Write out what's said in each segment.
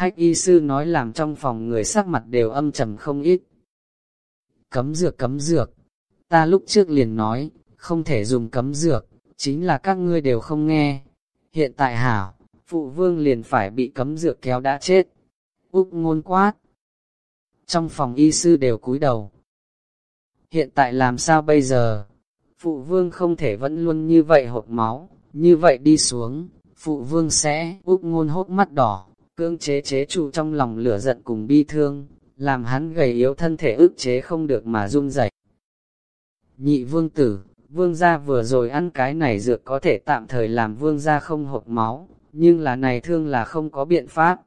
Hách y sư nói làm trong phòng người sắc mặt đều âm trầm không ít. Cấm dược cấm dược, ta lúc trước liền nói, không thể dùng cấm dược, chính là các ngươi đều không nghe. Hiện tại hảo, phụ vương liền phải bị cấm dược kéo đã chết. Úc ngôn quát. Trong phòng y sư đều cúi đầu. Hiện tại làm sao bây giờ? Phụ vương không thể vẫn luôn như vậy hộp máu, như vậy đi xuống, phụ vương sẽ, Úc ngôn hốt mắt đỏ, cưỡng chế chế trụ trong lòng lửa giận cùng bi thương, làm hắn gầy yếu thân thể ức chế không được mà run rẩy. Nhị vương tử, vương gia vừa rồi ăn cái này dược có thể tạm thời làm vương gia không hộp máu, nhưng là này thương là không có biện pháp.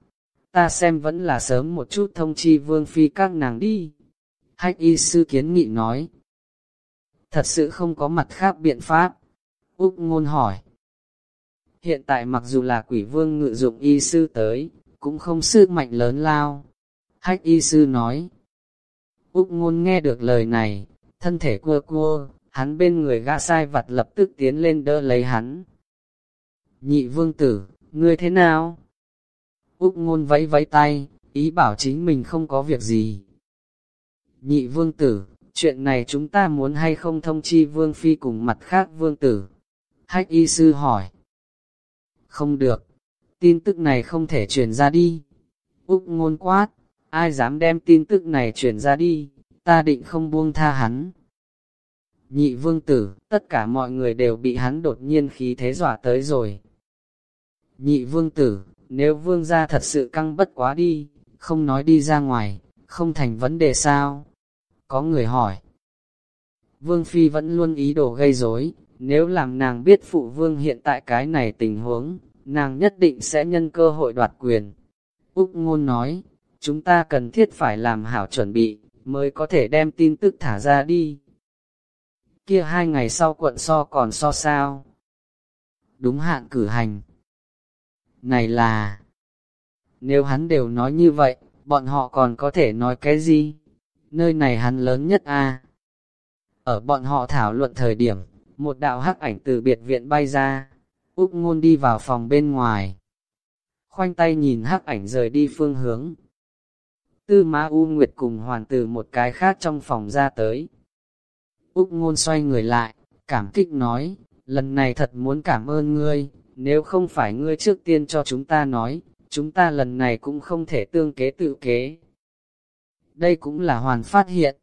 Ta xem vẫn là sớm một chút thông chi vương phi các nàng đi. Hách y sư kiến nghị nói. Thật sự không có mặt khác biện pháp. Úc ngôn hỏi. Hiện tại mặc dù là quỷ vương ngự dụng y sư tới, cũng không sức mạnh lớn lao. Hách y sư nói. Úc ngôn nghe được lời này, thân thể cua cua, hắn bên người gã sai vặt lập tức tiến lên đỡ lấy hắn. Nhị vương tử, ngươi thế nào? Úc ngôn vẫy vẫy tay, ý bảo chính mình không có việc gì. Nhị vương tử, chuyện này chúng ta muốn hay không thông chi vương phi cùng mặt khác vương tử? Hách y sư hỏi. Không được, tin tức này không thể truyền ra đi. Úc ngôn quát, ai dám đem tin tức này truyền ra đi, ta định không buông tha hắn. Nhị vương tử, tất cả mọi người đều bị hắn đột nhiên khí thế dọa tới rồi. Nhị vương tử, nếu vương gia thật sự căng bất quá đi, không nói đi ra ngoài, không thành vấn đề sao? Có người hỏi. Vương Phi vẫn luôn ý đồ gây rối, nếu làm nàng biết phụ vương hiện tại cái này tình huống, nàng nhất định sẽ nhân cơ hội đoạt quyền. Úc Ngôn nói, chúng ta cần thiết phải làm hảo chuẩn bị, mới có thể đem tin tức thả ra đi. Kia hai ngày sau quận so còn so sao? Đúng hạn cử hành. Này là... Nếu hắn đều nói như vậy, bọn họ còn có thể nói cái gì? Nơi này hắn lớn nhất a. Ở bọn họ thảo luận thời điểm, một đạo hắc ảnh từ biệt viện bay ra, Úc ngôn đi vào phòng bên ngoài. Khoanh tay nhìn hắc ảnh rời đi phương hướng. Tư Ma U Nguyệt cùng hoàn từ một cái khác trong phòng ra tới. Úc ngôn xoay người lại, cảm kích nói, lần này thật muốn cảm ơn ngươi, nếu không phải ngươi trước tiên cho chúng ta nói, chúng ta lần này cũng không thể tương kế tự kế. Đây cũng là hoàn phát hiện.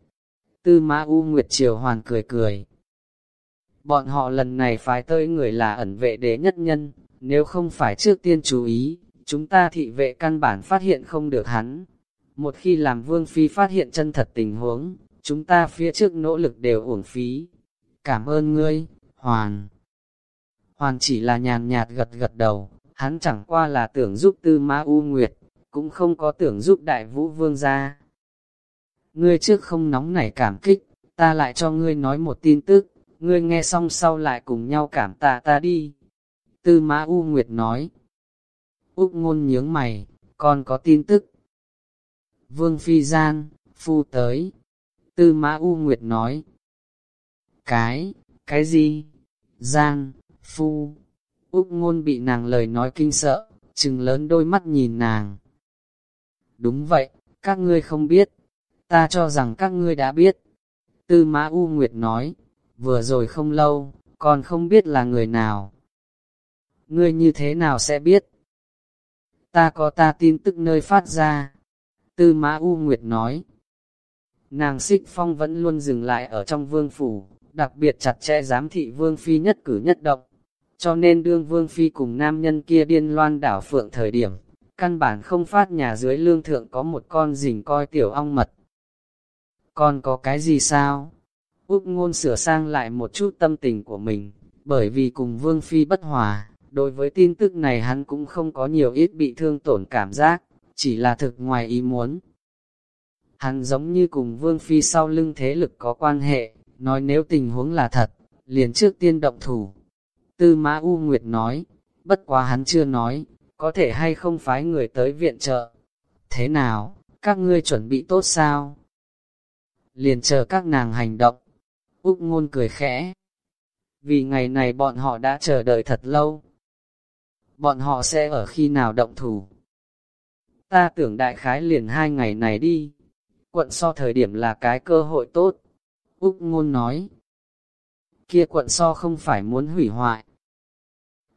Tư Ma U Nguyệt Triều Hoàn cười cười, Bọn họ lần này phái tới người là ẩn vệ đế nhất nhân, nếu không phải trước tiên chú ý, chúng ta thị vệ căn bản phát hiện không được hắn. Một khi làm vương phi phát hiện chân thật tình huống, chúng ta phía trước nỗ lực đều uổng phí. Cảm ơn ngươi, Hoàn. Hoàn chỉ là nhàn nhạt gật gật đầu, hắn chẳng qua là tưởng giúp tư ma u nguyệt, cũng không có tưởng giúp đại vũ vương gia. Ngươi trước không nóng nảy cảm kích, ta lại cho ngươi nói một tin tức, ngươi nghe xong sau lại cùng nhau cảm tạ ta đi. Tư Mã U Nguyệt nói. Úc ngôn nhướng mày, còn có tin tức. Vương Phi Gian, Phu tới. Tư Mã U Nguyệt nói. Cái, cái gì? Gian, Phu. Úc ngôn bị nàng lời nói kinh sợ, chừng lớn đôi mắt nhìn nàng. Đúng vậy, các ngươi không biết. Ta cho rằng các ngươi đã biết. Tư Mã U Nguyệt nói, vừa rồi không lâu, còn không biết là người nào. Ngươi như thế nào sẽ biết? Ta có ta tin tức nơi phát ra. Tư Mã U Nguyệt nói. Nàng xích phong vẫn luôn dừng lại ở trong vương phủ, đặc biệt chặt chẽ giám thị vương phi nhất cử nhất động. Cho nên đương vương phi cùng nam nhân kia điên loan đảo phượng thời điểm, căn bản không phát nhà dưới lương thượng có một con rình coi tiểu ong mật. Còn có cái gì sao? Úc ngôn sửa sang lại một chút tâm tình của mình, bởi vì cùng Vương Phi bất hòa, đối với tin tức này hắn cũng không có nhiều ít bị thương tổn cảm giác, chỉ là thực ngoài ý muốn. Hắn giống như cùng Vương Phi sau lưng thế lực có quan hệ, nói nếu tình huống là thật, liền trước tiên động thủ. Tư Mã U Nguyệt nói, bất quá hắn chưa nói, có thể hay không phái người tới viện trợ. Thế nào, các ngươi chuẩn bị tốt sao? Liền chờ các nàng hành động. Úc ngôn cười khẽ. Vì ngày này bọn họ đã chờ đợi thật lâu. Bọn họ sẽ ở khi nào động thủ. Ta tưởng đại khái liền hai ngày này đi. Quận so thời điểm là cái cơ hội tốt. Úc ngôn nói. Kia quận so không phải muốn hủy hoại.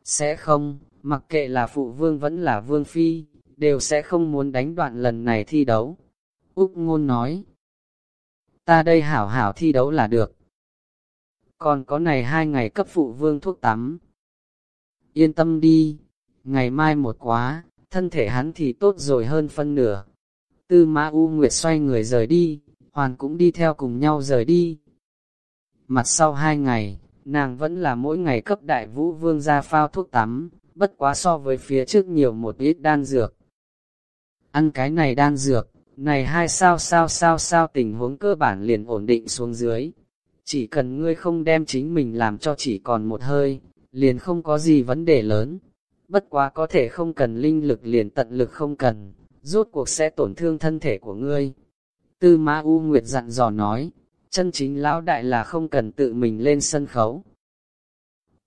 Sẽ không, mặc kệ là phụ vương vẫn là vương phi, đều sẽ không muốn đánh đoạn lần này thi đấu. Úc ngôn nói. Ta đây hảo hảo thi đấu là được. Còn có này hai ngày cấp phụ vương thuốc tắm. Yên tâm đi, ngày mai một quá, thân thể hắn thì tốt rồi hơn phân nửa. Tư Mã U Nguyệt xoay người rời đi, Hoàn cũng đi theo cùng nhau rời đi. Mặt sau hai ngày, nàng vẫn là mỗi ngày cấp đại vũ vương ra phao thuốc tắm, bất quá so với phía trước nhiều một ít đan dược. Ăn cái này đan dược, này hai sao sao sao sao tình huống cơ bản liền ổn định xuống dưới. Chỉ cần ngươi không đem chính mình làm cho chỉ còn một hơi, liền không có gì vấn đề lớn. Bất quá có thể không cần linh lực liền tận lực không cần, rốt cuộc sẽ tổn thương thân thể của ngươi. Tư ma U Nguyệt dặn dò nói, chân chính lão đại là không cần tự mình lên sân khấu.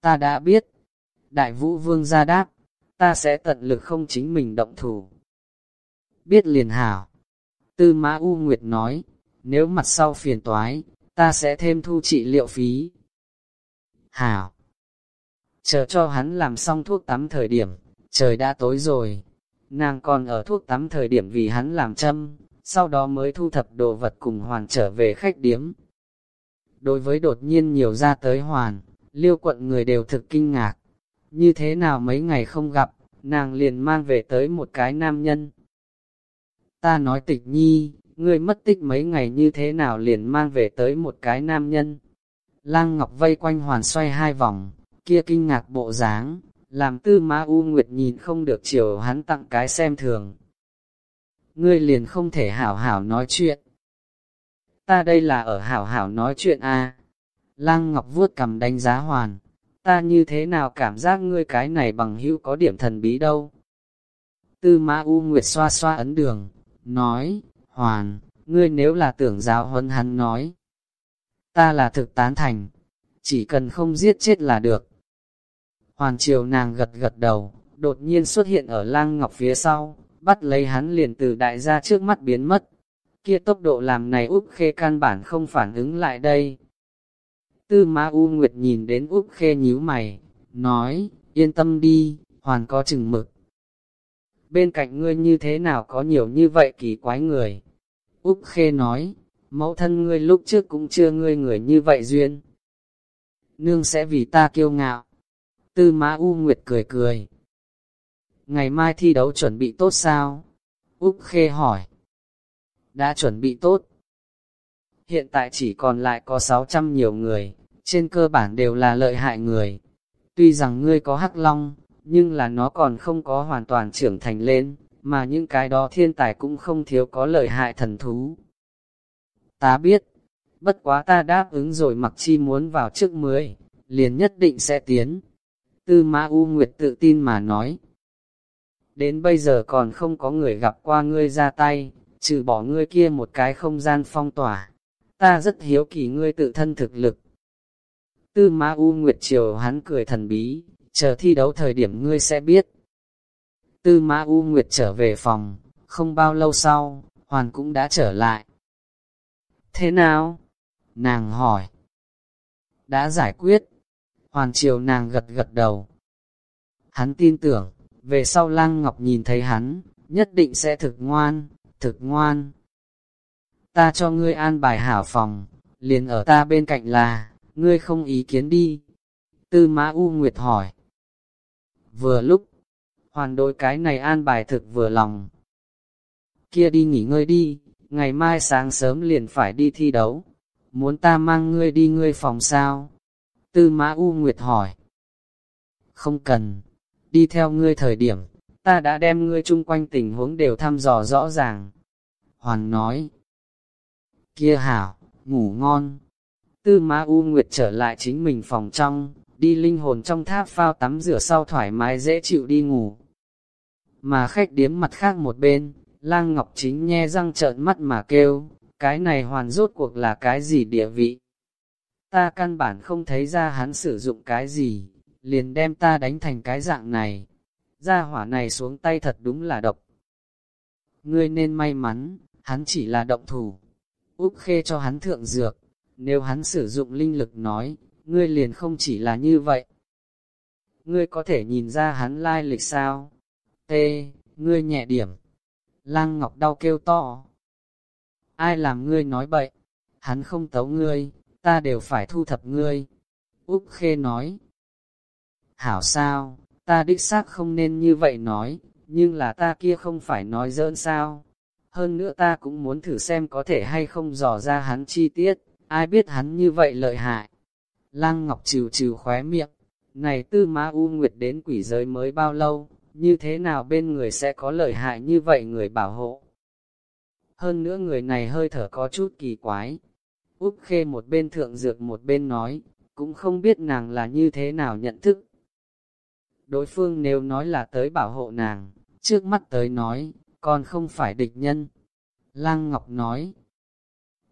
Ta đã biết, đại vũ vương ra đáp, ta sẽ tận lực không chính mình động thủ. Biết liền hảo. Tư Mã U Nguyệt nói, nếu mặt sau phiền toái, ta sẽ thêm thu trị liệu phí. Hảo. Chờ cho hắn làm xong thuốc tắm thời điểm, trời đã tối rồi. Nàng còn ở thuốc tắm thời điểm vì hắn làm châm, sau đó mới thu thập đồ vật cùng hoàn trở về khách điếm. Đối với đột nhiên nhiều ra tới hoàn, liêu quận người đều thực kinh ngạc. Như thế nào mấy ngày không gặp, nàng liền mang về tới một cái nam nhân. Ta nói tịch nhi, ngươi mất tích mấy ngày như thế nào liền mang về tới một cái nam nhân. Lang Ngọc vây quanh hoàn xoay hai vòng, kia kinh ngạc bộ dáng, làm tư ma u nguyệt nhìn không được chiều hắn tặng cái xem thường. Ngươi liền không thể hảo hảo nói chuyện. Ta đây là ở hảo hảo nói chuyện a. À. Lang Ngọc vuốt cầm đánh giá hoàn, ta như thế nào cảm giác ngươi cái này bằng hữu có điểm thần bí đâu. Tư Ma U Nguyệt xoa xoa ấn đường, nói, Hoàn, ngươi nếu là tưởng giáo huấn hắn nói. Ta là thực tán thành, chỉ cần không giết chết là được. Hoàn triều nàng gật gật đầu, đột nhiên xuất hiện ở lang ngọc phía sau, bắt lấy hắn liền từ đại gia trước mắt biến mất. Kia tốc độ làm này Úc Khê căn bản không phản ứng lại đây. Tư Ma U Nguyệt nhìn đến Úc Khê nhíu mày, nói, yên tâm đi, hoàn có chừng mực. Bên cạnh ngươi như thế nào có nhiều như vậy kỳ quái người. Úc Khê nói, mẫu thân ngươi lúc trước cũng chưa ngươi người như vậy duyên. Nương sẽ vì ta kiêu ngạo. Tư Mã U Nguyệt cười cười. Ngày mai thi đấu chuẩn bị tốt sao? Úc Khê hỏi. Đã chuẩn bị tốt. Hiện tại chỉ còn lại có 600 nhiều người, trên cơ bản đều là lợi hại người. Tuy rằng ngươi có hắc long, nhưng là nó còn không có hoàn toàn trưởng thành lên, mà những cái đó thiên tài cũng không thiếu có lợi hại thần thú. Ta biết, bất quá ta đáp ứng rồi mặc chi muốn vào trước mới, liền nhất định sẽ tiến. Tư Mã U Nguyệt tự tin mà nói. Đến bây giờ còn không có người gặp qua ngươi ra tay, trừ bỏ ngươi kia một cái không gian phong tỏa. Ta rất hiếu kỳ ngươi tự thân thực lực. Tư Ma U Nguyệt chiều hắn cười thần bí, chờ thi đấu thời điểm ngươi sẽ biết. Tư Mã U Nguyệt trở về phòng, không bao lâu sau, Hoàn cũng đã trở lại. Thế nào? Nàng hỏi. Đã giải quyết. Hoàn chiều nàng gật gật đầu. Hắn tin tưởng, về sau Lang Ngọc nhìn thấy hắn, nhất định sẽ thực ngoan, thực ngoan. Ta cho ngươi an bài hảo phòng, liền ở ta bên cạnh là, ngươi không ý kiến đi. Tư Mã U Nguyệt hỏi. Vừa lúc, hoàn đối cái này an bài thực vừa lòng. Kia đi nghỉ ngơi đi, ngày mai sáng sớm liền phải đi thi đấu. Muốn ta mang ngươi đi ngươi phòng sao? Tư Mã U Nguyệt hỏi. Không cần, đi theo ngươi thời điểm, ta đã đem ngươi chung quanh tình huống đều thăm dò rõ ràng. Hoàn nói. Kia hảo, ngủ ngon. Tư Mã U Nguyệt trở lại chính mình phòng trong, đi linh hồn trong tháp phao tắm rửa sau thoải mái dễ chịu đi ngủ. Mà khách điếm mặt khác một bên, lang ngọc chính nhe răng trợn mắt mà kêu, cái này hoàn rốt cuộc là cái gì địa vị. Ta căn bản không thấy ra hắn sử dụng cái gì, liền đem ta đánh thành cái dạng này. Gia hỏa này xuống tay thật đúng là độc. ngươi nên may mắn, hắn chỉ là động thủ. Úc khê cho hắn thượng dược, nếu hắn sử dụng linh lực nói, ngươi liền không chỉ là như vậy. Ngươi có thể nhìn ra hắn lai lịch sao? Tê, ngươi nhẹ điểm. Lăng Ngọc đau kêu to. Ai làm ngươi nói bậy? Hắn không tấu ngươi, ta đều phải thu thập ngươi. Úc Khê nói. Hảo sao, ta đích xác không nên như vậy nói, nhưng là ta kia không phải nói dỡn sao. Hơn nữa ta cũng muốn thử xem có thể hay không dò ra hắn chi tiết, ai biết hắn như vậy lợi hại. Lăng Ngọc trừ trừ khóe miệng, này tư ma u nguyệt đến quỷ giới mới bao lâu, như thế nào bên người sẽ có lợi hại như vậy người bảo hộ. Hơn nữa người này hơi thở có chút kỳ quái. Úc khê một bên thượng dược một bên nói, cũng không biết nàng là như thế nào nhận thức. Đối phương nếu nói là tới bảo hộ nàng, trước mắt tới nói, còn không phải địch nhân. Lăng Ngọc nói,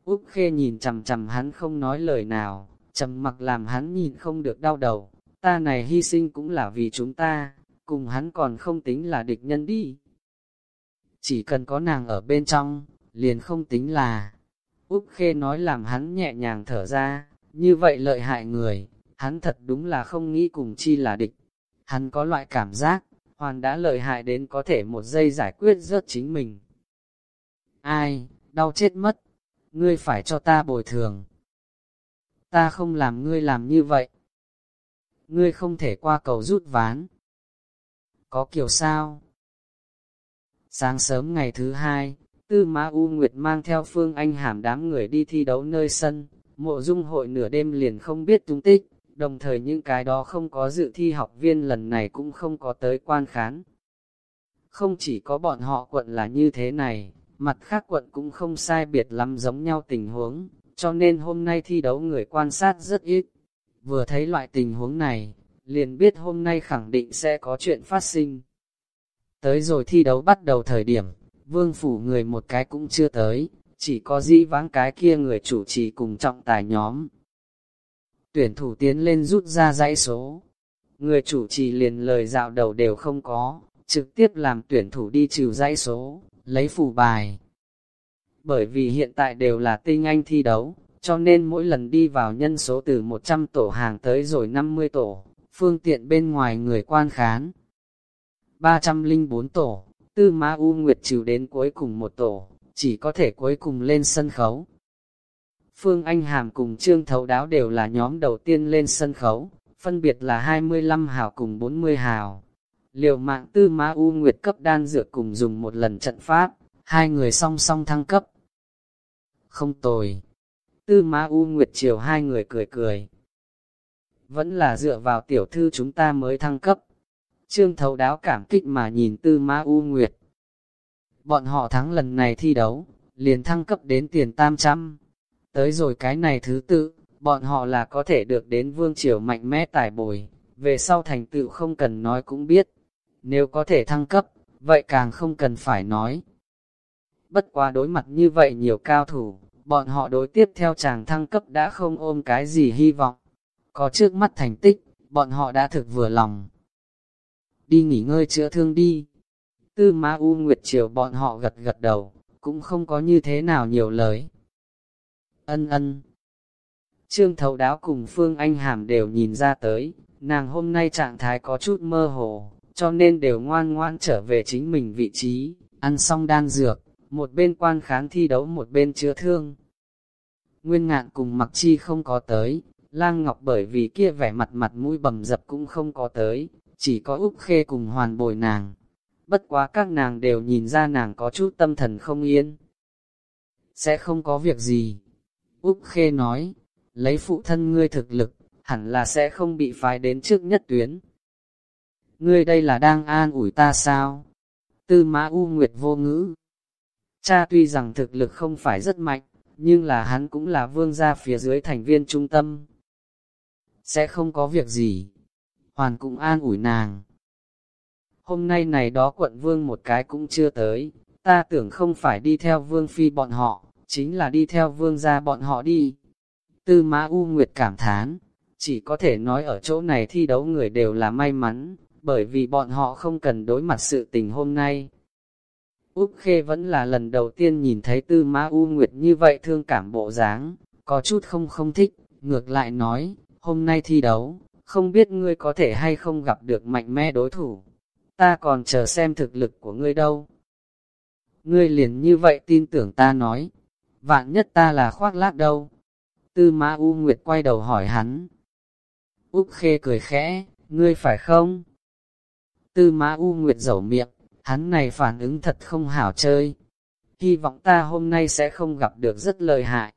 Úc Khê nhìn chầm chầm hắn không nói lời nào, trầm mặc làm hắn nhìn không được đau đầu, ta này hy sinh cũng là vì chúng ta, cùng hắn còn không tính là địch nhân đi. Chỉ cần có nàng ở bên trong, liền không tính là. Úc Khê nói làm hắn nhẹ nhàng thở ra, như vậy lợi hại người, hắn thật đúng là không nghĩ cùng chi là địch. Hắn có loại cảm giác, hoàn đã lợi hại đến có thể một giây giải quyết rớt chính mình. Ai, đau chết mất, ngươi phải cho ta bồi thường. Ta không làm ngươi làm như vậy. Ngươi không thể qua cầu rút ván. Có kiểu sao? Sáng sớm ngày thứ hai, Tư Mã U Nguyệt mang theo Phương Anh hàm đám người đi thi đấu nơi sân, mộ dung hội nửa đêm liền không biết tung tích, đồng thời những cái đó không có dự thi học viên lần này cũng không có tới quan khán. Không chỉ có bọn họ quận là như thế này, mặt khác quận cũng không sai biệt lắm giống nhau tình huống, cho nên hôm nay thi đấu người quan sát rất ít. Vừa thấy loại tình huống này, liền biết hôm nay khẳng định sẽ có chuyện phát sinh. Tới rồi thi đấu bắt đầu thời điểm, vương phủ người một cái cũng chưa tới, chỉ có dĩ vãng cái kia người chủ trì cùng trọng tài nhóm. Tuyển thủ tiến lên rút ra dãy số. Người chủ trì liền lời dạo đầu đều không có, trực tiếp làm tuyển thủ đi trừ dãy số, lấy phủ bài. Bởi vì hiện tại đều là tinh anh thi đấu, cho nên mỗi lần đi vào nhân số từ 100 tổ hàng tới rồi 50 tổ, phương tiện bên ngoài người quan khán. 304 tổ, tư ma U Nguyệt trừ đến cuối cùng một tổ, chỉ có thể cuối cùng lên sân khấu. Phương Anh Hàm cùng Trương Thấu Đáo đều là nhóm đầu tiên lên sân khấu, phân biệt là 25 hào cùng 40 hào. Liều mạng tư ma U Nguyệt cấp đan dược cùng dùng một lần trận pháp, hai người song song thăng cấp. Không tồi. Tư ma U Nguyệt chiều hai người cười cười. Vẫn là dựa vào tiểu thư chúng ta mới thăng cấp. Trương Thấu Đáo cảm kích mà nhìn tư ma U Nguyệt. Bọn họ thắng lần này thi đấu, liền thăng cấp đến tiền tam trăm. Tới rồi cái này thứ tự, bọn họ là có thể được đến vương triều mạnh mẽ tài bồi, về sau thành tựu không cần nói cũng biết. Nếu có thể thăng cấp, vậy càng không cần phải nói. Bất quá đối mặt như vậy nhiều cao thủ, bọn họ đối tiếp theo chàng thăng cấp đã không ôm cái gì hy vọng. Có trước mắt thành tích, bọn họ đã thực vừa lòng. Đi nghỉ ngơi chữa thương đi. Tư Ma U Nguyệt chiều bọn họ gật gật đầu, cũng không có như thế nào nhiều lời. Ân ân. Trương Thấu Đáo cùng Phương Anh Hàm đều nhìn ra tới, nàng hôm nay trạng thái có chút mơ hồ, cho nên đều ngoan ngoan trở về chính mình vị trí, ăn xong đan dược, một bên quan kháng thi đấu một bên chữa thương. Nguyên ngạn cùng mặc chi không có tới, lang ngọc bởi vì kia vẻ mặt mặt mũi bầm dập cũng không có tới, chỉ có Úc Khê cùng hoàn bồi nàng. Bất quá các nàng đều nhìn ra nàng có chút tâm thần không yên. Sẽ không có việc gì. Úc Khê nói, lấy phụ thân ngươi thực lực, hẳn là sẽ không bị phái đến trước nhất tuyến. Ngươi đây là đang an ủi ta sao? Tư mã U Nguyệt vô ngữ. Cha tuy rằng thực lực không phải rất mạnh, nhưng là hắn cũng là vương gia phía dưới thành viên trung tâm. Sẽ không có việc gì hoàn cũng an ủi nàng. Hôm nay này đó quận vương một cái cũng chưa tới, ta tưởng không phải đi theo vương phi bọn họ, chính là đi theo vương gia bọn họ đi. Tư mã U Nguyệt cảm thán, chỉ có thể nói ở chỗ này thi đấu người đều là may mắn, bởi vì bọn họ không cần đối mặt sự tình hôm nay. Úc Khê vẫn là lần đầu tiên nhìn thấy Tư Ma U Nguyệt như vậy thương cảm bộ dáng, có chút không không thích, ngược lại nói, hôm nay thi đấu, không biết ngươi có thể hay không gặp được mạnh mẽ đối thủ. Ta còn chờ xem thực lực của ngươi đâu. Ngươi liền như vậy tin tưởng ta nói, vạn nhất ta là khoác lác đâu. Tư Mã U Nguyệt quay đầu hỏi hắn. Úc Khê cười khẽ, ngươi phải không? Tư Mã U Nguyệt dẩu miệng, hắn này phản ứng thật không hảo chơi. Hy vọng ta hôm nay sẽ không gặp được rất lợi hại.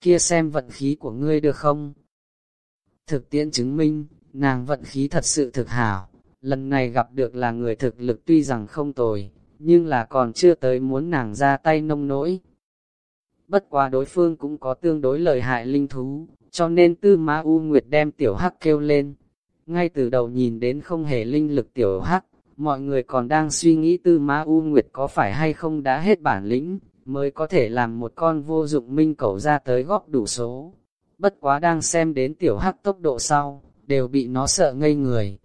Kia xem vận khí của ngươi được không? Thực tiễn chứng minh, nàng vận khí thật sự thực hảo. Lần này gặp được là người thực lực tuy rằng không tồi, nhưng là còn chưa tới muốn nàng ra tay nông nỗi. Bất quá đối phương cũng có tương đối lợi hại linh thú, cho nên tư ma U Nguyệt đem tiểu hắc kêu lên. Ngay từ đầu nhìn đến không hề linh lực tiểu hắc, mọi người còn đang suy nghĩ tư ma U Nguyệt có phải hay không đã hết bản lĩnh, mới có thể làm một con vô dụng minh cầu ra tới góp đủ số. Bất quá đang xem đến tiểu hắc tốc độ sau, đều bị nó sợ ngây người.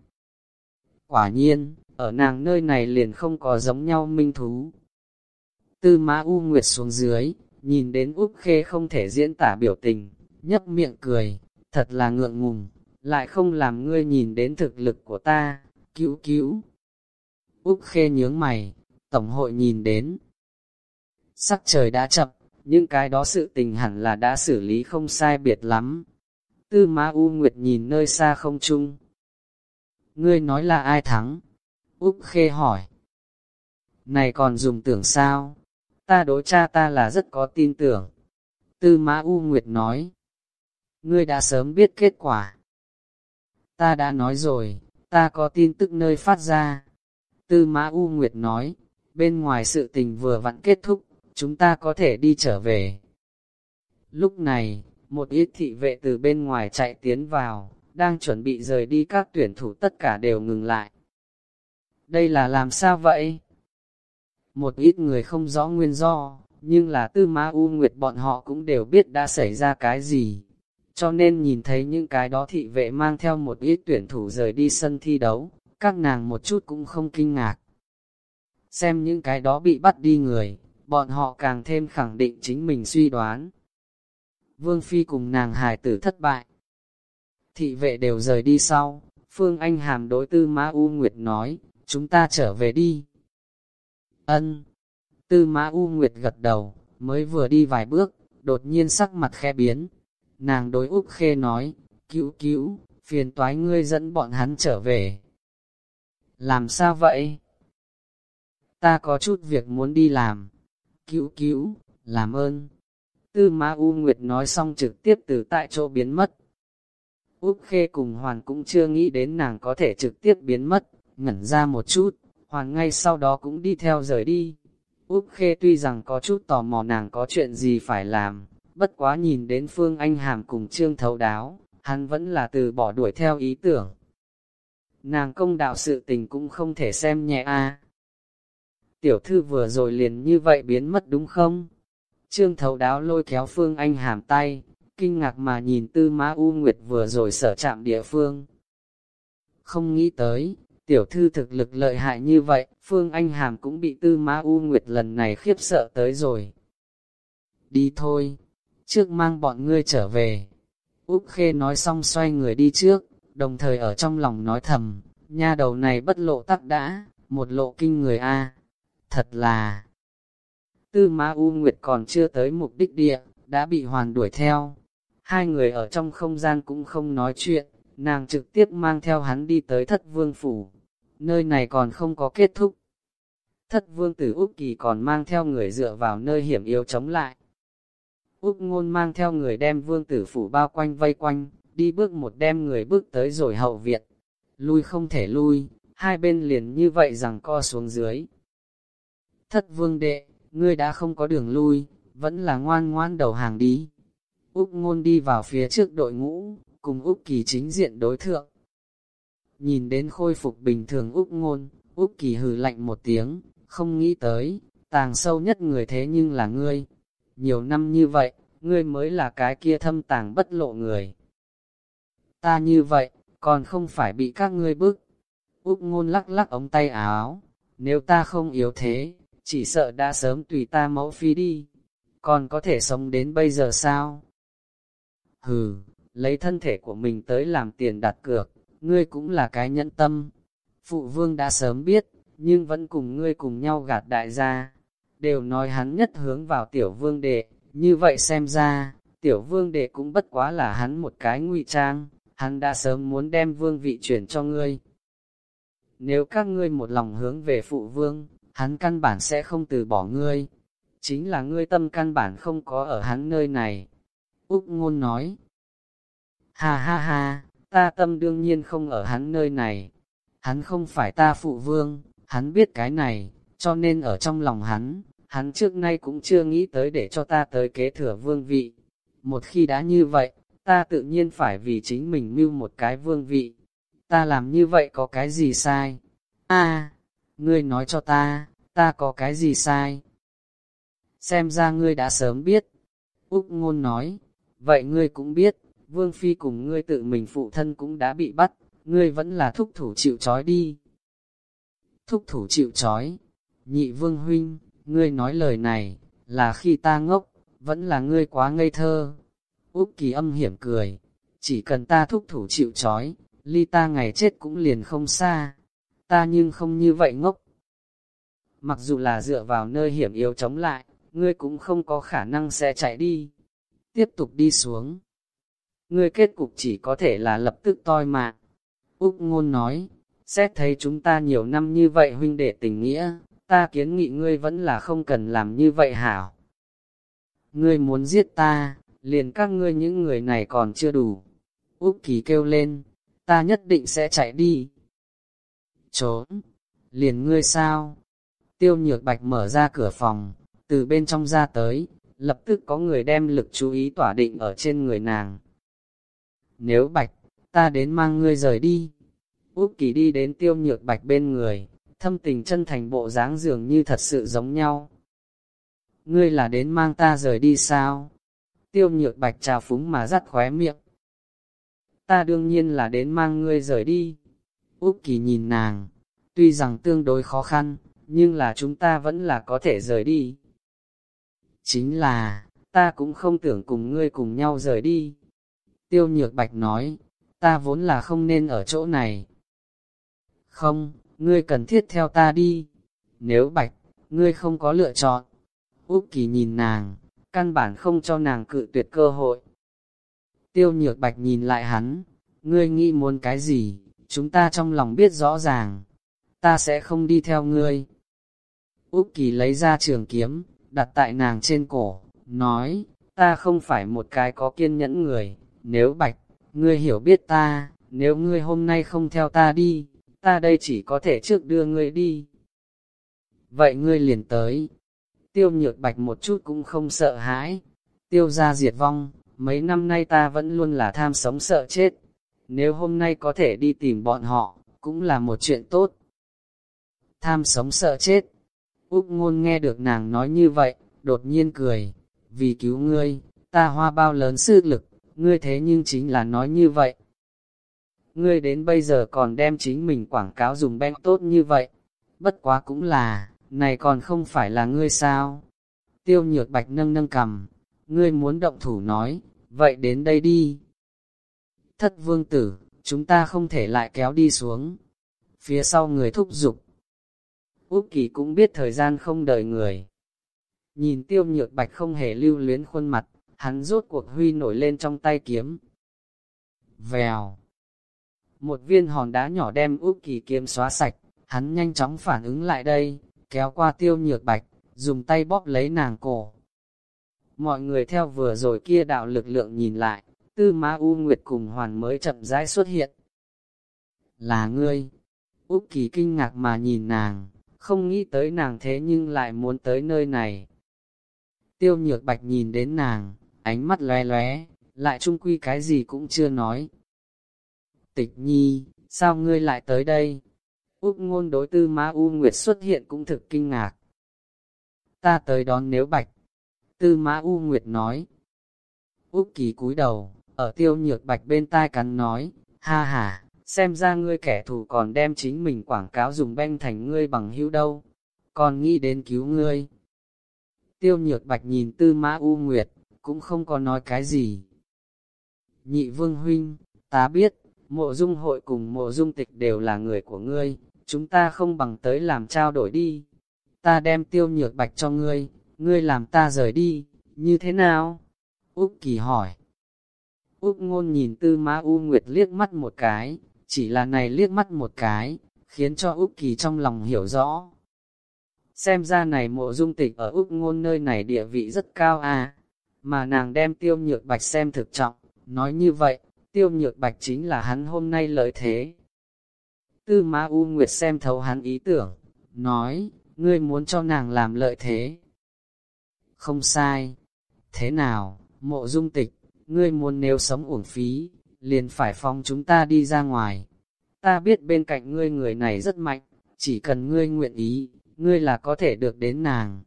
Quả nhiên, ở nàng nơi này liền không có giống nhau minh thú. Tư mã U Nguyệt xuống dưới, nhìn đến Úc Khê không thể diễn tả biểu tình, nhấp miệng cười, thật là ngượng ngùng, lại không làm ngươi nhìn đến thực lực của ta, cứu cứu. Úc Khê nhướng mày, Tổng hội nhìn đến. Sắc trời đã chậm, những cái đó sự tình hẳn là đã xử lý không sai biệt lắm. Tư Ma U Nguyệt nhìn nơi xa không chung. Ngươi nói là ai thắng? Úc Khê hỏi. Này còn dùng tưởng sao? Ta đối cha ta là rất có tin tưởng. Tư Ma U Nguyệt nói. Ngươi đã sớm biết kết quả. Ta đã nói rồi, ta có tin tức nơi phát ra. Tư Ma U Nguyệt nói, bên ngoài sự tình vừa vặn kết thúc, chúng ta có thể đi trở về. Lúc này, một ít thị vệ từ bên ngoài chạy tiến vào, đang chuẩn bị rời đi các tuyển thủ tất cả đều ngừng lại. Đây là làm sao vậy? Một ít người không rõ nguyên do, nhưng là tư ma u nguyệt bọn họ cũng đều biết đã xảy ra cái gì. Cho nên nhìn thấy những cái đó thị vệ mang theo một ít tuyển thủ rời đi sân thi đấu, các nàng một chút cũng không kinh ngạc. Xem những cái đó bị bắt đi người, bọn họ càng thêm khẳng định chính mình suy đoán. Vương Phi cùng nàng hài tử thất bại. Thị vệ đều rời đi sau, Phương Anh hàm đối tư Mã U Nguyệt nói, chúng ta trở về đi. Ân. Tư Mã U Nguyệt gật đầu, mới vừa đi vài bước, đột nhiên sắc mặt khe biến. Nàng đối Úc Khê nói, cứu cứu, phiền toái ngươi dẫn bọn hắn trở về. Làm sao vậy? Ta có chút việc muốn đi làm. Cứu cứu, làm ơn. Tư Ma U Nguyệt nói xong trực tiếp từ tại chỗ biến mất. Úc Khê cùng Hoàn cũng chưa nghĩ đến nàng có thể trực tiếp biến mất, ngẩn ra một chút, Hoàn ngay sau đó cũng đi theo rời đi. Úc Khê tuy rằng có chút tò mò nàng có chuyện gì phải làm, bất quá nhìn đến Phương Anh Hàm cùng Trương Thấu Đáo, hắn vẫn là từ bỏ đuổi theo ý tưởng. Nàng công đạo sự tình cũng không thể xem nhẹ a. Tiểu thư vừa rồi liền như vậy biến mất đúng không? Trương Thấu Đáo lôi kéo Phương Anh Hàm tay, kinh ngạc mà nhìn Tư Mã U Nguyệt vừa rồi sở chạm địa phương. Không nghĩ tới, tiểu thư thực lực lợi hại như vậy, Phương Anh Hàm cũng bị Tư Mã U Nguyệt lần này khiếp sợ tới rồi. Đi thôi, trước mang bọn ngươi trở về. Úc Khê nói xong xoay người đi trước, đồng thời ở trong lòng nói thầm, nha đầu này bất lộ tắc đã, một lộ kinh người A. Thật là... Tư Ma U Nguyệt còn chưa tới mục đích địa, đã bị hoàn đuổi theo. Hai người ở trong không gian cũng không nói chuyện, nàng trực tiếp mang theo hắn đi tới thất vương phủ. Nơi này còn không có kết thúc. Thất vương tử Úc Kỳ còn mang theo người dựa vào nơi hiểm yếu chống lại. Úc ngôn mang theo người đem vương tử phủ bao quanh vây quanh, đi bước một đem người bước tới rồi hậu viện. Lui không thể lui, hai bên liền như vậy rằng co xuống dưới. Thất vương đệ, ngươi đã không có đường lui, vẫn là ngoan ngoan đầu hàng đi. Úc ngôn đi vào phía trước đội ngũ, cùng Úc kỳ chính diện đối thượng. Nhìn đến khôi phục bình thường Úc ngôn, Úc kỳ hừ lạnh một tiếng, không nghĩ tới, tàng sâu nhất người thế nhưng là ngươi. Nhiều năm như vậy, ngươi mới là cái kia thâm tàng bất lộ người. Ta như vậy, còn không phải bị các ngươi bức. Úc ngôn lắc lắc ống tay áo, nếu ta không yếu thế, chỉ sợ đã sớm tùy ta mẫu phi đi, còn có thể sống đến bây giờ sao? Hừ, lấy thân thể của mình tới làm tiền đặt cược, ngươi cũng là cái nhẫn tâm. Phụ vương đã sớm biết, nhưng vẫn cùng ngươi cùng nhau gạt đại gia. Đều nói hắn nhất hướng vào tiểu vương đệ, như vậy xem ra, tiểu vương đệ cũng bất quá là hắn một cái ngụy trang, hắn đã sớm muốn đem vương vị chuyển cho ngươi. Nếu các ngươi một lòng hướng về phụ vương, hắn căn bản sẽ không từ bỏ ngươi. Chính là ngươi tâm căn bản không có ở hắn nơi này. Úc ngôn nói. Ha ha ha, ta tâm đương nhiên không ở hắn nơi này. Hắn không phải ta phụ vương, hắn biết cái này, cho nên ở trong lòng hắn, hắn trước nay cũng chưa nghĩ tới để cho ta tới kế thừa vương vị. Một khi đã như vậy, ta tự nhiên phải vì chính mình mưu một cái vương vị. Ta làm như vậy có cái gì sai? a ngươi nói cho ta, ta có cái gì sai? Xem ra ngươi đã sớm biết. Úc ngôn nói, vậy ngươi cũng biết, Vương Phi cùng ngươi tự mình phụ thân cũng đã bị bắt, ngươi vẫn là thúc thủ chịu trói đi. Thúc thủ chịu trói, nhị Vương Huynh, ngươi nói lời này, là khi ta ngốc, vẫn là ngươi quá ngây thơ. Úc kỳ âm hiểm cười, chỉ cần ta thúc thủ chịu trói, ly ta ngày chết cũng liền không xa. Ta nhưng không như vậy ngốc. Mặc dù là dựa vào nơi hiểm yếu chống lại, ngươi cũng không có khả năng sẽ chạy đi. Tiếp tục đi xuống. Ngươi kết cục chỉ có thể là lập tức toi mạng. Úc ngôn nói, xét thấy chúng ta nhiều năm như vậy huynh đệ tình nghĩa, ta kiến nghị ngươi vẫn là không cần làm như vậy hảo. Ngươi muốn giết ta, liền các ngươi những người này còn chưa đủ. Úc Kỳ kêu lên, ta nhất định sẽ chạy đi. Trốn, liền ngươi sao? Tiêu nhược bạch mở ra cửa phòng, từ bên trong ra tới, lập tức có người đem lực chú ý tỏa định ở trên người nàng. Nếu bạch, ta đến mang ngươi rời đi. Úc Kỳ đi đến tiêu nhược bạch bên người, thâm tình chân thành bộ dáng dường như thật sự giống nhau. Ngươi là đến mang ta rời đi sao? Tiêu nhược bạch trào phúng mà dắt khóe miệng. Ta đương nhiên là đến mang ngươi rời đi. Úc Kỳ nhìn nàng, tuy rằng tương đối khó khăn, nhưng là chúng ta vẫn là có thể rời đi. Chính là, ta cũng không tưởng cùng ngươi cùng nhau rời đi. Tiêu nhược bạch nói, ta vốn là không nên ở chỗ này. Không, ngươi cần thiết theo ta đi. Nếu bạch, ngươi không có lựa chọn. Úc kỳ nhìn nàng, căn bản không cho nàng cự tuyệt cơ hội. Tiêu nhược bạch nhìn lại hắn, ngươi nghĩ muốn cái gì, chúng ta trong lòng biết rõ ràng. Ta sẽ không đi theo ngươi. Úc kỳ lấy ra trường kiếm, đặt tại nàng trên cổ, nói, ta không phải một cái có kiên nhẫn người, nếu bạch, ngươi hiểu biết ta, nếu ngươi hôm nay không theo ta đi, ta đây chỉ có thể trước đưa ngươi đi. Vậy ngươi liền tới. Tiêu nhược bạch một chút cũng không sợ hãi. Tiêu ra diệt vong, mấy năm nay ta vẫn luôn là tham sống sợ chết. Nếu hôm nay có thể đi tìm bọn họ, cũng là một chuyện tốt. Tham sống sợ chết. Úc ngôn nghe được nàng nói như vậy, đột nhiên cười. Vì cứu ngươi, ta hoa bao lớn sức lực, ngươi thế nhưng chính là nói như vậy ngươi đến bây giờ còn đem chính mình quảng cáo dùng beng tốt như vậy. Bất quá cũng là, này còn không phải là ngươi sao? Tiêu nhược bạch nâng nâng cầm, ngươi muốn động thủ nói, vậy đến đây đi. Thất vương tử, chúng ta không thể lại kéo đi xuống. Phía sau người thúc giục. Úc kỳ cũng biết thời gian không đợi người. Nhìn tiêu nhược bạch không hề lưu luyến khuôn mặt, hắn rốt cuộc huy nổi lên trong tay kiếm. Vèo một viên hòn đá nhỏ đem Úc kỳ kiếm xóa sạch, hắn nhanh chóng phản ứng lại đây, kéo qua tiêu nhược bạch, dùng tay bóp lấy nàng cổ. Mọi người theo vừa rồi kia đạo lực lượng nhìn lại, tư ma u nguyệt cùng hoàn mới chậm rãi xuất hiện. Là ngươi, Úc kỳ kinh ngạc mà nhìn nàng, không nghĩ tới nàng thế nhưng lại muốn tới nơi này. Tiêu nhược bạch nhìn đến nàng, ánh mắt lóe lóe, lại trung quy cái gì cũng chưa nói, Tịch nhi, sao ngươi lại tới đây? Úc ngôn đối tư Ma U Nguyệt xuất hiện cũng thực kinh ngạc. Ta tới đón nếu bạch. Tư Ma U Nguyệt nói. Úc kỳ cúi đầu, ở tiêu nhược bạch bên tai cắn nói, ha ha, xem ra ngươi kẻ thù còn đem chính mình quảng cáo dùng banh thành ngươi bằng hữu đâu. còn nghĩ đến cứu ngươi. Tiêu nhược bạch nhìn tư mã U Nguyệt, cũng không có nói cái gì. Nhị vương huynh, ta biết, mộ dung hội cùng mộ dung tịch đều là người của ngươi, chúng ta không bằng tới làm trao đổi đi. Ta đem tiêu nhược bạch cho ngươi, ngươi làm ta rời đi, như thế nào? Úc Kỳ hỏi. Úc ngôn nhìn tư Ma U Nguyệt liếc mắt một cái, chỉ là này liếc mắt một cái, khiến cho Úc Kỳ trong lòng hiểu rõ. Xem ra này mộ dung tịch ở Úc ngôn nơi này địa vị rất cao à, mà nàng đem tiêu nhược bạch xem thực trọng, nói như vậy, tiêu nhược bạch chính là hắn hôm nay lợi thế. Tư Ma U Nguyệt xem thấu hắn ý tưởng, nói, ngươi muốn cho nàng làm lợi thế. Không sai. Thế nào, mộ dung tịch, ngươi muốn nếu sống uổng phí, liền phải phong chúng ta đi ra ngoài. Ta biết bên cạnh ngươi người này rất mạnh, chỉ cần ngươi nguyện ý, ngươi là có thể được đến nàng.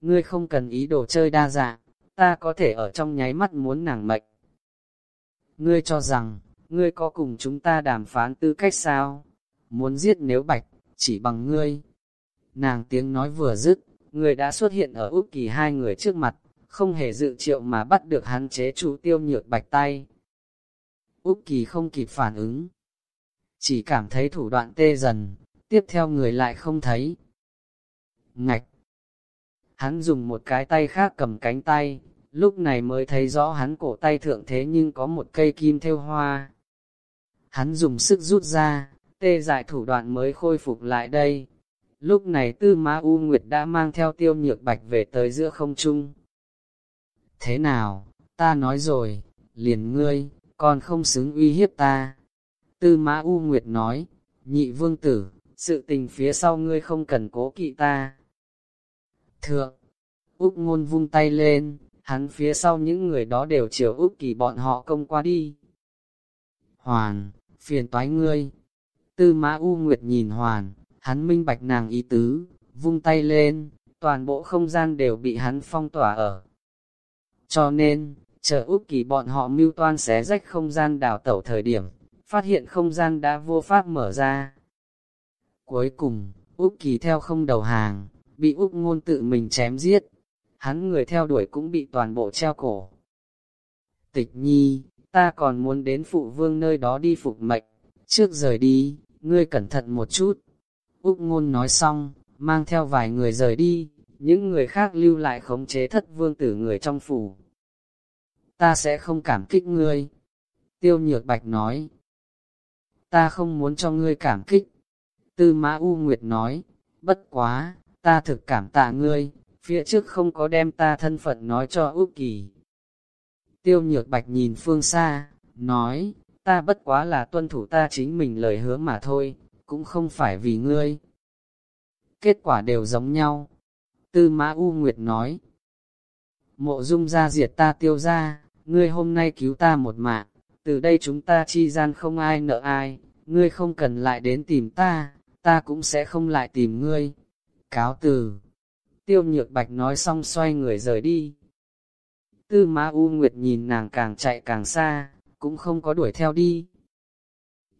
Ngươi không cần ý đồ chơi đa dạng, ta có thể ở trong nháy mắt muốn nàng mệnh. Ngươi cho rằng, ngươi có cùng chúng ta đàm phán tư cách sao? Muốn giết nếu bạch, chỉ bằng ngươi. Nàng tiếng nói vừa dứt, người đã xuất hiện ở Úc Kỳ hai người trước mặt, không hề dự triệu mà bắt được hắn chế chủ tiêu nhược bạch tay. Úc Kỳ không kịp phản ứng, chỉ cảm thấy thủ đoạn tê dần, tiếp theo người lại không thấy. Ngạch! Hắn dùng một cái tay khác cầm cánh tay, lúc này mới thấy rõ hắn cổ tay thượng thế nhưng có một cây kim theo hoa. Hắn dùng sức rút ra, tê dại thủ đoạn mới khôi phục lại đây. Lúc này tư ma U Nguyệt đã mang theo tiêu nhược bạch về tới giữa không trung. Thế nào, ta nói rồi, liền ngươi, còn không xứng uy hiếp ta. Tư mã U Nguyệt nói, nhị vương tử, sự tình phía sau ngươi không cần cố kỵ ta. Thượng, Úc ngôn vung tay lên, hắn phía sau những người đó đều chiều Úc kỳ bọn họ công qua đi. Hoàn, phiền toái ngươi. Tư mã U Nguyệt nhìn Hoàn, hắn minh bạch nàng ý tứ, vung tay lên, toàn bộ không gian đều bị hắn phong tỏa ở. Cho nên, chờ Úc Kỳ bọn họ mưu toan xé rách không gian đào tẩu thời điểm, phát hiện không gian đã vô pháp mở ra. Cuối cùng, Úc Kỳ theo không đầu hàng, bị Úc ngôn tự mình chém giết. Hắn người theo đuổi cũng bị toàn bộ treo cổ. Tịch nhi, ta còn muốn đến phụ vương nơi đó đi phục mệnh, trước rời đi, ngươi cẩn thận một chút. Úc ngôn nói xong, mang theo vài người rời đi, những người khác lưu lại khống chế thất vương tử người trong phủ. Ta sẽ không cảm kích ngươi. Tiêu nhược bạch nói. Ta không muốn cho ngươi cảm kích. Tư mã U Nguyệt nói, bất quá, ta thực cảm tạ ngươi, phía trước không có đem ta thân phận nói cho Úc Kỳ. Tiêu nhược bạch nhìn phương xa, nói, ta bất quá là tuân thủ ta chính mình lời hứa mà thôi, cũng không phải vì ngươi. Kết quả đều giống nhau. Tư Mã U Nguyệt nói, mộ dung ra diệt ta tiêu ra, ngươi hôm nay cứu ta một mạng, từ đây chúng ta chi gian không ai nợ ai, ngươi không cần lại đến tìm ta, ta cũng sẽ không lại tìm ngươi. Cáo từ. Tiêu nhược bạch nói xong xoay người rời đi. Tư ma U Nguyệt nhìn nàng càng chạy càng xa, cũng không có đuổi theo đi.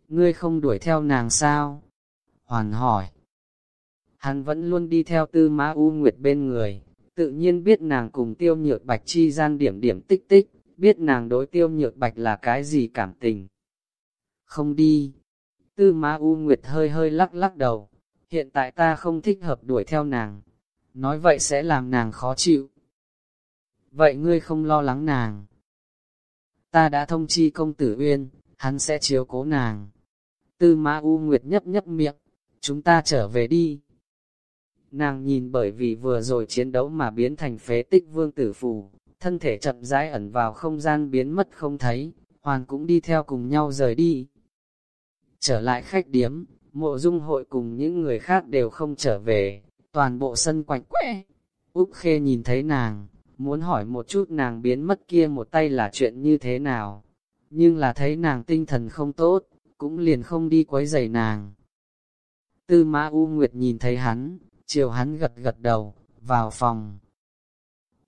Ngươi không đuổi theo nàng sao? Hoàn hỏi. Hắn vẫn luôn đi theo tư ma U Nguyệt bên người, tự nhiên biết nàng cùng tiêu nhược bạch chi gian điểm điểm tích tích, biết nàng đối tiêu nhược bạch là cái gì cảm tình. Không đi. Tư ma U Nguyệt hơi hơi lắc lắc đầu, hiện tại ta không thích hợp đuổi theo nàng. Nói vậy sẽ làm nàng khó chịu. Vậy ngươi không lo lắng nàng. Ta đã thông chi công tử Uyên, hắn sẽ chiếu cố nàng. Tư ma U Nguyệt nhấp nhấp miệng, chúng ta trở về đi. Nàng nhìn bởi vì vừa rồi chiến đấu mà biến thành phế tích vương tử phù, thân thể chậm rãi ẩn vào không gian biến mất không thấy, hoàn cũng đi theo cùng nhau rời đi. Trở lại khách điếm, mộ dung hội cùng những người khác đều không trở về, toàn bộ sân quạnh quẽ. Úc Khê nhìn thấy nàng, muốn hỏi một chút nàng biến mất kia một tay là chuyện như thế nào, nhưng là thấy nàng tinh thần không tốt, cũng liền không đi quấy rầy nàng. Tư Mã U Nguyệt nhìn thấy hắn, chiều hắn gật gật đầu, vào phòng.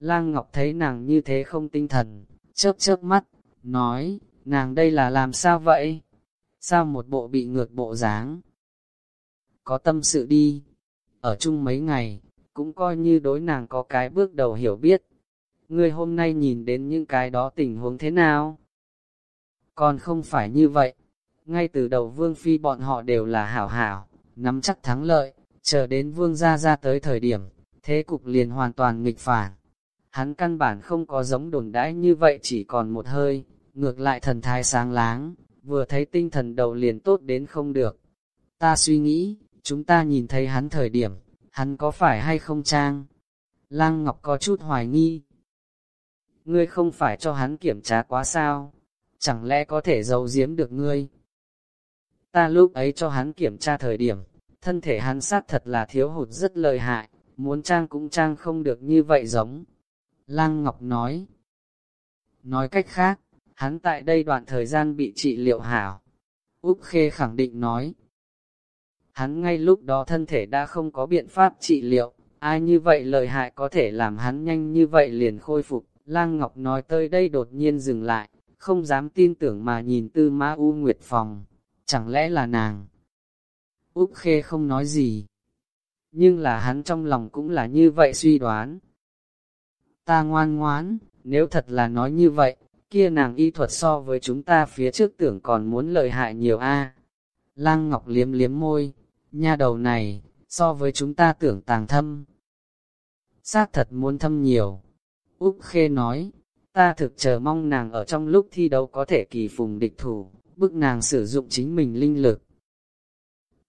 Lang Ngọc thấy nàng như thế không tinh thần, chớp chớp mắt, nói, nàng đây là làm sao vậy? Sao một bộ bị ngược bộ dáng? Có tâm sự đi. ở chung mấy ngày, cũng coi như đối nàng có cái bước đầu hiểu biết. Ngươi hôm nay nhìn đến những cái đó tình huống thế nào? Còn không phải như vậy, ngay từ đầu vương phi bọn họ đều là hảo hảo, nắm chắc thắng lợi, chờ đến vương gia ra tới thời điểm, thế cục liền hoàn toàn nghịch phản. Hắn căn bản không có giống đồn đãi như vậy chỉ còn một hơi, ngược lại thần thái sáng láng, vừa thấy tinh thần đầu liền tốt đến không được. Ta suy nghĩ, chúng ta nhìn thấy hắn thời điểm, hắn có phải hay không trang? Lang Ngọc có chút hoài nghi. Ngươi không phải cho hắn kiểm tra quá sao? Chẳng lẽ có thể giấu giếm được ngươi? Ta lúc ấy cho hắn kiểm tra thời điểm, thân thể hắn sát thật là thiếu hụt rất lợi hại, muốn trang cũng trang không được như vậy giống. Lang Ngọc nói. Nói cách khác, hắn tại đây đoạn thời gian bị trị liệu hảo. Úc Khê khẳng định nói. Hắn ngay lúc đó thân thể đã không có biện pháp trị liệu, ai như vậy lợi hại có thể làm hắn nhanh như vậy liền khôi phục. Lang Ngọc nói tới đây đột nhiên dừng lại, không dám tin tưởng mà nhìn tư ma u nguyệt phòng. Chẳng lẽ là nàng? Úc Khê không nói gì. Nhưng là hắn trong lòng cũng là như vậy suy đoán. Ta ngoan ngoán, nếu thật là nói như vậy, kia nàng y thuật so với chúng ta phía trước tưởng còn muốn lợi hại nhiều a. Lăng Ngọc liếm liếm môi, nha đầu này, so với chúng ta tưởng tàng thâm. Xác thật muốn thâm nhiều. Úc Khê nói, ta thực chờ mong nàng ở trong lúc thi đấu có thể kỳ phùng địch thủ, bức nàng sử dụng chính mình linh lực.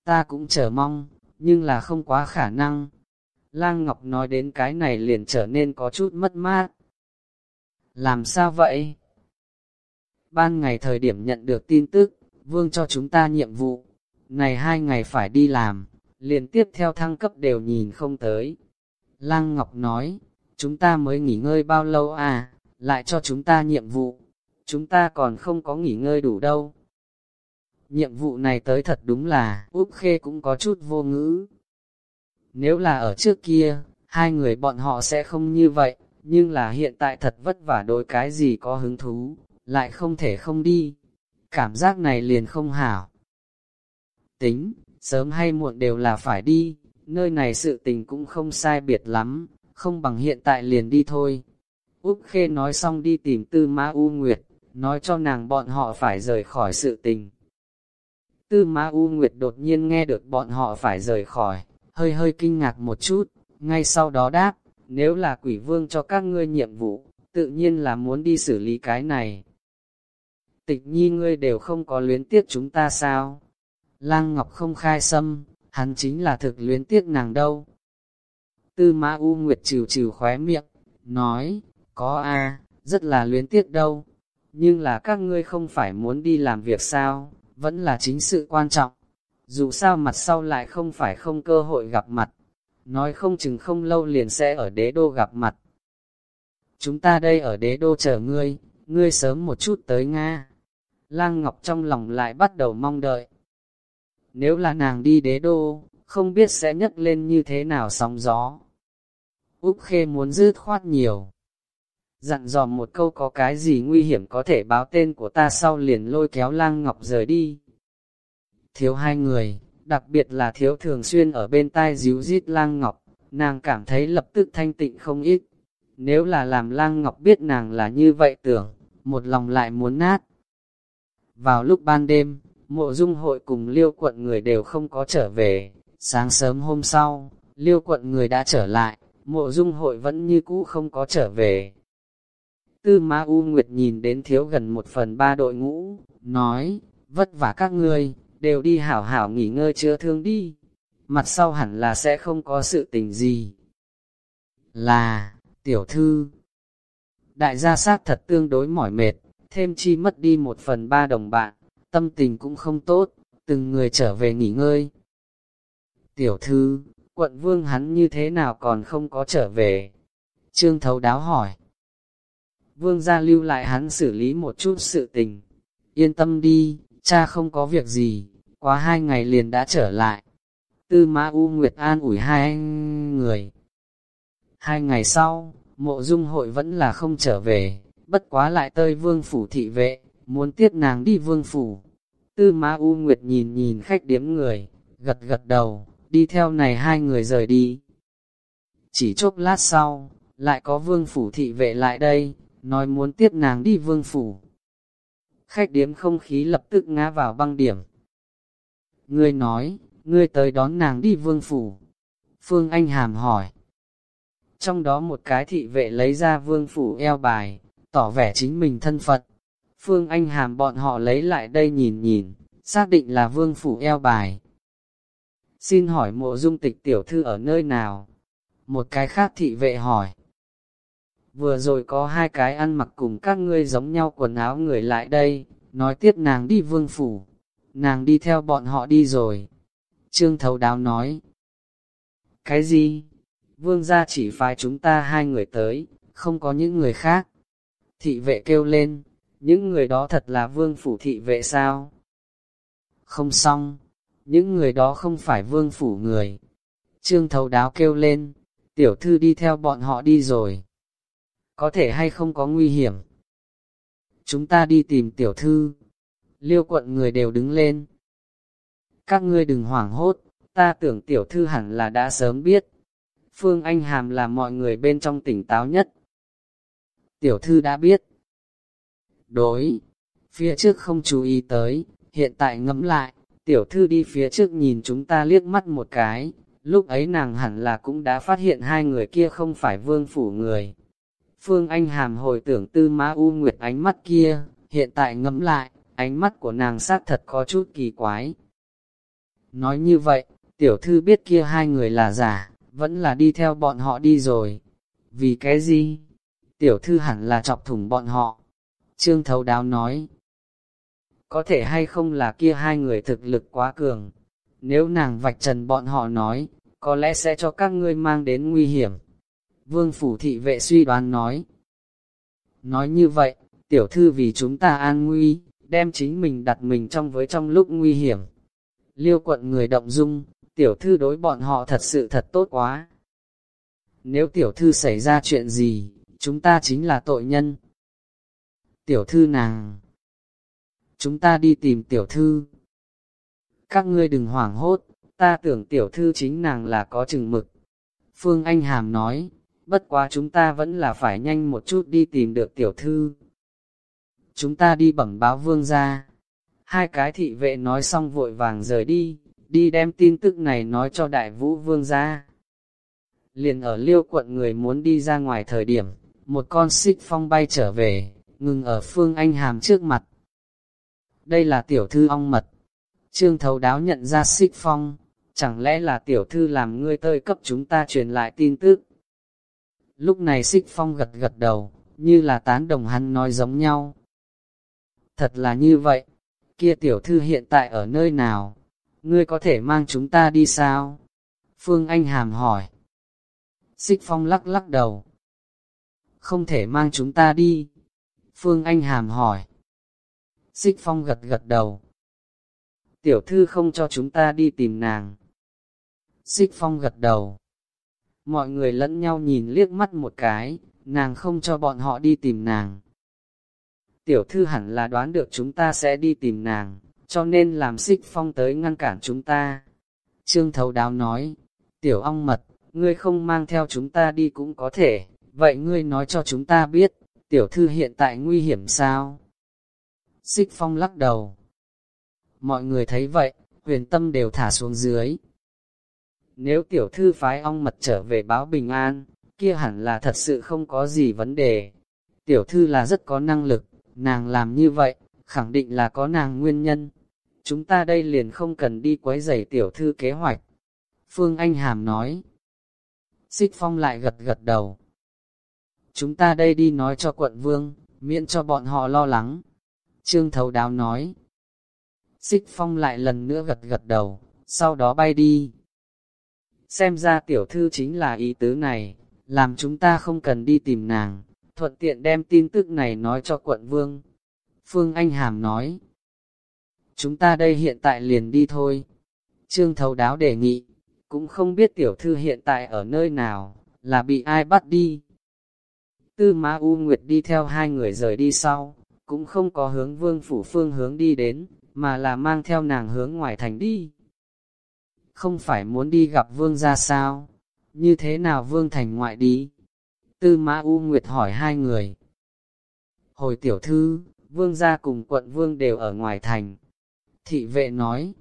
Ta cũng chờ mong, nhưng là không quá khả năng. Lang Ngọc nói đến cái này liền trở nên có chút mất mát. Làm sao vậy? Ban ngày thời điểm nhận được tin tức, vương cho chúng ta nhiệm vụ. Này hai ngày phải đi làm, liền tiếp theo thăng cấp đều nhìn không tới. Lang Ngọc nói, chúng ta mới nghỉ ngơi bao lâu à, lại cho chúng ta nhiệm vụ. Chúng ta còn không có nghỉ ngơi đủ đâu. Nhiệm vụ này tới thật đúng là, Úc Khê cũng có chút vô ngữ. Nếu là ở trước kia, hai người bọn họ sẽ không như vậy, nhưng là hiện tại thật vất vả đối cái gì có hứng thú, lại không thể không đi. Cảm giác này liền không hảo. Tính, sớm hay muộn đều là phải đi, nơi này sự tình cũng không sai biệt lắm, không bằng hiện tại liền đi thôi. Úc Khê nói xong đi tìm Tư Ma U Nguyệt, nói cho nàng bọn họ phải rời khỏi sự tình. Tư Ma U Nguyệt đột nhiên nghe được bọn họ phải rời khỏi, hơi hơi kinh ngạc một chút, ngay sau đó đáp, nếu là quỷ vương cho các ngươi nhiệm vụ, tự nhiên là muốn đi xử lý cái này. Tịch nhi ngươi đều không có luyến tiếc chúng ta sao? Lang Ngọc không khai xâm, hắn chính là thực luyến tiếc nàng đâu. Tư Ma U Nguyệt trừ trừ khóe miệng, nói, có a, rất là luyến tiếc đâu. Nhưng là các ngươi không phải muốn đi làm việc sao, vẫn là chính sự quan trọng. Dù sao mặt sau lại không phải không cơ hội gặp mặt, nói không chừng không lâu liền sẽ ở đế đô gặp mặt. Chúng ta đây ở đế đô chờ ngươi, ngươi sớm một chút tới Nga. Lang Ngọc trong lòng lại bắt đầu mong đợi. Nếu là nàng đi đế đô, không biết sẽ nhấc lên như thế nào sóng gió. Úc Khê muốn dứt khoát nhiều. Dặn dò một câu có cái gì nguy hiểm có thể báo tên của ta sau liền lôi kéo Lang Ngọc rời đi. Thiếu hai người, đặc biệt là thiếu thường xuyên ở bên tai díu dít Lang Ngọc, nàng cảm thấy lập tức thanh tịnh không ít. Nếu là làm Lang Ngọc biết nàng là như vậy tưởng, một lòng lại muốn nát. Vào lúc ban đêm, mộ dung hội cùng liêu quận người đều không có trở về. Sáng sớm hôm sau, liêu quận người đã trở lại, mộ dung hội vẫn như cũ không có trở về. Tư Ma U Nguyệt nhìn đến thiếu gần một phần ba đội ngũ, nói, vất vả các ngươi, đều đi hảo hảo nghỉ ngơi chữa thương đi. Mặt sau hẳn là sẽ không có sự tình gì. Là, tiểu thư. Đại gia sát thật tương đối mỏi mệt, thêm chi mất đi một phần ba đồng bạn, tâm tình cũng không tốt, từng người trở về nghỉ ngơi. Tiểu thư, quận vương hắn như thế nào còn không có trở về? Trương thấu đáo hỏi. Vương gia lưu lại hắn xử lý một chút sự tình. Yên tâm đi, cha không có việc gì, quá hai ngày liền đã trở lại. Tư Mã U Nguyệt an ủi hai anh người. Hai ngày sau, mộ dung hội vẫn là không trở về, bất quá lại tơi vương phủ thị vệ, muốn tiếp nàng đi vương phủ. Tư Ma U Nguyệt nhìn nhìn khách điếm người, gật gật đầu, đi theo này hai người rời đi. Chỉ chốc lát sau, lại có vương phủ thị vệ lại đây, nói muốn tiếp nàng đi vương phủ. Khách điếm không khí lập tức ngã vào băng điểm. Ngươi nói, ngươi tới đón nàng đi vương phủ. Phương Anh Hàm hỏi. Trong đó một cái thị vệ lấy ra vương phủ eo bài, tỏ vẻ chính mình thân Phật. Phương Anh Hàm bọn họ lấy lại đây nhìn nhìn, xác định là vương phủ eo bài. Xin hỏi mộ dung tịch tiểu thư ở nơi nào? Một cái khác thị vệ hỏi. Vừa rồi có hai cái ăn mặc cùng các ngươi giống nhau quần áo người lại đây, nói tiếp nàng đi vương phủ. Nàng đi theo bọn họ đi rồi. Trương thấu đáo nói. Cái gì? Vương gia chỉ phái chúng ta hai người tới, không có những người khác. Thị vệ kêu lên, những người đó thật là vương phủ thị vệ sao? Không xong, những người đó không phải vương phủ người. Trương thấu đáo kêu lên, tiểu thư đi theo bọn họ đi rồi. Có thể hay không có nguy hiểm? Chúng ta đi tìm tiểu thư. Liêu quận người đều đứng lên. Các ngươi đừng hoảng hốt, ta tưởng tiểu thư hẳn là đã sớm biết. Phương Anh Hàm là mọi người bên trong tỉnh táo nhất. Tiểu thư đã biết. Đối, phía trước không chú ý tới, hiện tại ngẫm lại, tiểu thư đi phía trước nhìn chúng ta liếc mắt một cái, lúc ấy nàng hẳn là cũng đã phát hiện hai người kia không phải vương phủ người. Phương Anh Hàm hồi tưởng tư Ma U Nguyệt ánh mắt kia, hiện tại ngẫm lại, ánh mắt của nàng xác thật có chút kỳ quái. Nói như vậy, tiểu thư biết kia hai người là giả, vẫn là đi theo bọn họ đi rồi. Vì cái gì? Tiểu thư hẳn là chọc thủng bọn họ. Trương Thấu Đáo nói, có thể hay không là kia hai người thực lực quá cường. Nếu nàng vạch trần bọn họ nói, có lẽ sẽ cho các ngươi mang đến nguy hiểm. Vương Phủ Thị Vệ suy đoán nói. Nói như vậy, tiểu thư vì chúng ta an nguy, đem chính mình đặt mình trong với trong lúc nguy hiểm. Liêu quận người động dung, tiểu thư đối bọn họ thật sự thật tốt quá. Nếu tiểu thư xảy ra chuyện gì, chúng ta chính là tội nhân. Tiểu thư nàng, chúng ta đi tìm tiểu thư. Các ngươi đừng hoảng hốt, ta tưởng tiểu thư chính nàng là có chừng mực. Phương Anh Hàm nói, bất quá chúng ta vẫn là phải nhanh một chút đi tìm được tiểu thư. Chúng ta đi bẩm báo vương ra. Hai cái thị vệ nói xong vội vàng rời đi, đi đem tin tức này nói cho đại vũ vương ra. Liền ở liêu quận người muốn đi ra ngoài thời điểm, một con xích phong bay trở về, ngừng ở phương anh hàm trước mặt. Đây là tiểu thư ong mật. Trương thấu đáo nhận ra xích phong, chẳng lẽ là tiểu thư làm ngươi tơi cấp chúng ta truyền lại tin tức. Lúc này xích phong gật gật đầu, như là tán đồng hắn nói giống nhau. Thật là như vậy, kia tiểu thư hiện tại ở nơi nào? Ngươi có thể mang chúng ta đi sao? Phương Anh hàm hỏi. Xích phong lắc lắc đầu. Không thể mang chúng ta đi. Phương Anh hàm hỏi. Xích phong gật gật đầu. Tiểu thư không cho chúng ta đi tìm nàng. Xích phong gật đầu. Mọi người lẫn nhau nhìn liếc mắt một cái, nàng không cho bọn họ đi tìm nàng. Tiểu thư hẳn là đoán được chúng ta sẽ đi tìm nàng, cho nên làm xích phong tới ngăn cản chúng ta. Trương thấu đáo nói, tiểu ong mật, ngươi không mang theo chúng ta đi cũng có thể, vậy ngươi nói cho chúng ta biết, tiểu thư hiện tại nguy hiểm sao? Xích phong lắc đầu. Mọi người thấy vậy, huyền tâm đều thả xuống dưới. Nếu tiểu thư phái ong mật trở về báo bình an, kia hẳn là thật sự không có gì vấn đề. Tiểu thư là rất có năng lực, nàng làm như vậy, khẳng định là có nàng nguyên nhân. Chúng ta đây liền không cần đi quấy rầy tiểu thư kế hoạch. Phương Anh Hàm nói. Xích Phong lại gật gật đầu. Chúng ta đây đi nói cho quận vương, miễn cho bọn họ lo lắng. Trương Thấu Đáo nói. Xích Phong lại lần nữa gật gật đầu, sau đó bay đi. Xem ra tiểu thư chính là ý tứ này, làm chúng ta không cần đi tìm nàng, thuận tiện đem tin tức này nói cho quận vương. Phương Anh Hàm nói. Chúng ta đây hiện tại liền đi thôi. Trương Thấu Đáo đề nghị, cũng không biết tiểu thư hiện tại ở nơi nào, là bị ai bắt đi. Tư Ma U Nguyệt đi theo hai người rời đi sau, cũng không có hướng vương phủ phương hướng đi đến, mà là mang theo nàng hướng ngoài thành đi. không phải muốn đi gặp vương ra sao? Như thế nào vương thành ngoại đi? Tư Mã U Nguyệt hỏi hai người. Hồi tiểu thư, vương gia cùng quận vương đều ở ngoài thành. Thị vệ nói,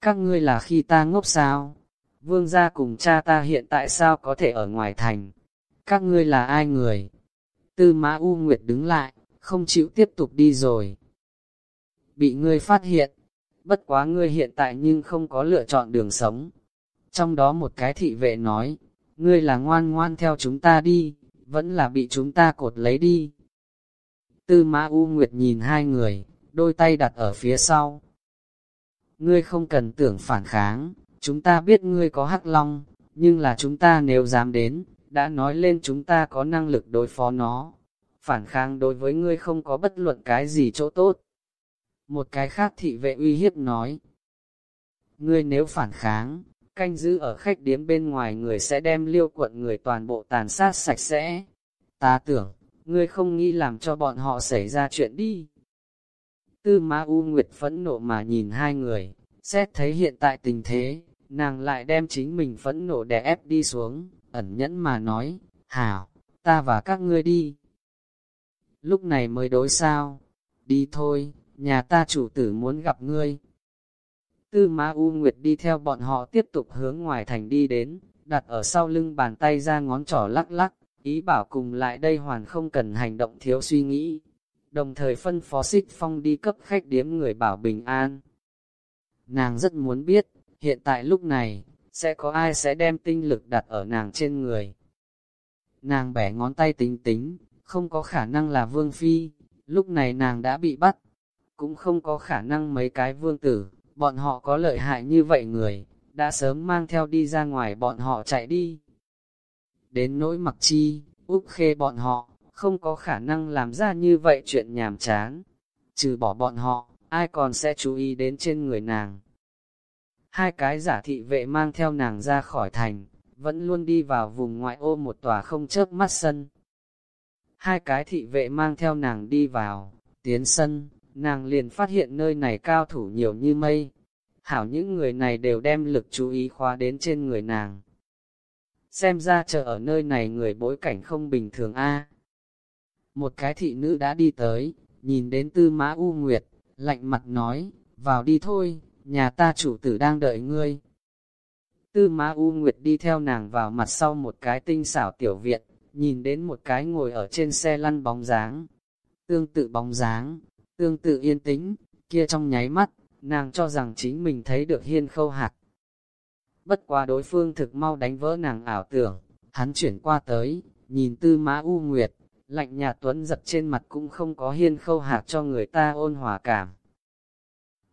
các ngươi là khi ta ngốc sao? Vương gia cùng cha ta hiện tại sao có thể ở ngoài thành? Các ngươi là ai người? Tư Mã U Nguyệt đứng lại, không chịu tiếp tục đi rồi. Bị ngươi phát hiện, bất quá ngươi hiện tại nhưng không có lựa chọn đường sống. Trong đó một cái thị vệ nói, ngươi là ngoan ngoan theo chúng ta đi, vẫn là bị chúng ta cột lấy đi. Tư Mã U Nguyệt nhìn hai người, đôi tay đặt ở phía sau. Ngươi không cần tưởng phản kháng, chúng ta biết ngươi có hắc long, nhưng là chúng ta nếu dám đến, đã nói lên chúng ta có năng lực đối phó nó. Phản kháng đối với ngươi không có bất luận cái gì chỗ tốt. Một cái khác thị vệ uy hiếp nói. Ngươi nếu phản kháng, canh giữ ở khách điếm bên ngoài người sẽ đem liêu quận người toàn bộ tàn sát sạch sẽ. Ta tưởng, ngươi không nghĩ làm cho bọn họ xảy ra chuyện đi. Tư Ma U Nguyệt phẫn nộ mà nhìn hai người, xét thấy hiện tại tình thế, nàng lại đem chính mình phẫn nộ đè ép đi xuống, ẩn nhẫn mà nói, hảo, ta và các ngươi đi. Lúc này mới đối sao, đi thôi, nhà ta chủ tử muốn gặp ngươi. Tư Ma U Nguyệt đi theo bọn họ tiếp tục hướng ngoài thành đi đến, đặt ở sau lưng bàn tay ra ngón trỏ lắc lắc, ý bảo cùng lại đây hoàn không cần hành động thiếu suy nghĩ. Đồng thời phân phó xích phong đi cấp khách điếm người bảo bình an. Nàng rất muốn biết, hiện tại lúc này, sẽ có ai sẽ đem tinh lực đặt ở nàng trên người. Nàng bẻ ngón tay tính tính, không có khả năng là vương phi, lúc này nàng đã bị bắt, cũng không có khả năng mấy cái vương tử, bọn họ có lợi hại như vậy người, đã sớm mang theo đi ra ngoài bọn họ chạy đi. Đến nỗi mặc chi, úp khê bọn họ, không có khả năng làm ra như vậy chuyện nhàm chán. Trừ bỏ bọn họ, ai còn sẽ chú ý đến trên người nàng. Hai cái giả thị vệ mang theo nàng ra khỏi thành, vẫn luôn đi vào vùng ngoại ô một tòa không chớp mắt sân. Hai cái thị vệ mang theo nàng đi vào, tiến sân, nàng liền phát hiện nơi này cao thủ nhiều như mây. Hảo những người này đều đem lực chú ý khóa đến trên người nàng. Xem ra chờ ở nơi này người bối cảnh không bình thường a. Một cái thị nữ đã đi tới, nhìn đến tư mã U Nguyệt, lạnh mặt nói, vào đi thôi, nhà ta chủ tử đang đợi ngươi. Tư mã U Nguyệt đi theo nàng vào mặt sau một cái tinh xảo tiểu viện, nhìn đến một cái ngồi ở trên xe lăn bóng dáng. Tương tự bóng dáng, tương tự yên tĩnh, kia trong nháy mắt, nàng cho rằng chính mình thấy được hiên khâu hạt Bất quá đối phương thực mau đánh vỡ nàng ảo tưởng, hắn chuyển qua tới, nhìn tư mã U Nguyệt, lạnh nhà tuấn giật trên mặt cũng không có hiên khâu hạt cho người ta ôn hòa cảm.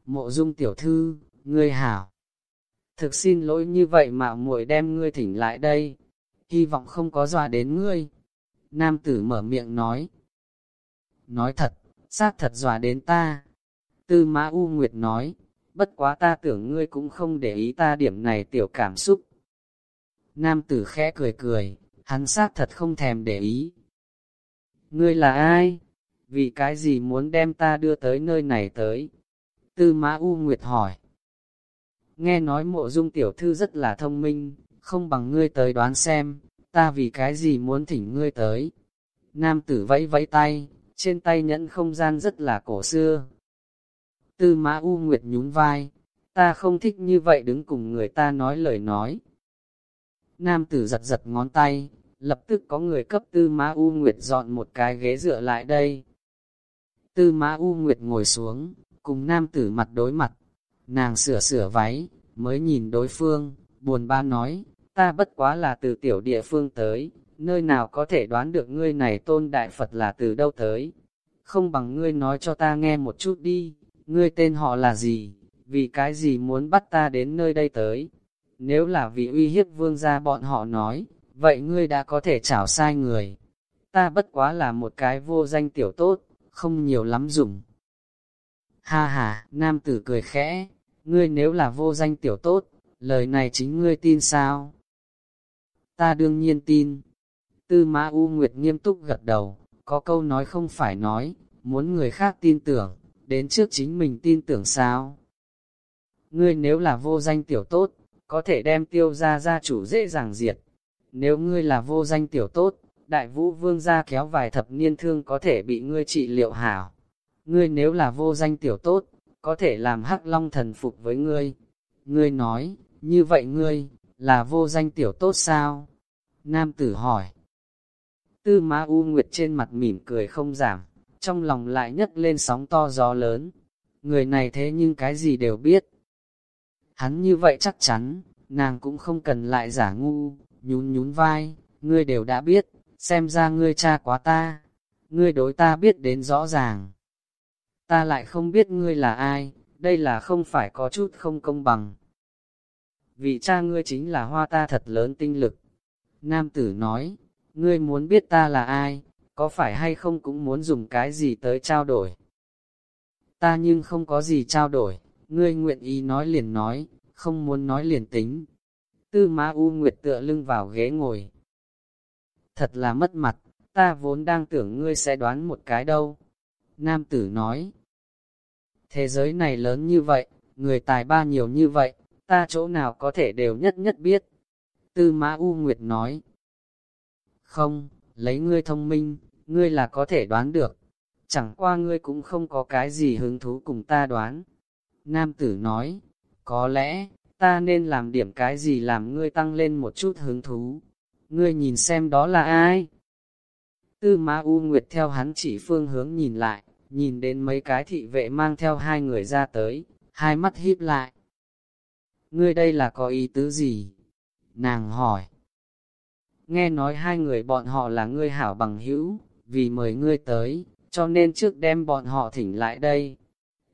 Mộ dung tiểu thư, ngươi hảo. Thực xin lỗi như vậy mà muội đem ngươi thỉnh lại đây. Hy vọng không có dọa đến ngươi. Nam tử mở miệng nói. Nói thật, xác thật dọa đến ta. Tư mã U Nguyệt nói, bất quá ta tưởng ngươi cũng không để ý ta điểm này tiểu cảm xúc. Nam tử khẽ cười cười, hắn xác thật không thèm để ý. Ngươi là ai? Vì cái gì muốn đem ta đưa tới nơi này tới? Tư Mã U Nguyệt hỏi. Nghe nói mộ dung tiểu thư rất là thông minh, không bằng ngươi tới đoán xem, ta vì cái gì muốn thỉnh ngươi tới. Nam tử vẫy vẫy tay, trên tay nhẫn không gian rất là cổ xưa. Tư Mã U Nguyệt nhún vai, ta không thích như vậy đứng cùng người ta nói lời nói. Nam tử giật giật ngón tay, lập tức có người cấp Tư Mã U Nguyệt dọn một cái ghế dựa lại đây. Tư Mã U Nguyệt ngồi xuống, cùng nam tử mặt đối mặt. Nàng sửa sửa váy, mới nhìn đối phương, buồn ba nói, ta bất quá là từ tiểu địa phương tới, nơi nào có thể đoán được ngươi này tôn đại Phật là từ đâu tới. Không bằng ngươi nói cho ta nghe một chút đi, ngươi tên họ là gì, vì cái gì muốn bắt ta đến nơi đây tới. Nếu là vì uy hiếp vương gia bọn họ nói, vậy ngươi đã có thể chảo sai người. Ta bất quá là một cái vô danh tiểu tốt, không nhiều lắm dùng. Ha ha, nam tử cười khẽ, ngươi nếu là vô danh tiểu tốt, lời này chính ngươi tin sao? Ta đương nhiên tin. Tư Ma U Nguyệt nghiêm túc gật đầu, có câu nói không phải nói, muốn người khác tin tưởng, đến trước chính mình tin tưởng sao? ngươi nếu là vô danh tiểu tốt, có thể đem tiêu ra gia chủ dễ dàng diệt. Nếu ngươi là vô danh tiểu tốt, đại vũ vương gia kéo vài thập niên thương có thể bị ngươi trị liệu hảo. Ngươi nếu là vô danh tiểu tốt, có thể làm hắc long thần phục với ngươi. Ngươi nói, như vậy ngươi, là vô danh tiểu tốt sao? Nam tử hỏi. Tư Ma U Nguyệt trên mặt mỉm cười không giảm, trong lòng lại nhấc lên sóng to gió lớn. Người này thế nhưng cái gì đều biết. Hắn như vậy chắc chắn, nàng cũng không cần lại giả ngu, nhún nhún vai, ngươi đều đã biết, xem ra ngươi cha quá ta, ngươi đối ta biết đến rõ ràng. Ta lại không biết ngươi là ai, đây là không phải có chút không công bằng. Vị cha ngươi chính là hoa ta thật lớn tinh lực. Nam tử nói, ngươi muốn biết ta là ai, có phải hay không cũng muốn dùng cái gì tới trao đổi. Ta nhưng không có gì trao đổi, ngươi nguyện ý nói liền nói, không muốn nói liền tính. Tư Ma U Nguyệt tựa lưng vào ghế ngồi. Thật là mất mặt, ta vốn đang tưởng ngươi sẽ đoán một cái đâu. Nam tử nói. Thế giới này lớn như vậy, người tài ba nhiều như vậy, ta chỗ nào có thể đều nhất nhất biết. Tư Mã U Nguyệt nói. Không, lấy ngươi thông minh, ngươi là có thể đoán được. Chẳng qua ngươi cũng không có cái gì hứng thú cùng ta đoán. Nam tử nói, có lẽ, ta nên làm điểm cái gì làm ngươi tăng lên một chút hứng thú. Ngươi nhìn xem đó là ai? Tư Ma U Nguyệt theo hắn chỉ phương hướng nhìn lại, nhìn đến mấy cái thị vệ mang theo hai người ra tới, hai mắt híp lại. Ngươi đây là có ý tứ gì? Nàng hỏi. Nghe nói hai người bọn họ là ngươi hảo bằng hữu, vì mời ngươi tới, cho nên trước đem bọn họ thỉnh lại đây.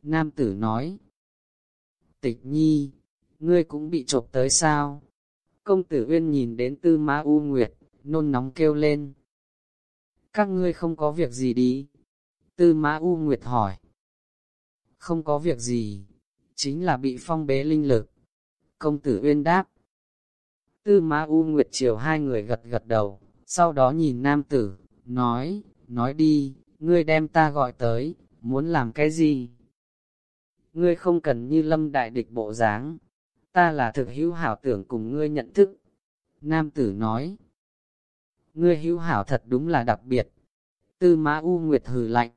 Nam tử nói. Tịch nhi, ngươi cũng bị chộp tới sao? Công tử Uyên nhìn đến tư Ma U Nguyệt, nôn nóng kêu lên. Các ngươi không có việc gì đi. Tư Mã U Nguyệt hỏi. Không có việc gì, chính là bị phong bế linh lực. Công tử Uyên đáp. Tư Ma U Nguyệt chiều hai người gật gật đầu, sau đó nhìn nam tử, nói, nói đi, ngươi đem ta gọi tới, muốn làm cái gì? Ngươi không cần như lâm đại địch bộ dáng, ta là thực hữu hảo tưởng cùng ngươi nhận thức. Nam tử nói, ngươi hữu hảo thật đúng là đặc biệt. Tư Ma U Nguyệt hừ lạnh,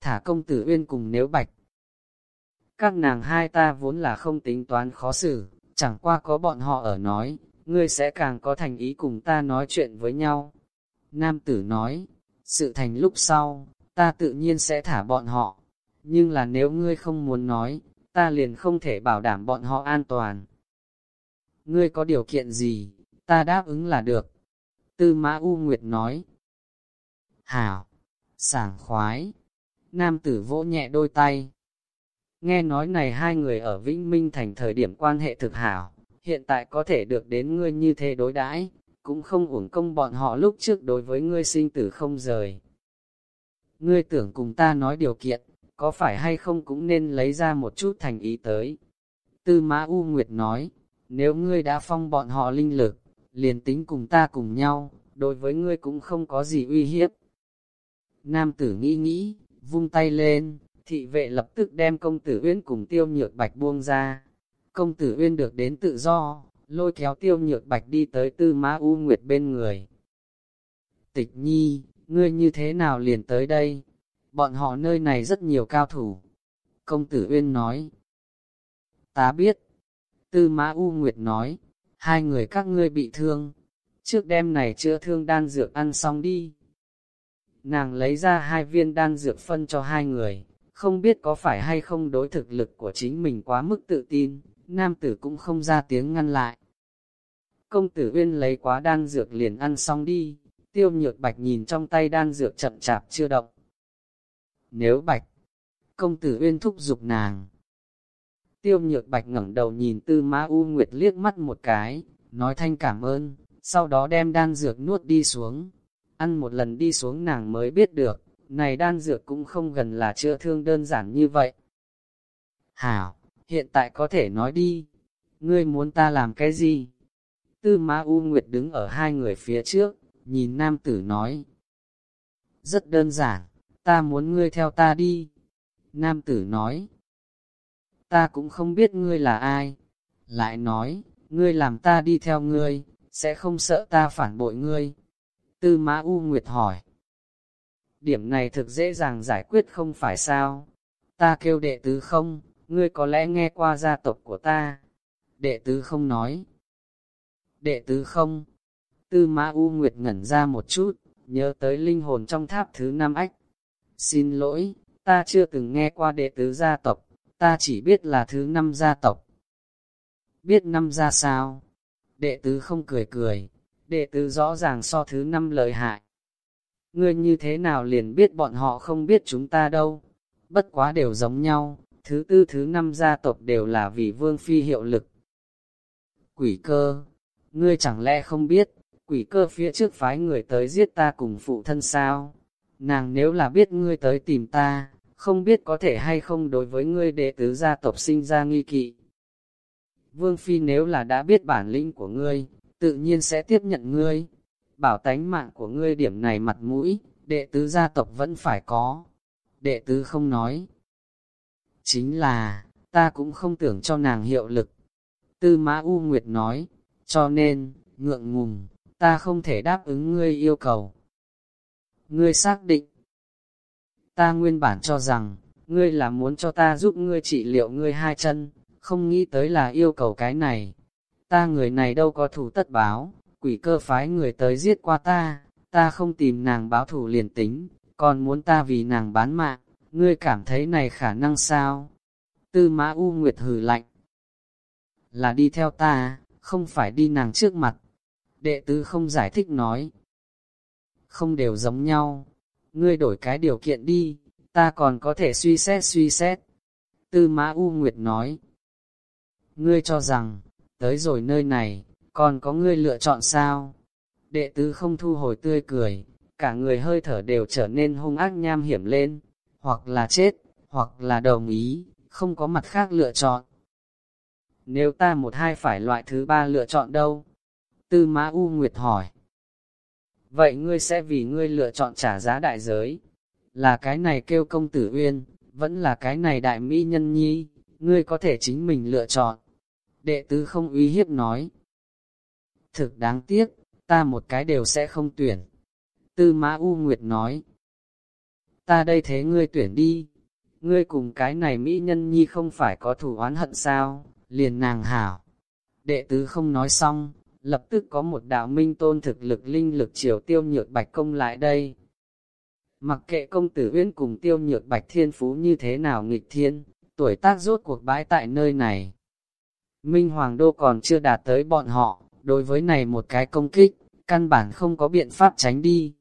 thả công tử uyên cùng nếu bạch. Các nàng hai ta vốn là không tính toán khó xử, chẳng qua có bọn họ ở nói, ngươi sẽ càng có thành ý cùng ta nói chuyện với nhau. Nam tử nói, sự thành lúc sau, ta tự nhiên sẽ thả bọn họ, nhưng là nếu ngươi không muốn nói, ta liền không thể bảo đảm bọn họ an toàn. Ngươi có điều kiện gì, ta đáp ứng là được. Tư Mã U Nguyệt nói. Hảo, sảng khoái, nam tử vỗ nhẹ đôi tay. Nghe nói này hai người ở Vĩnh Minh thành thời điểm quan hệ thực hảo, hiện tại có thể được đến ngươi như thế đối đãi, cũng không uổng công bọn họ lúc trước đối với ngươi sinh tử không rời. Ngươi tưởng cùng ta nói điều kiện, có phải hay không cũng nên lấy ra một chút thành ý tới. Tư Mã U Nguyệt nói, nếu ngươi đã phong bọn họ linh lực, liền tính cùng ta cùng nhau, đối với ngươi cũng không có gì uy hiếp. Nam tử nghĩ nghĩ, vung tay lên, thị vệ lập tức đem công tử Uyên cùng tiêu nhược bạch buông ra. Công tử Uyên được đến tự do, lôi kéo tiêu nhược bạch đi tới tư mã U Nguyệt bên người. Tịch nhi, ngươi như thế nào liền tới đây? Bọn họ nơi này rất nhiều cao thủ. Công tử Uyên nói. Ta biết. Tư mã U Nguyệt nói, hai người các ngươi bị thương. Trước đêm này chưa thương đan dược ăn xong đi. Nàng lấy ra hai viên đan dược phân cho hai người, không biết có phải hay không đối thực lực của chính mình quá mức tự tin, nam tử cũng không ra tiếng ngăn lại. Công tử Uyên lấy quá đan dược liền ăn xong đi, tiêu nhược bạch nhìn trong tay đan dược chậm chạp chưa động. Nếu bạch, công tử Uyên thúc giục nàng. Tiêu nhược bạch ngẩng đầu nhìn tư mã U Nguyệt liếc mắt một cái, nói thanh cảm ơn, sau đó đem đan dược nuốt đi xuống, Ăn một lần đi xuống nàng mới biết được, này đan dược cũng không gần là chữa thương đơn giản như vậy. Hảo, hiện tại có thể nói đi, ngươi muốn ta làm cái gì? Tư Ma U Nguyệt đứng ở hai người phía trước, nhìn nam tử nói. Rất đơn giản, ta muốn ngươi theo ta đi. Nam tử nói. ta cũng không biết ngươi là ai. Lại nói, ngươi làm ta đi theo ngươi, sẽ không sợ ta phản bội ngươi. Tư Mã U Nguyệt hỏi. Điểm này thực dễ dàng giải quyết không phải sao? Ta kêu đệ tứ không, ngươi có lẽ nghe qua gia tộc của ta. Đệ tứ không nói. Đệ tứ không. Tư Mã U Nguyệt ngẩn ra một chút, nhớ tới linh hồn trong tháp thứ năm ách. Xin lỗi, ta chưa từng nghe qua đệ tứ gia tộc, ta chỉ biết là thứ năm gia tộc. Biết năm gia sao? Đệ tứ không cười cười, đệ tứ rõ ràng so thứ năm lợi hại. Ngươi như thế nào liền biết bọn họ không biết chúng ta đâu, bất quá đều giống nhau, thứ tư thứ năm gia tộc đều là vì vương phi hiệu lực. Quỷ cơ, ngươi chẳng lẽ không biết, quỷ cơ phía trước phái người tới giết ta cùng phụ thân sao? Nàng nếu là biết ngươi tới tìm ta, không biết có thể hay không đối với ngươi đệ tứ gia tộc sinh ra nghi kỵ. Vương Phi nếu là đã biết bản lĩnh của ngươi, tự nhiên sẽ tiếp nhận ngươi. Bảo tánh mạng của ngươi điểm này mặt mũi, đệ tứ gia tộc vẫn phải có. Đệ tứ không nói. Chính là, ta cũng không tưởng cho nàng hiệu lực. Tư Mã U Nguyệt nói, cho nên, ngượng ngùng, ta không thể đáp ứng ngươi yêu cầu. Ngươi xác định, ta nguyên bản cho rằng, ngươi là muốn cho ta giúp ngươi trị liệu ngươi hai chân, không nghĩ tới là yêu cầu cái này. Ta người này đâu có thủ tất báo, quỷ cơ phái người tới giết qua ta, ta không tìm nàng báo thủ liền tính, còn muốn ta vì nàng bán mạng, ngươi cảm thấy này khả năng sao? Tư mã U Nguyệt hử lạnh. Là đi theo ta, không phải đi nàng trước mặt. Đệ tứ không giải thích nói. Không đều giống nhau. Ngươi đổi cái điều kiện đi, ta còn có thể suy xét suy xét. Tư mã U Nguyệt nói. Ngươi cho rằng, tới rồi nơi này, còn có ngươi lựa chọn sao? Đệ tứ không thu hồi tươi cười, cả người hơi thở đều trở nên hung ác nham hiểm lên, hoặc là chết, hoặc là đồng ý, không có mặt khác lựa chọn. Nếu ta một hai phải loại thứ ba lựa chọn đâu? Tư Mã U Nguyệt hỏi. Vậy ngươi sẽ vì ngươi lựa chọn trả giá đại giới? Là cái này kêu công tử uyên, vẫn là cái này đại mỹ nhân nhi, ngươi có thể chính mình lựa chọn. Đệ tứ không uy hiếp nói. Thực đáng tiếc, ta một cái đều sẽ không tuyển. Tư Mã U Nguyệt nói. Ta đây thế ngươi tuyển đi. Ngươi cùng cái này mỹ nhân nhi không phải có thủ oán hận sao? liền nàng hảo. Đệ tứ không nói xong, lập tức có một đạo minh tôn thực lực linh lực chiều tiêu nhược bạch công lại đây. Mặc kệ công tử uyên cùng tiêu nhược bạch thiên phú như thế nào nghịch thiên, tuổi tác rốt cuộc bãi tại nơi này. Minh Hoàng Đô còn chưa đạt tới bọn họ, đối với này một cái công kích, căn bản không có biện pháp tránh đi.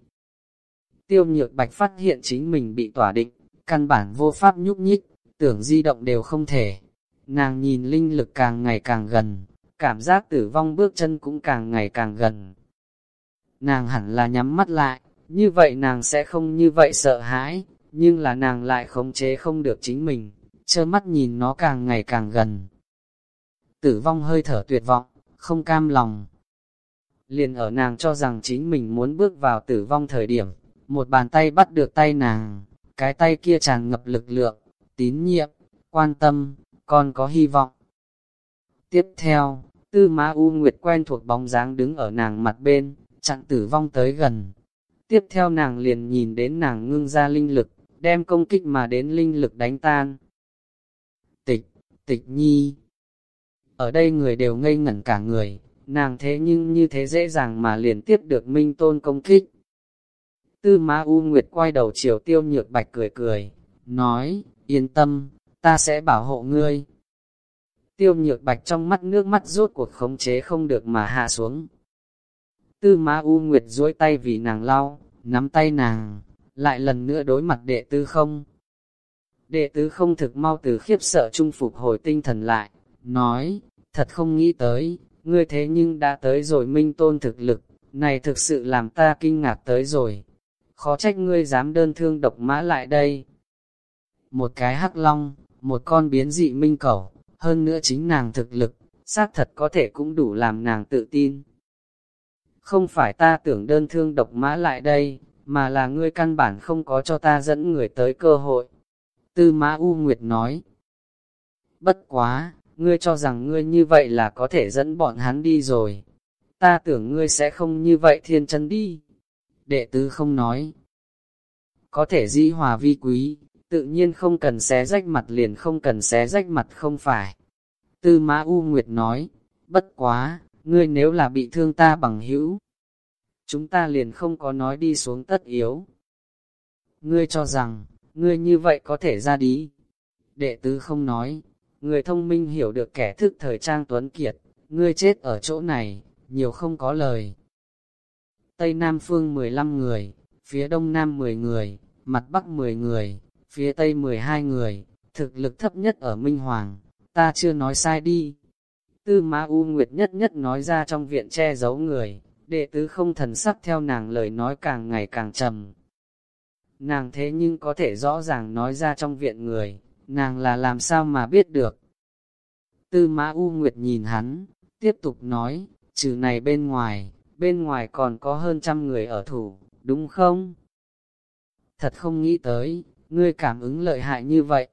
Tiêu nhược bạch phát hiện chính mình bị tỏa định, căn bản vô pháp nhúc nhích, tưởng di động đều không thể. Nàng nhìn linh lực càng ngày càng gần, cảm giác tử vong bước chân cũng càng ngày càng gần. Nàng hẳn là nhắm mắt lại, như vậy nàng sẽ không như vậy sợ hãi, nhưng là nàng lại khống chế không được chính mình, trơ mắt nhìn nó càng ngày càng gần. Tử vong hơi thở tuyệt vọng, không cam lòng. Liền ở nàng cho rằng chính mình muốn bước vào tử vong thời điểm, một bàn tay bắt được tay nàng, cái tay kia tràn ngập lực lượng, tín nhiệm, quan tâm, còn có hy vọng. Tiếp theo, tư Ma U Nguyệt quen thuộc bóng dáng đứng ở nàng mặt bên, chặn tử vong tới gần. Tiếp theo nàng liền nhìn đến nàng ngưng ra linh lực, đem công kích mà đến linh lực đánh tan. Tịch, tịch nhi. Ở đây người đều ngây ngẩn cả người, nàng thế nhưng như thế dễ dàng mà liền tiếp được minh tôn công kích. Tư Ma U Nguyệt quay đầu chiều tiêu nhược bạch cười cười, nói, yên tâm, ta sẽ bảo hộ ngươi. Tiêu nhược bạch trong mắt nước mắt rốt cuộc khống chế không được mà hạ xuống. Tư Ma U Nguyệt duỗi tay vì nàng lau, nắm tay nàng, lại lần nữa đối mặt đệ tư không. Đệ tứ không thực mau từ khiếp sợ trung phục hồi tinh thần lại, nói, thật không nghĩ tới, ngươi thế nhưng đã tới rồi minh tôn thực lực, này thực sự làm ta kinh ngạc tới rồi. Khó trách ngươi dám đơn thương độc mã lại đây. Một cái hắc long, một con biến dị minh cầu, hơn nữa chính nàng thực lực, xác thật có thể cũng đủ làm nàng tự tin. Không phải ta tưởng đơn thương độc mã lại đây, mà là ngươi căn bản không có cho ta dẫn người tới cơ hội. Tư Mã U Nguyệt nói, Bất quá, ngươi cho rằng ngươi như vậy là có thể dẫn bọn hắn đi rồi. Ta tưởng ngươi sẽ không như vậy thiên chân đi. Đệ tứ không nói. Có thể dĩ hòa vi quý, tự nhiên không cần xé rách mặt liền không cần xé rách mặt không phải. Tư Mã U Nguyệt nói, bất quá, ngươi nếu là bị thương ta bằng hữu, chúng ta liền không có nói đi xuống tất yếu. Ngươi cho rằng, ngươi như vậy có thể ra đi. Đệ tứ không nói, người thông minh hiểu được kẻ thức thời trang tuấn kiệt, ngươi chết ở chỗ này, nhiều không có lời. Tây Nam phương 15 người, phía Đông Nam 10 người, mặt Bắc 10 người, phía Tây 12 người, thực lực thấp nhất ở Minh Hoàng, ta chưa nói sai đi. Tư Ma U Nguyệt nhất nhất nói ra trong viện che giấu người, đệ tứ không thần sắc theo nàng lời nói càng ngày càng trầm. Nàng thế nhưng có thể rõ ràng nói ra trong viện người, nàng là làm sao mà biết được. Tư Mã U Nguyệt nhìn hắn, tiếp tục nói, trừ này bên ngoài, bên ngoài còn có hơn trăm người ở thủ, đúng không? Thật không nghĩ tới, ngươi cảm ứng lợi hại như vậy,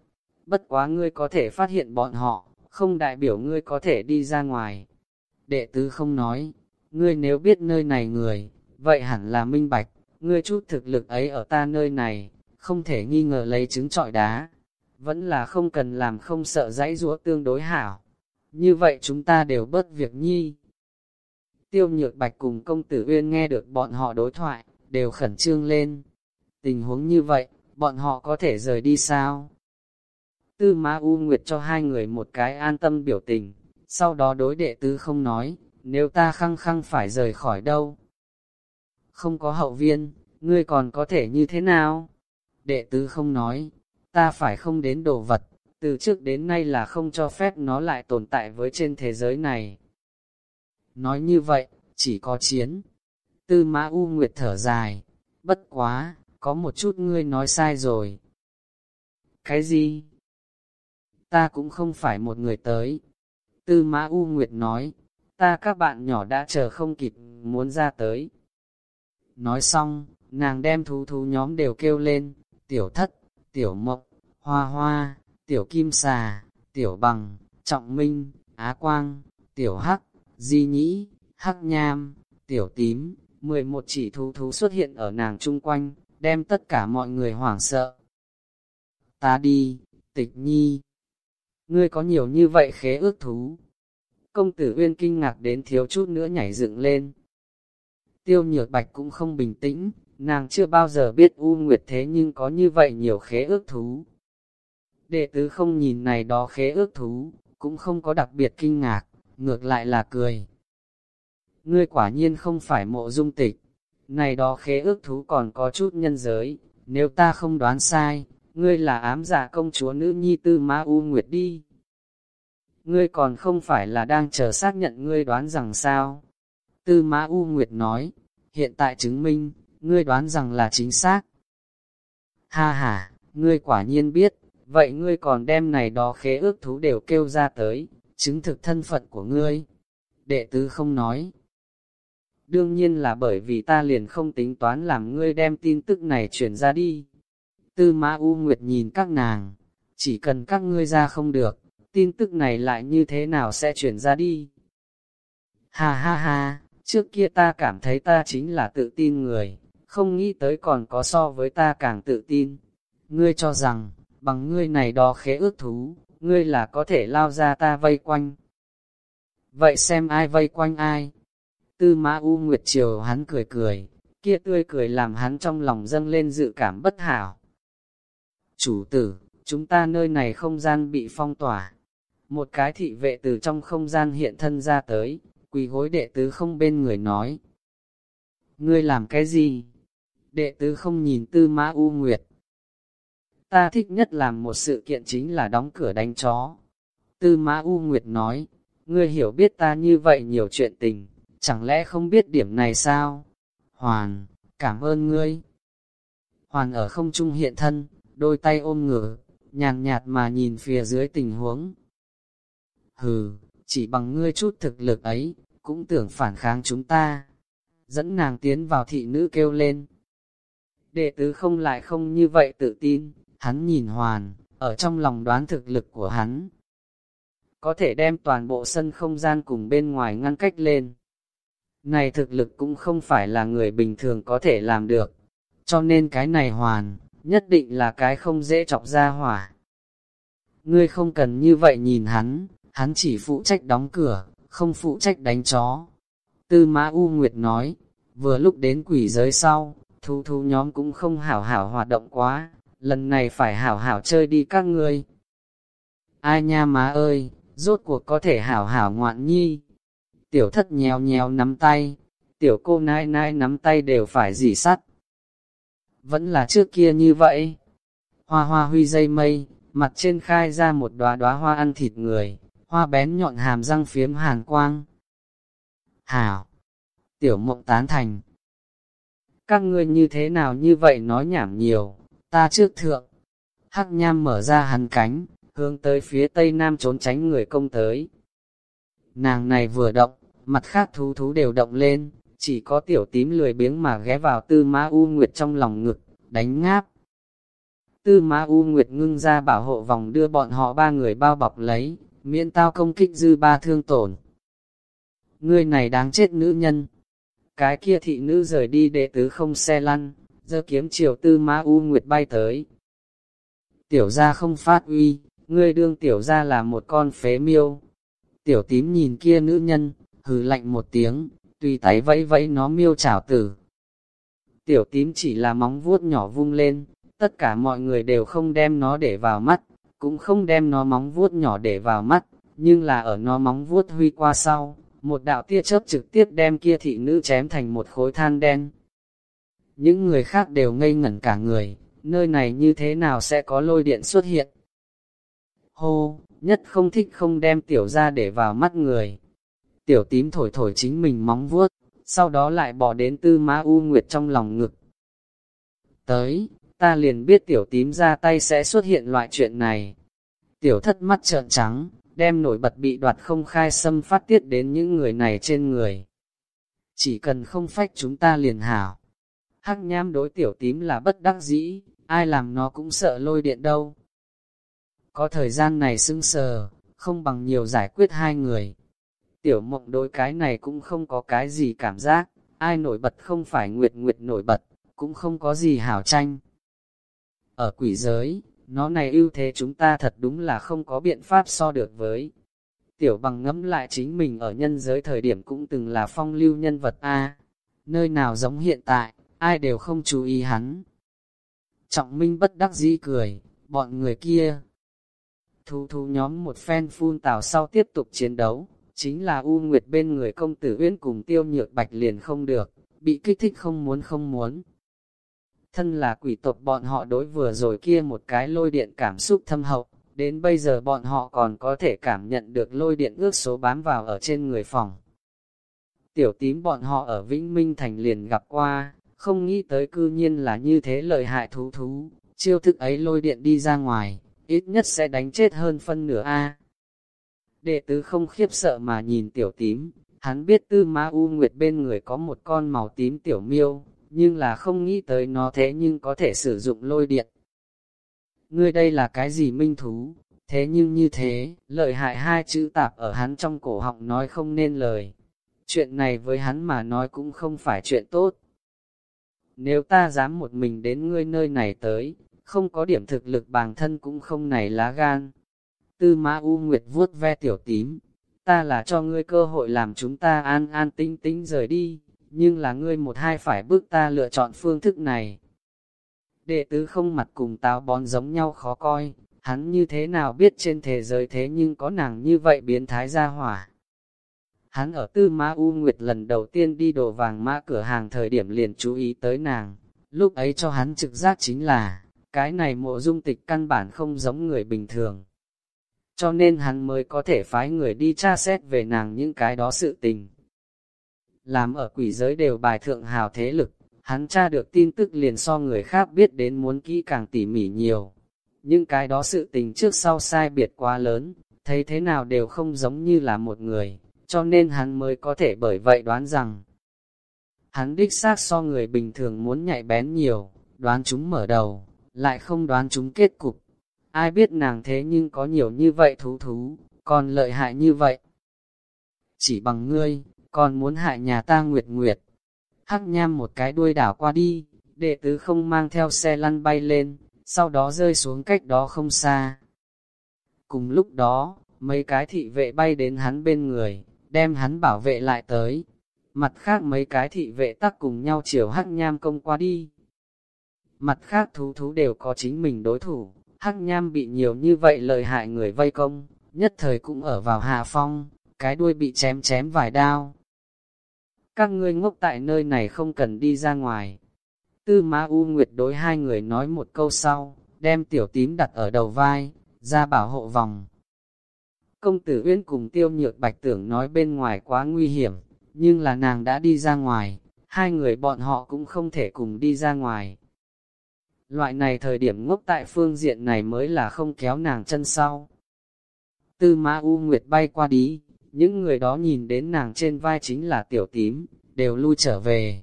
bất quá ngươi có thể phát hiện bọn họ, không đại biểu ngươi có thể đi ra ngoài. Đệ tứ không nói, ngươi nếu biết nơi này người, vậy hẳn là minh bạch, ngươi chút thực lực ấy ở ta nơi này, không thể nghi ngờ lấy trứng trọi đá, vẫn là không cần làm không sợ dãy rũa tương đối hảo. Như vậy chúng ta đều bớt việc nhi. Tiêu nhược bạch cùng công tử Uyên nghe được bọn họ đối thoại, đều khẩn trương lên. Tình huống như vậy, bọn họ có thể rời đi sao? Tư Ma U Nguyệt cho hai người một cái an tâm biểu tình, sau đó đối đệ tứ không nói, nếu ta khăng khăng phải rời khỏi đâu. Không có hậu viên, ngươi còn có thể như thế nào? Đệ tứ không nói, ta phải không đến đồ vật, từ trước đến nay là không cho phép nó lại tồn tại với trên thế giới này. Nói như vậy, chỉ có chiến. Tư Mã U Nguyệt thở dài, bất quá, có một chút ngươi nói sai rồi. Cái gì? Ta cũng không phải một người tới. Tư Mã U Nguyệt nói, ta các bạn nhỏ đã chờ không kịp, muốn ra tới. Nói xong, nàng đem thú thú nhóm đều kêu lên, tiểu thất, tiểu mộng, hoa hoa, tiểu kim xà, tiểu bằng, trọng minh, á quang, tiểu hắc, di nhĩ, hắc nham, tiểu tím, 11 chỉ thú thú xuất hiện ở nàng chung quanh, đem tất cả mọi người hoảng sợ. Ta đi, tịch nhi. Ngươi có nhiều như vậy khế ước thú. Công tử Uyên kinh ngạc đến thiếu chút nữa nhảy dựng lên. Tiêu nhược bạch cũng không bình tĩnh, nàng chưa bao giờ biết U Nguyệt thế nhưng có như vậy nhiều khế ước thú. Đệ tứ không nhìn này đó khế ước thú, cũng không có đặc biệt kinh ngạc, ngược lại là cười. Ngươi quả nhiên không phải mộ dung tịch, này đó khế ước thú còn có chút nhân giới, nếu ta không đoán sai, ngươi là ám giả công chúa nữ nhi tư ma U Nguyệt đi. Ngươi còn không phải là đang chờ xác nhận ngươi đoán rằng sao? Tư Mã U Nguyệt nói, hiện tại chứng minh, ngươi đoán rằng là chính xác. Ha ha, ngươi quả nhiên biết, vậy ngươi còn đem này đó khế ước thú đều kêu ra tới, chứng thực thân phận của ngươi. Đệ tứ không nói. Đương nhiên là bởi vì ta liền không tính toán làm ngươi đem tin tức này truyền ra đi. Tư Mã U Nguyệt nhìn các nàng, chỉ cần các ngươi ra không được, tin tức này lại như thế nào sẽ truyền ra đi. Ha ha ha, Trước kia ta cảm thấy ta chính là tự tin người, không nghĩ tới còn có so với ta càng tự tin. Ngươi cho rằng, bằng ngươi này đo khế ước thú, ngươi là có thể lao ra ta vây quanh. Vậy xem ai vây quanh ai? Tư mã U Nguyệt Triều hắn cười cười, kia tươi cười làm hắn trong lòng dâng lên dự cảm bất hảo. Chủ tử, chúng ta nơi này không gian bị phong tỏa. Một cái thị vệ từ trong không gian hiện thân ra tới, quỳ gối đệ tứ không bên người nói. Ngươi làm cái gì? Đệ tứ không nhìn tư mã U Nguyệt. Ta thích nhất làm một sự kiện chính là đóng cửa đánh chó. Tư mã U Nguyệt nói, ngươi hiểu biết ta như vậy nhiều chuyện tình, chẳng lẽ không biết điểm này sao? Hoàn, cảm ơn ngươi. Hoàn ở không trung hiện thân, đôi tay ôm ngửa, nhàn nhạt mà nhìn phía dưới tình huống. Hừ, chỉ bằng ngươi chút thực lực ấy, cũng tưởng phản kháng chúng ta. Dẫn nàng tiến vào thị nữ kêu lên. Đệ tứ không lại không như vậy tự tin, hắn nhìn hoàn, ở trong lòng đoán thực lực của hắn. có thể đem toàn bộ sân không gian cùng bên ngoài ngăn cách lên. Này thực lực cũng không phải là người bình thường có thể làm được, cho nên cái này hoàn, nhất định là cái không dễ chọc ra hỏa. Ngươi không cần như vậy nhìn hắn, hắn chỉ phụ trách đóng cửa, không phụ trách đánh chó. Tư Mã U Nguyệt nói, vừa lúc đến quỷ giới sau, thu thu nhóm cũng không hảo hảo hoạt động quá, lần này phải hảo hảo chơi đi các ngươi. Ai nha má ơi, rốt cuộc có thể hảo hảo ngoạn nhi. Tiểu thất nhéo nhéo nắm tay, tiểu cô nai nai nắm tay đều phải dỉ sắt. Vẫn là trước kia như vậy. Hoa hoa huy dây mây, mặt trên khai ra một đóa đóa hoa ăn thịt người, hoa bén nhọn hàm răng phiếm hàn quang. Hảo! Tiểu mộng tán thành. Các ngươi như thế nào như vậy nói nhảm nhiều, ta trước thượng. Hắc nham mở ra hắn cánh, hướng tới phía tây nam trốn tránh người công tới. Nàng này vừa động, mặt khác thú thú đều động lên, chỉ có tiểu tím lười biếng mà ghé vào tư ma u nguyệt trong lòng ngực, đánh ngáp. Tư ma u nguyệt ngưng ra bảo hộ vòng đưa bọn họ ba người bao bọc lấy, miễn tao công kích dư ba thương tổn. Ngươi này đáng chết nữ nhân. Cái kia thị nữ rời đi đệ tứ không xe lăn, giơ kiếm chiều tư ma u nguyệt bay tới. Tiểu gia không phát uy, ngươi đương tiểu gia là một con phế miêu. Tiểu tím nhìn kia nữ nhân, hừ lạnh một tiếng, tùy tay vẫy vẫy nó miêu chảo tử. Tiểu tím chỉ là móng vuốt nhỏ vung lên, tất cả mọi người đều không đem nó để vào mắt, cũng không đem nó móng vuốt nhỏ để vào mắt, nhưng là ở nó móng vuốt huy qua sau, một đạo tia chớp trực tiếp đem kia thị nữ chém thành một khối than đen. Những người khác đều ngây ngẩn cả người, nơi này như thế nào sẽ có lôi điện xuất hiện. Hô, nhất không thích không đem tiểu ra để vào mắt người. Tiểu tím thổi thổi chính mình móng vuốt, sau đó lại bỏ đến tư ma u nguyệt trong lòng ngực. Tới, ta liền biết tiểu tím ra tay sẽ xuất hiện loại chuyện này. Tiểu thất mắt trợn trắng, đem nổi bật bị đoạt không khai xâm phát tiết đến những người này trên người. Chỉ cần không phách chúng ta liền hảo. Hắc nham đối tiểu tím là bất đắc dĩ, ai làm nó cũng sợ lôi điện đâu. Có thời gian này sưng sờ, không bằng nhiều giải quyết hai người. Tiểu mộng đối cái này cũng không có cái gì cảm giác, ai nổi bật không phải nguyệt nguyệt nổi bật, cũng không có gì hảo tranh. Ở quỷ giới, nó này ưu thế chúng ta thật đúng là không có biện pháp so được với. Tiểu bằng ngẫm lại chính mình ở nhân giới thời điểm cũng từng là phong lưu nhân vật A. Nơi nào giống hiện tại, ai đều không chú ý hắn. Trọng minh bất đắc dĩ cười, bọn người kia. Thu thu nhóm một phen phun tào sau tiếp tục chiến đấu, chính là U Nguyệt bên người công tử Uyên cùng tiêu nhược bạch liền không được, bị kích thích không muốn không muốn, thân là quỷ tộc bọn họ đối vừa rồi kia một cái lôi điện cảm xúc thâm hậu, đến bây giờ bọn họ còn có thể cảm nhận được lôi điện ước số bám vào ở trên người phòng. Tiểu tím bọn họ ở Vĩnh Minh Thành liền gặp qua, không nghĩ tới cư nhiên là như thế lợi hại thú thú, chiêu thức ấy lôi điện đi ra ngoài, ít nhất sẽ đánh chết hơn phân nửa A. Đệ tứ không khiếp sợ mà nhìn tiểu tím, hắn biết tư ma u nguyệt bên người có một con màu tím tiểu miêu, nhưng là không nghĩ tới nó thế nhưng có thể sử dụng lôi điện. Ngươi đây là cái gì minh thú? Thế nhưng như thế, lợi hại hai chữ tạp ở hắn trong cổ họng nói không nên lời. Chuyện này với hắn mà nói cũng không phải chuyện tốt. Nếu ta dám một mình đến ngươi nơi này tới, không có điểm thực lực bản thân cũng không này lá gan. Tư mã U Nguyệt vuốt ve tiểu tím, ta là cho ngươi cơ hội làm chúng ta an an tinh tinh rời đi nhưng là ngươi một hai phải bước ta lựa chọn phương thức này. Đệ tứ không mặt cùng táo bón giống nhau khó coi, hắn như thế nào biết trên thế giới thế nhưng có nàng như vậy biến thái ra hỏa. Hắn ở tư ma U Nguyệt lần đầu tiên đi đồ vàng mã cửa hàng thời điểm liền chú ý tới nàng, lúc ấy cho hắn trực giác chính là, cái này mộ dung tịch căn bản không giống người bình thường. Cho nên hắn mới có thể phái người đi tra xét về nàng những cái đó sự tình làm ở quỷ giới đều bài thượng hào thế lực, hắn tra được tin tức liền so người khác biết đến muốn kỹ càng tỉ mỉ nhiều. Những cái đó sự tình trước sau sai biệt quá lớn, thấy thế nào đều không giống như là một người, cho nên hắn mới có thể bởi vậy đoán rằng, hắn đích xác so người bình thường muốn nhạy bén nhiều, đoán chúng mở đầu, lại không đoán chúng kết cục. Ai biết nàng thế nhưng có nhiều như vậy thú thú, còn lợi hại như vậy. Chỉ bằng ngươi, còn muốn hại nhà ta nguyệt nguyệt. Hắc nham một cái đuôi đảo qua đi, đệ tứ không mang theo xe lăn bay lên, sau đó rơi xuống cách đó không xa. Cùng lúc đó, mấy cái thị vệ bay đến hắn bên người, đem hắn bảo vệ lại tới. Mặt khác mấy cái thị vệ tắc cùng nhau chiều hắc nham công qua đi. Mặt khác thú thú đều có chính mình đối thủ, hắc nham bị nhiều như vậy lợi hại người vây công, nhất thời cũng ở vào hạ phong, cái đuôi bị chém chém vài đao. Các ngươi ngốc tại nơi này không cần đi ra ngoài. Tư Ma U Nguyệt đối hai người nói một câu sau, đem tiểu tím đặt ở đầu vai, ra bảo hộ vòng. Công tử Uyên cùng tiêu nhược bạch tưởng nói bên ngoài quá nguy hiểm, nhưng là nàng đã đi ra ngoài, hai người bọn họ cũng không thể cùng đi ra ngoài. Loại này thời điểm ngốc tại phương diện này mới là không kéo nàng chân sau. Tư Ma U Nguyệt bay qua đi, những người đó nhìn đến nàng trên vai chính là tiểu tím, đều lui trở về.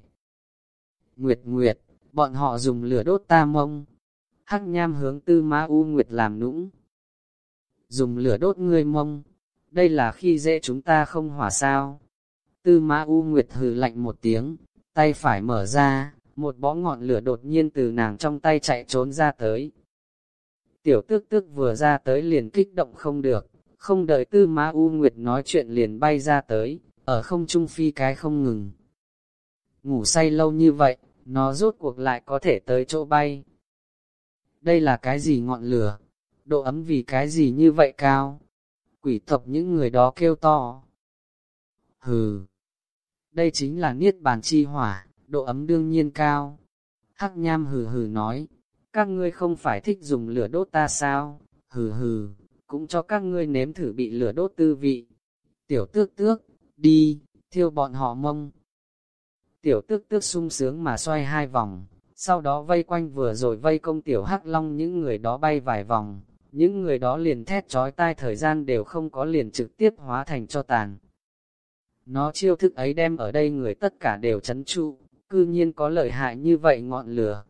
Nguyệt Nguyệt, bọn họ dùng lửa đốt ta mông. Hắc nham hướng tư Ma U Nguyệt làm nũng. Dùng lửa đốt ngươi mông, đây là khi dễ chúng ta không hỏa sao. Tư Ma U Nguyệt hừ lạnh một tiếng, tay phải mở ra, một bó ngọn lửa đột nhiên từ nàng trong tay chạy trốn ra tới. Tiểu tước tước vừa ra tới liền kích động không được, không đợi tư Ma U Nguyệt nói chuyện liền bay ra tới, ở không trung phi cái không ngừng. Ngủ say lâu như vậy, nó rốt cuộc lại có thể tới chỗ bay. Đây là cái gì ngọn lửa? Độ ấm vì cái gì như vậy cao? Quỷ tộc những người đó kêu to. Hừ, đây chính là niết bàn chi hỏa, độ ấm đương nhiên cao. Hắc nham hừ hừ nói, các ngươi không phải thích dùng lửa đốt ta sao? Hừ hừ, cũng cho các ngươi nếm thử bị lửa đốt tư vị. Tiểu tước tước, đi, thiêu bọn họ mông. Tiểu tước tước sung sướng mà xoay hai vòng, sau đó vây quanh vừa rồi vây công tiểu hắc long những người đó bay vài vòng, những người đó liền thét trói tai thời gian đều không có liền trực tiếp hóa thành cho tàn. Nó chiêu thức ấy đem ở đây người tất cả đều chấn trụ, cư nhiên có lợi hại như vậy ngọn lửa.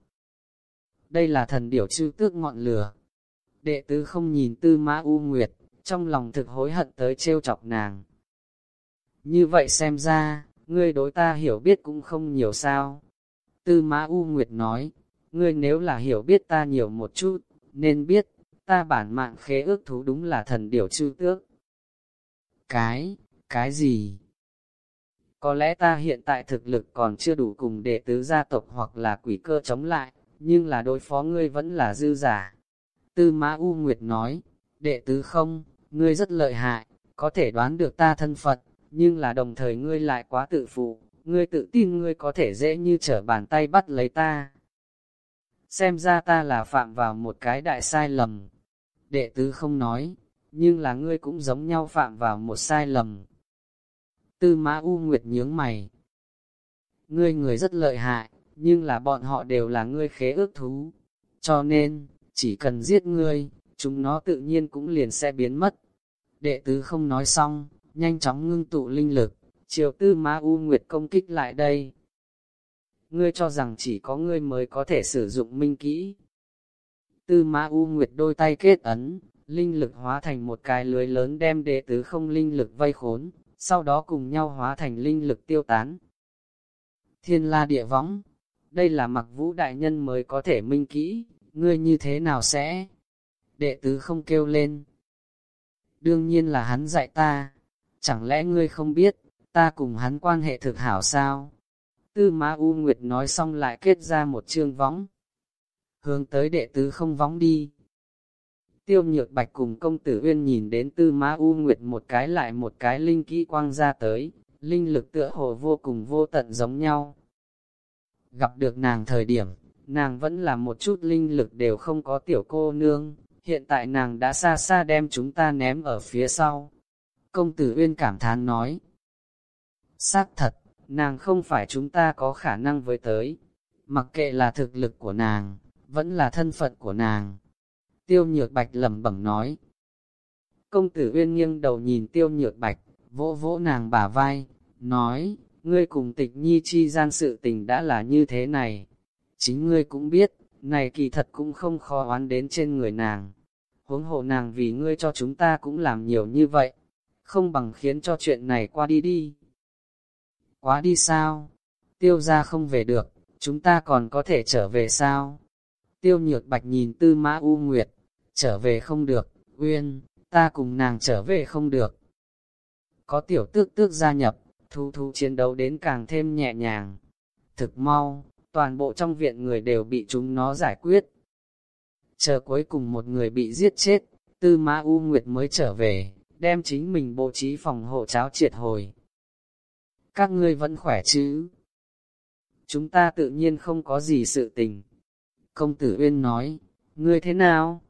Đây là thần điểu chư tước ngọn lửa. Đệ tứ không nhìn tư mã u nguyệt, trong lòng thực hối hận tới trêu chọc nàng. Như vậy xem ra, ngươi đối ta hiểu biết cũng không nhiều sao. Tư mã u nguyệt nói, ngươi nếu là hiểu biết ta nhiều một chút, nên biết, ta bản mạng khế ước thú đúng là thần điểu chư tước. Cái, cái gì? Có lẽ ta hiện tại thực lực còn chưa đủ cùng đệ tứ gia tộc hoặc là quỷ cơ chống lại, nhưng là đối phó ngươi vẫn là dư giả. Tư Mã U Nguyệt nói, đệ tứ không, ngươi rất lợi hại, có thể đoán được ta thân phận, nhưng là đồng thời ngươi lại quá tự phụ, ngươi tự tin ngươi có thể dễ như trở bàn tay bắt lấy ta. Xem ra ta là phạm vào một cái đại sai lầm. Đệ tứ không nói, nhưng là ngươi cũng giống nhau phạm vào một sai lầm. Tư Mã U Nguyệt nhướng mày. Ngươi người rất lợi hại, nhưng là bọn họ đều là ngươi khế ước thú. Cho nên, chỉ cần giết ngươi, chúng nó tự nhiên cũng liền sẽ biến mất. Đệ tứ không nói xong, nhanh chóng ngưng tụ linh lực, chiều tư Ma U Nguyệt công kích lại đây. Ngươi cho rằng chỉ có ngươi mới có thể sử dụng minh kỹ. Tư Ma U Nguyệt đôi tay kết ấn, linh lực hóa thành một cái lưới lớn đem đệ tứ không linh lực vây khốn, sau đó cùng nhau hóa thành linh lực tiêu tán. Thiên la địa võng, đây là mặc vũ đại nhân mới có thể minh kỹ, ngươi như thế nào sẽ? Đệ tứ không kêu lên. Đương nhiên là hắn dạy ta, chẳng lẽ ngươi không biết, ta cùng hắn quan hệ thực hảo sao? Tư Ma U Nguyệt nói xong lại kết ra một chương võng. Hướng tới đệ tứ không vóng đi. Tiêu nhược bạch cùng công tử uyên nhìn đến tư Ma U Nguyệt một cái lại một cái linh kỹ quang ra tới, linh lực tựa hồ vô cùng vô tận giống nhau. Gặp được nàng thời điểm, nàng vẫn là một chút linh lực đều không có tiểu cô nương, hiện tại nàng đã xa xa đem chúng ta ném ở phía sau. Công tử Uyên cảm thán nói, xác thật, nàng không phải chúng ta có khả năng với tới, mặc kệ là thực lực của nàng, vẫn là thân phận của nàng. Tiêu nhược bạch lẩm bẩm nói. Công tử Uyên nghiêng đầu nhìn tiêu nhược bạch, vỗ vỗ nàng bả vai, nói, ngươi cùng tịch nhi chi gian sự tình đã là như thế này, Chính ngươi cũng biết, này kỳ thật cũng không khó oán đến trên người nàng. huống hộ nàng vì ngươi cho chúng ta cũng làm nhiều như vậy, không bằng khiến cho chuyện này qua đi đi. Quá đi sao? Tiêu ra không về được, chúng ta còn có thể trở về sao? Tiêu nhược bạch nhìn tư mã U Nguyệt, trở về không được, Uyên, ta cùng nàng trở về không được. Có tiểu tước tước gia nhập, thu thu chiến đấu đến càng thêm nhẹ nhàng. Thực mau, toàn bộ trong viện người đều bị chúng nó giải quyết. Chờ cuối cùng một người bị giết chết, tư mã U Nguyệt mới trở về, đem chính mình bố trí phòng hộ cháo triệt hồi. Các ngươi vẫn khỏe chứ? Chúng ta tự nhiên không có gì sự tình. Công tử Uyên nói, ngươi thế nào?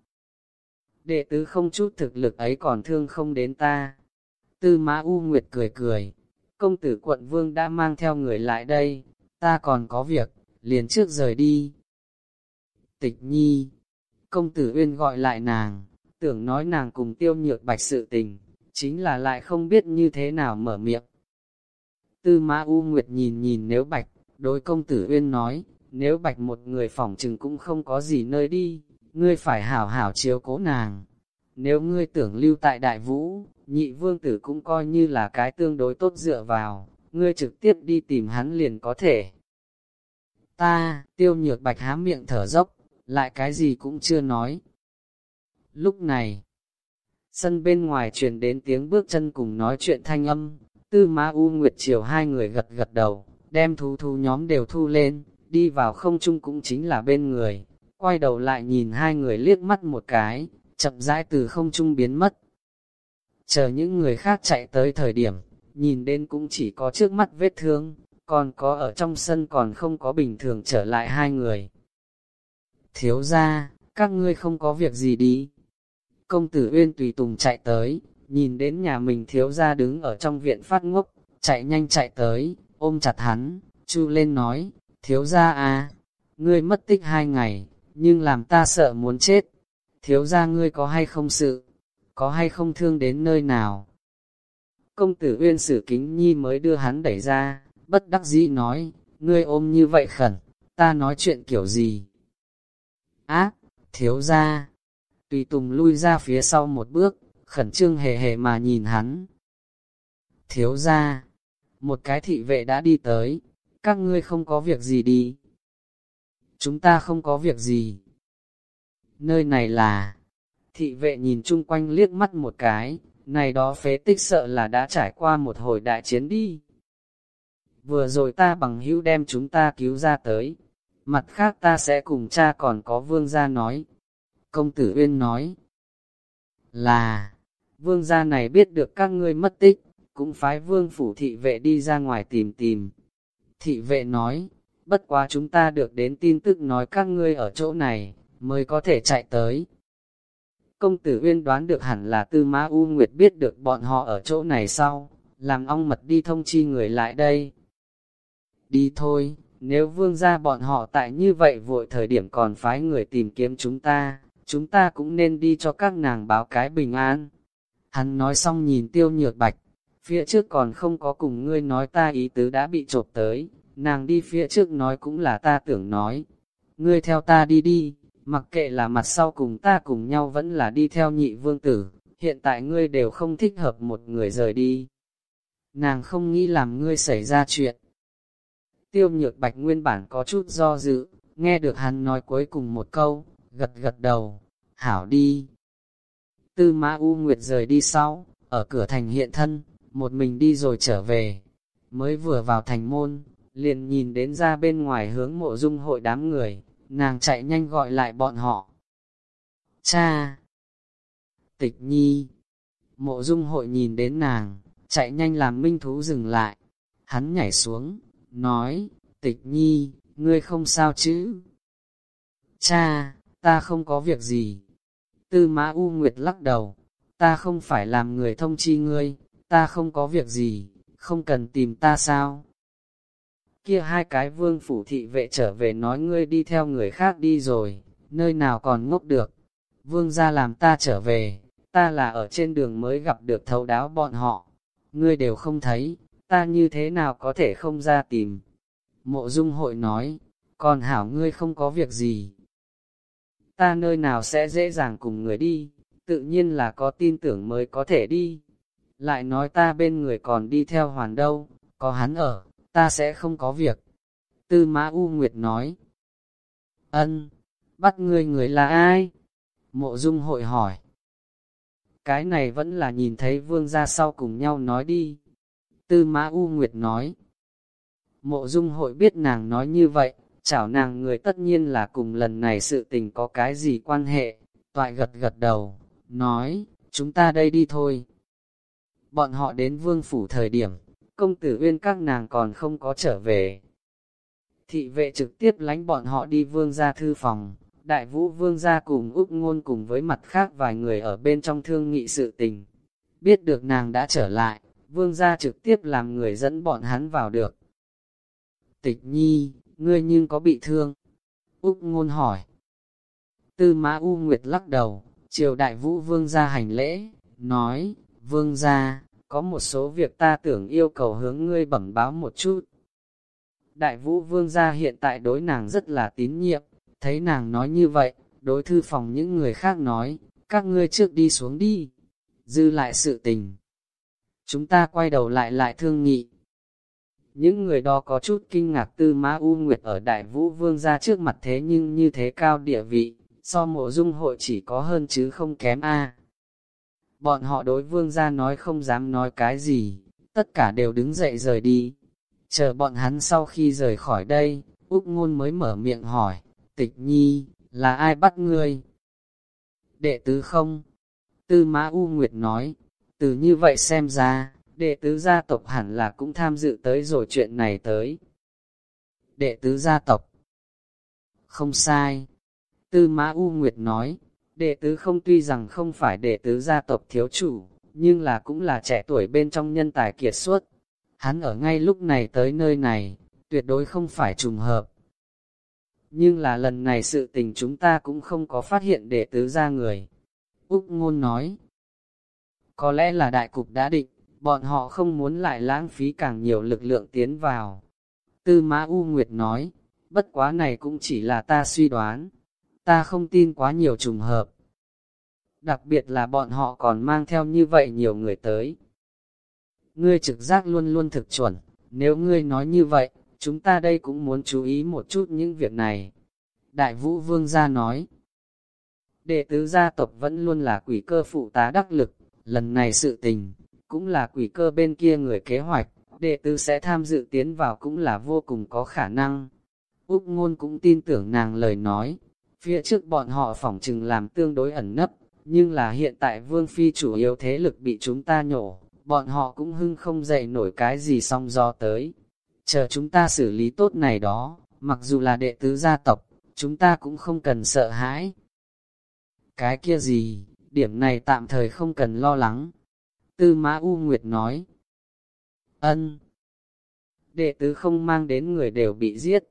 Đệ tứ không chút thực lực ấy còn thương không đến ta. Tư mã U Nguyệt cười cười, công tử quận vương đã mang theo người lại đây, ta còn có việc, liền trước rời đi. Tịch nhi, công tử Uyên gọi lại nàng, tưởng nói nàng cùng tiêu nhược bạch sự tình, chính là lại không biết như thế nào mở miệng. Tư mã U Nguyệt nhìn nhìn nếu bạch, đối công tử Uyên nói, nếu bạch một người phỏng chừng cũng không có gì nơi đi, ngươi phải hảo hảo chiếu cố nàng. Nếu ngươi tưởng lưu tại đại vũ, nhị vương tử cũng coi như là cái tương đối tốt dựa vào, ngươi trực tiếp đi tìm hắn liền có thể. Ta, tiêu nhược bạch há miệng thở dốc, lại cái gì cũng chưa nói. Lúc này, sân bên ngoài truyền đến tiếng bước chân cùng nói chuyện thanh âm, tư ma u nguyệt chiều hai người gật gật đầu, đem thú thú nhóm đều thu lên, đi vào không chung cũng chính là bên người, quay đầu lại nhìn hai người liếc mắt một cái, chậm rãi từ không trung biến mất. Chờ những người khác chạy tới thời điểm, nhìn đến cũng chỉ có trước mắt vết thương, còn có ở trong sân còn không có bình thường trở lại hai người. Thiếu ra, các ngươi không có việc gì đi. Công tử Uyên tùy tùng chạy tới, nhìn đến nhà mình thiếu ra đứng ở trong viện phát ngốc, chạy nhanh chạy tới, ôm chặt hắn, chu lên nói, thiếu gia à, ngươi mất tích hai ngày, nhưng làm ta sợ muốn chết. Thiếu gia ngươi có hay không sự, có hay không thương đến nơi nào. Công tử Uyên sử kính nhi mới đưa hắn đẩy ra, bất đắc dĩ nói, ngươi ôm như vậy khẩn, ta nói chuyện kiểu gì. á, thiếu gia, tùy tùng lui ra phía sau một bước, khẩn trương hề hề mà nhìn hắn. Thiếu gia, một cái thị vệ đã đi tới, các ngươi không có việc gì đi. Chúng ta không có việc gì. Nơi này là, thị vệ nhìn chung quanh liếc mắt một cái, này đó phế tích sợ là đã trải qua một hồi đại chiến đi. Vừa rồi ta bằng hữu đem chúng ta cứu ra tới, mặt khác ta sẽ cùng cha còn có vương gia nói. Công tử Uyên nói, là, vương gia này biết được các ngươi mất tích, cũng phái vương phủ thị vệ đi ra ngoài tìm tìm. Thị vệ nói, bất quá chúng ta được đến tin tức nói các ngươi ở chỗ này, mới có thể chạy tới. Công tử Uyên đoán được hẳn là Tư Mã U Nguyệt biết được bọn họ ở chỗ này sau, làm ong mật đi thông chi người lại đây. Đi thôi, nếu vương gia bọn họ tại như vậy vội thời điểm còn phái người tìm kiếm chúng ta, chúng ta cũng nên đi cho các nàng báo cái bình an. Hắn nói xong nhìn tiêu nhược bạch, phía trước còn không có cùng ngươi nói ta ý tứ đã bị trộm tới, nàng đi phía trước nói cũng là ta tưởng nói. Ngươi theo ta đi đi, mặc kệ là mặt sau cùng ta cùng nhau vẫn là đi theo nhị vương tử, hiện tại ngươi đều không thích hợp một người rời đi. Nàng không nghĩ làm ngươi xảy ra chuyện. Tiêu nhược bạch nguyên bản có chút do dự, nghe được hắn nói cuối cùng một câu, gật gật đầu, hảo đi. Tư mã U Nguyệt rời đi sau, ở cửa thành hiện thân, một mình đi rồi trở về. Mới vừa vào thành môn, liền nhìn đến ra bên ngoài hướng mộ dung hội đám người, nàng chạy nhanh gọi lại bọn họ. Cha! Tịch nhi! Mộ dung hội nhìn đến nàng, chạy nhanh làm minh thú dừng lại. Hắn nhảy xuống, nói, tịch nhi, ngươi không sao chứ? Cha, ta không có việc gì. Tư mã U Nguyệt lắc đầu, ta không phải làm người thông chi ngươi, ta không có việc gì, không cần tìm ta sao? Kia hai cái vương phủ thị vệ trở về nói ngươi đi theo người khác đi rồi, nơi nào còn ngốc được. Vương ra làm ta trở về, ta là ở trên đường mới gặp được thấu đáo bọn họ. Ngươi đều không thấy, ta như thế nào có thể không ra tìm. Mộ dung hội nói, còn hảo ngươi không có việc gì. Ta nơi nào sẽ dễ dàng cùng người đi, tự nhiên là có tin tưởng mới có thể đi. Lại nói ta bên người còn đi theo hoàn đâu, có hắn ở, ta sẽ không có việc. Tư Mã U Nguyệt nói. Ân, bắt ngươi người là ai? Mộ Dung hội hỏi. Cái này vẫn là nhìn thấy vương gia sau cùng nhau nói đi. Tư Mã U Nguyệt nói. Mộ Dung hội biết nàng nói như vậy, chảo nàng người tất nhiên là cùng lần này sự tình có cái gì quan hệ. Toại gật gật đầu, nói, chúng ta đây đi thôi. Bọn họ đến vương phủ thời điểm, công tử uyên các nàng còn không có trở về. Thị vệ trực tiếp lánh bọn họ đi vương ra thư phòng, đại vũ vương ra cùng Úc Ngôn cùng với mặt khác vài người ở bên trong thương nghị sự tình. Biết được nàng đã trở lại, vương gia trực tiếp làm người dẫn bọn hắn vào được. Tịch nhi, ngươi nhưng có bị thương? Úc Ngôn hỏi. Tư Mã U Nguyệt lắc đầu, triều đại vũ vương gia hành lễ, nói, vương gia, có một số việc ta tưởng yêu cầu hướng ngươi bẩm báo một chút. Đại vũ vương gia hiện tại đối nàng rất là tín nhiệm, thấy nàng nói như vậy, đối thư phòng những người khác nói, các ngươi trước đi xuống đi, dư lại sự tình. Chúng ta quay đầu lại lại thương nghị. Những người đó có chút kinh ngạc tư mã U Nguyệt ở đại vũ vương gia trước mặt thế nhưng như thế cao địa vị, so mộ dung hội chỉ có hơn chứ không kém a. Bọn họ đối vương gia nói không dám nói cái gì, tất cả đều đứng dậy rời đi. Chờ bọn hắn sau khi rời khỏi đây, Úc Ngôn mới mở miệng hỏi, tịch nhi, là ai bắt ngươi? Đệ tứ không? Tư Mã U Nguyệt nói, từ như vậy xem ra, đệ tứ gia tộc hẳn là cũng tham dự tới rồi chuyện này tới. Đệ tứ gia tộc Không sai. Tư Mã U Nguyệt nói, đệ tứ không tuy rằng không phải đệ tứ gia tộc thiếu chủ, nhưng là cũng là trẻ tuổi bên trong nhân tài kiệt xuất. Hắn ở ngay lúc này tới nơi này, tuyệt đối không phải trùng hợp. Nhưng là lần này sự tình chúng ta cũng không có phát hiện đệ tứ gia người. Úc Ngôn nói, có lẽ là đại cục đã định, bọn họ không muốn lại lãng phí càng nhiều lực lượng tiến vào. Tư Mã U Nguyệt nói, bất quá này cũng chỉ là ta suy đoán, ta không tin quá nhiều trùng hợp. Đặc biệt là bọn họ còn mang theo như vậy nhiều người tới. Ngươi trực giác luôn luôn thực chuẩn, nếu ngươi nói như vậy, chúng ta đây cũng muốn chú ý một chút những việc này. Đại vũ vương gia nói, đệ tứ gia tộc vẫn luôn là quỷ cơ phụ tá đắc lực, lần này sự tình, cũng là quỷ cơ bên kia người kế hoạch, đệ tứ sẽ tham dự tiến vào cũng là vô cùng có khả năng. Úc ngôn cũng tin tưởng nàng lời nói, phía trước bọn họ phỏng chừng làm tương đối ẩn nấp, nhưng là hiện tại vương phi chủ yếu thế lực bị chúng ta nhổ, bọn họ cũng hưng không dậy nổi cái gì song do tới. Chờ chúng ta xử lý tốt này đó, mặc dù là đệ tứ gia tộc, chúng ta cũng không cần sợ hãi. Cái kia gì, điểm này tạm thời không cần lo lắng. Tư Mã U Nguyệt nói. Ân. Đệ tứ không mang đến người đều bị giết.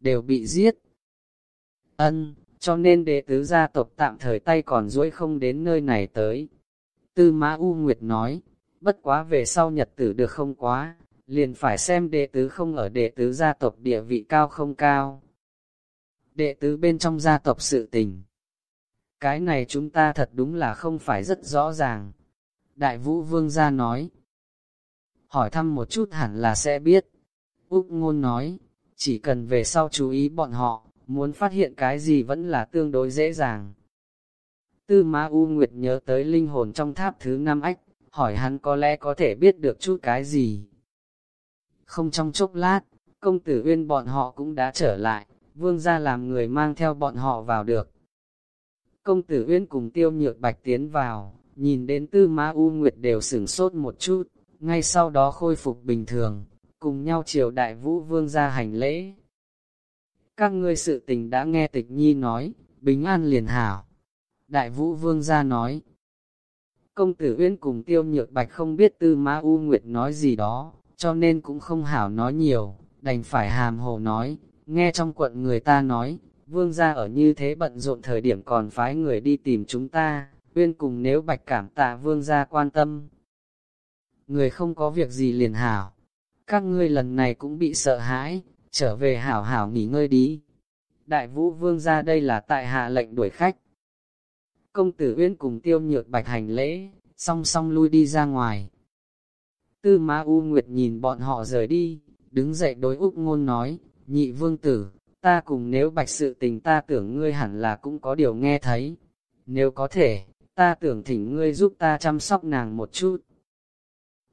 Đều bị giết. Ân, cho nên đệ tứ gia tộc tạm thời tay còn duỗi không đến nơi này tới. Tư Mã U Nguyệt nói, bất quá về sau nhật tử được không quá, liền phải xem đệ tứ không ở đệ tứ gia tộc địa vị cao không cao. Đệ tứ bên trong gia tộc sự tình. Cái này chúng ta thật đúng là không phải rất rõ ràng. Đại vũ vương gia nói. Hỏi thăm một chút hẳn là sẽ biết. Úc ngôn nói, chỉ cần về sau chú ý bọn họ, muốn phát hiện cái gì vẫn là tương đối dễ dàng. Tư Ma U Nguyệt nhớ tới linh hồn trong tháp thứ năm ách, hỏi hắn có lẽ có thể biết được chút cái gì. Không trong chốc lát, công tử uyên bọn họ cũng đã trở lại, vương gia làm người mang theo bọn họ vào được. Công tử uyên cùng tiêu nhược bạch tiến vào, nhìn đến tư Ma U Nguyệt đều sửng sốt một chút, ngay sau đó khôi phục bình thường, cùng nhau chiều đại vũ vương gia hành lễ. Các ngươi sự tình đã nghe tịch nhi nói, bình an liền hảo. Đại vũ vương gia nói. Công tử Uyên cùng tiêu nhược bạch không biết tư Ma U Nguyệt nói gì đó, cho nên cũng không hảo nói nhiều, đành phải hàm hồ nói, nghe trong quận người ta nói, vương gia ở như thế bận rộn thời điểm còn phái người đi tìm chúng ta, Uyên cùng nếu bạch cảm tạ vương gia quan tâm. Người không có việc gì liền hảo, các ngươi lần này cũng bị sợ hãi, trở về hảo hảo nghỉ ngơi đi. Đại vũ vương ra đây là tại hạ lệnh đuổi khách. công tử uyên cùng tiêu nhược bạch hành lễ, song song lui đi ra ngoài. Tư Ma U Nguyệt nhìn bọn họ rời đi, đứng dậy đối Úc Ngôn nói, nhị vương tử, ta cùng nếu bạch sự tình ta tưởng ngươi hẳn là cũng có điều nghe thấy. Nếu có thể, ta tưởng thỉnh ngươi giúp ta chăm sóc nàng một chút.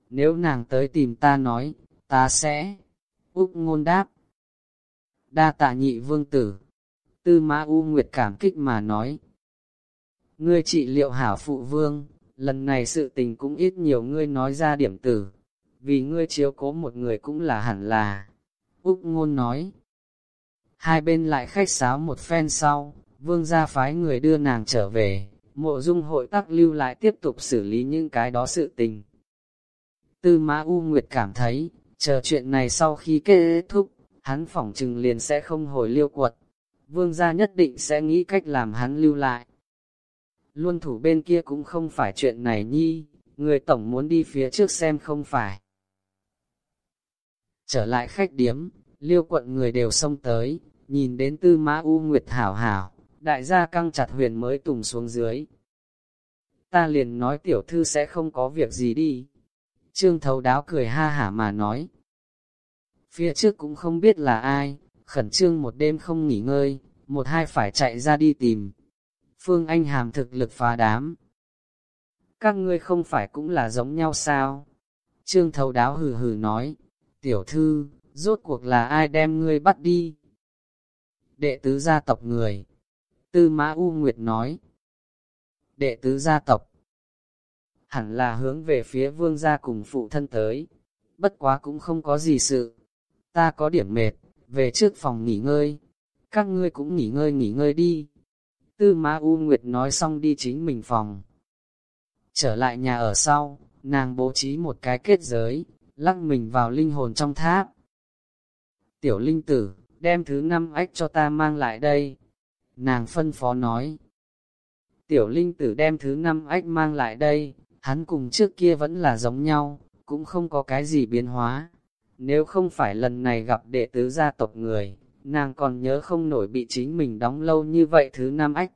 Nếu nàng tới tìm ta nói, ta sẽ. Úc ngôn đáp. Đa tạ nhị vương tử. Tư mã U Nguyệt cảm kích mà nói. Ngươi trị liệu hảo phụ vương, lần này sự tình cũng ít nhiều ngươi nói ra điểm tử. Vì ngươi chiếu cố một người cũng là hẳn là. Úc ngôn nói. Hai bên lại khách sáo một phen sau, vương gia phái người đưa nàng trở về, mộ dung hội tắc lưu lại tiếp tục xử lý những cái đó sự tình. Tư Mã U Nguyệt cảm thấy, chờ chuyện này sau khi kết thúc, hắn phỏng trừng liền sẽ không hồi liêu quật. Vương gia nhất định sẽ nghĩ cách làm hắn lưu lại. Luân thủ bên kia cũng không phải chuyện này nhi, người tổng muốn đi phía trước xem không phải. Trở lại khách điếm, liêu quận người đều xông tới, nhìn đến tư mã U Nguyệt hảo hảo, đại gia căng chặt huyền mới tùng xuống dưới. Ta liền nói tiểu thư sẽ không có việc gì đi. Trương thấu đáo cười ha hả mà nói. Phía trước cũng không biết là ai, khẩn trương một đêm không nghỉ ngơi, một hai phải chạy ra đi tìm. Phương Anh hàm thực lực phá đám. Các ngươi không phải cũng là giống nhau sao? Trương thấu đáo hừ hừ nói, tiểu thư, rốt cuộc là ai đem ngươi bắt đi? Đệ tứ gia tộc người. Tư Mã U Nguyệt nói. Đệ tứ gia tộc. Hẳn là hướng về phía vương gia cùng phụ thân tới. Bất quá cũng không có gì sự. Ta có điểm mệt, về trước phòng nghỉ ngơi. Các ngươi cũng nghỉ ngơi nghỉ ngơi đi. Tư Ma U Nguyệt nói xong đi chính mình phòng. Trở lại nhà ở sau, nàng bố trí một cái kết giới, lắc mình vào linh hồn trong tháp. Tiểu linh tử, đem thứ năm ách cho ta mang lại đây. Nàng phân phó nói. Tiểu linh tử đem thứ năm ách mang lại đây, hắn cùng trước kia vẫn là giống nhau, cũng không có cái gì biến hóa. Nếu không phải lần này gặp đệ tứ gia tộc người, nàng còn nhớ không nổi bị chính mình đóng lâu như vậy thứ năm ách.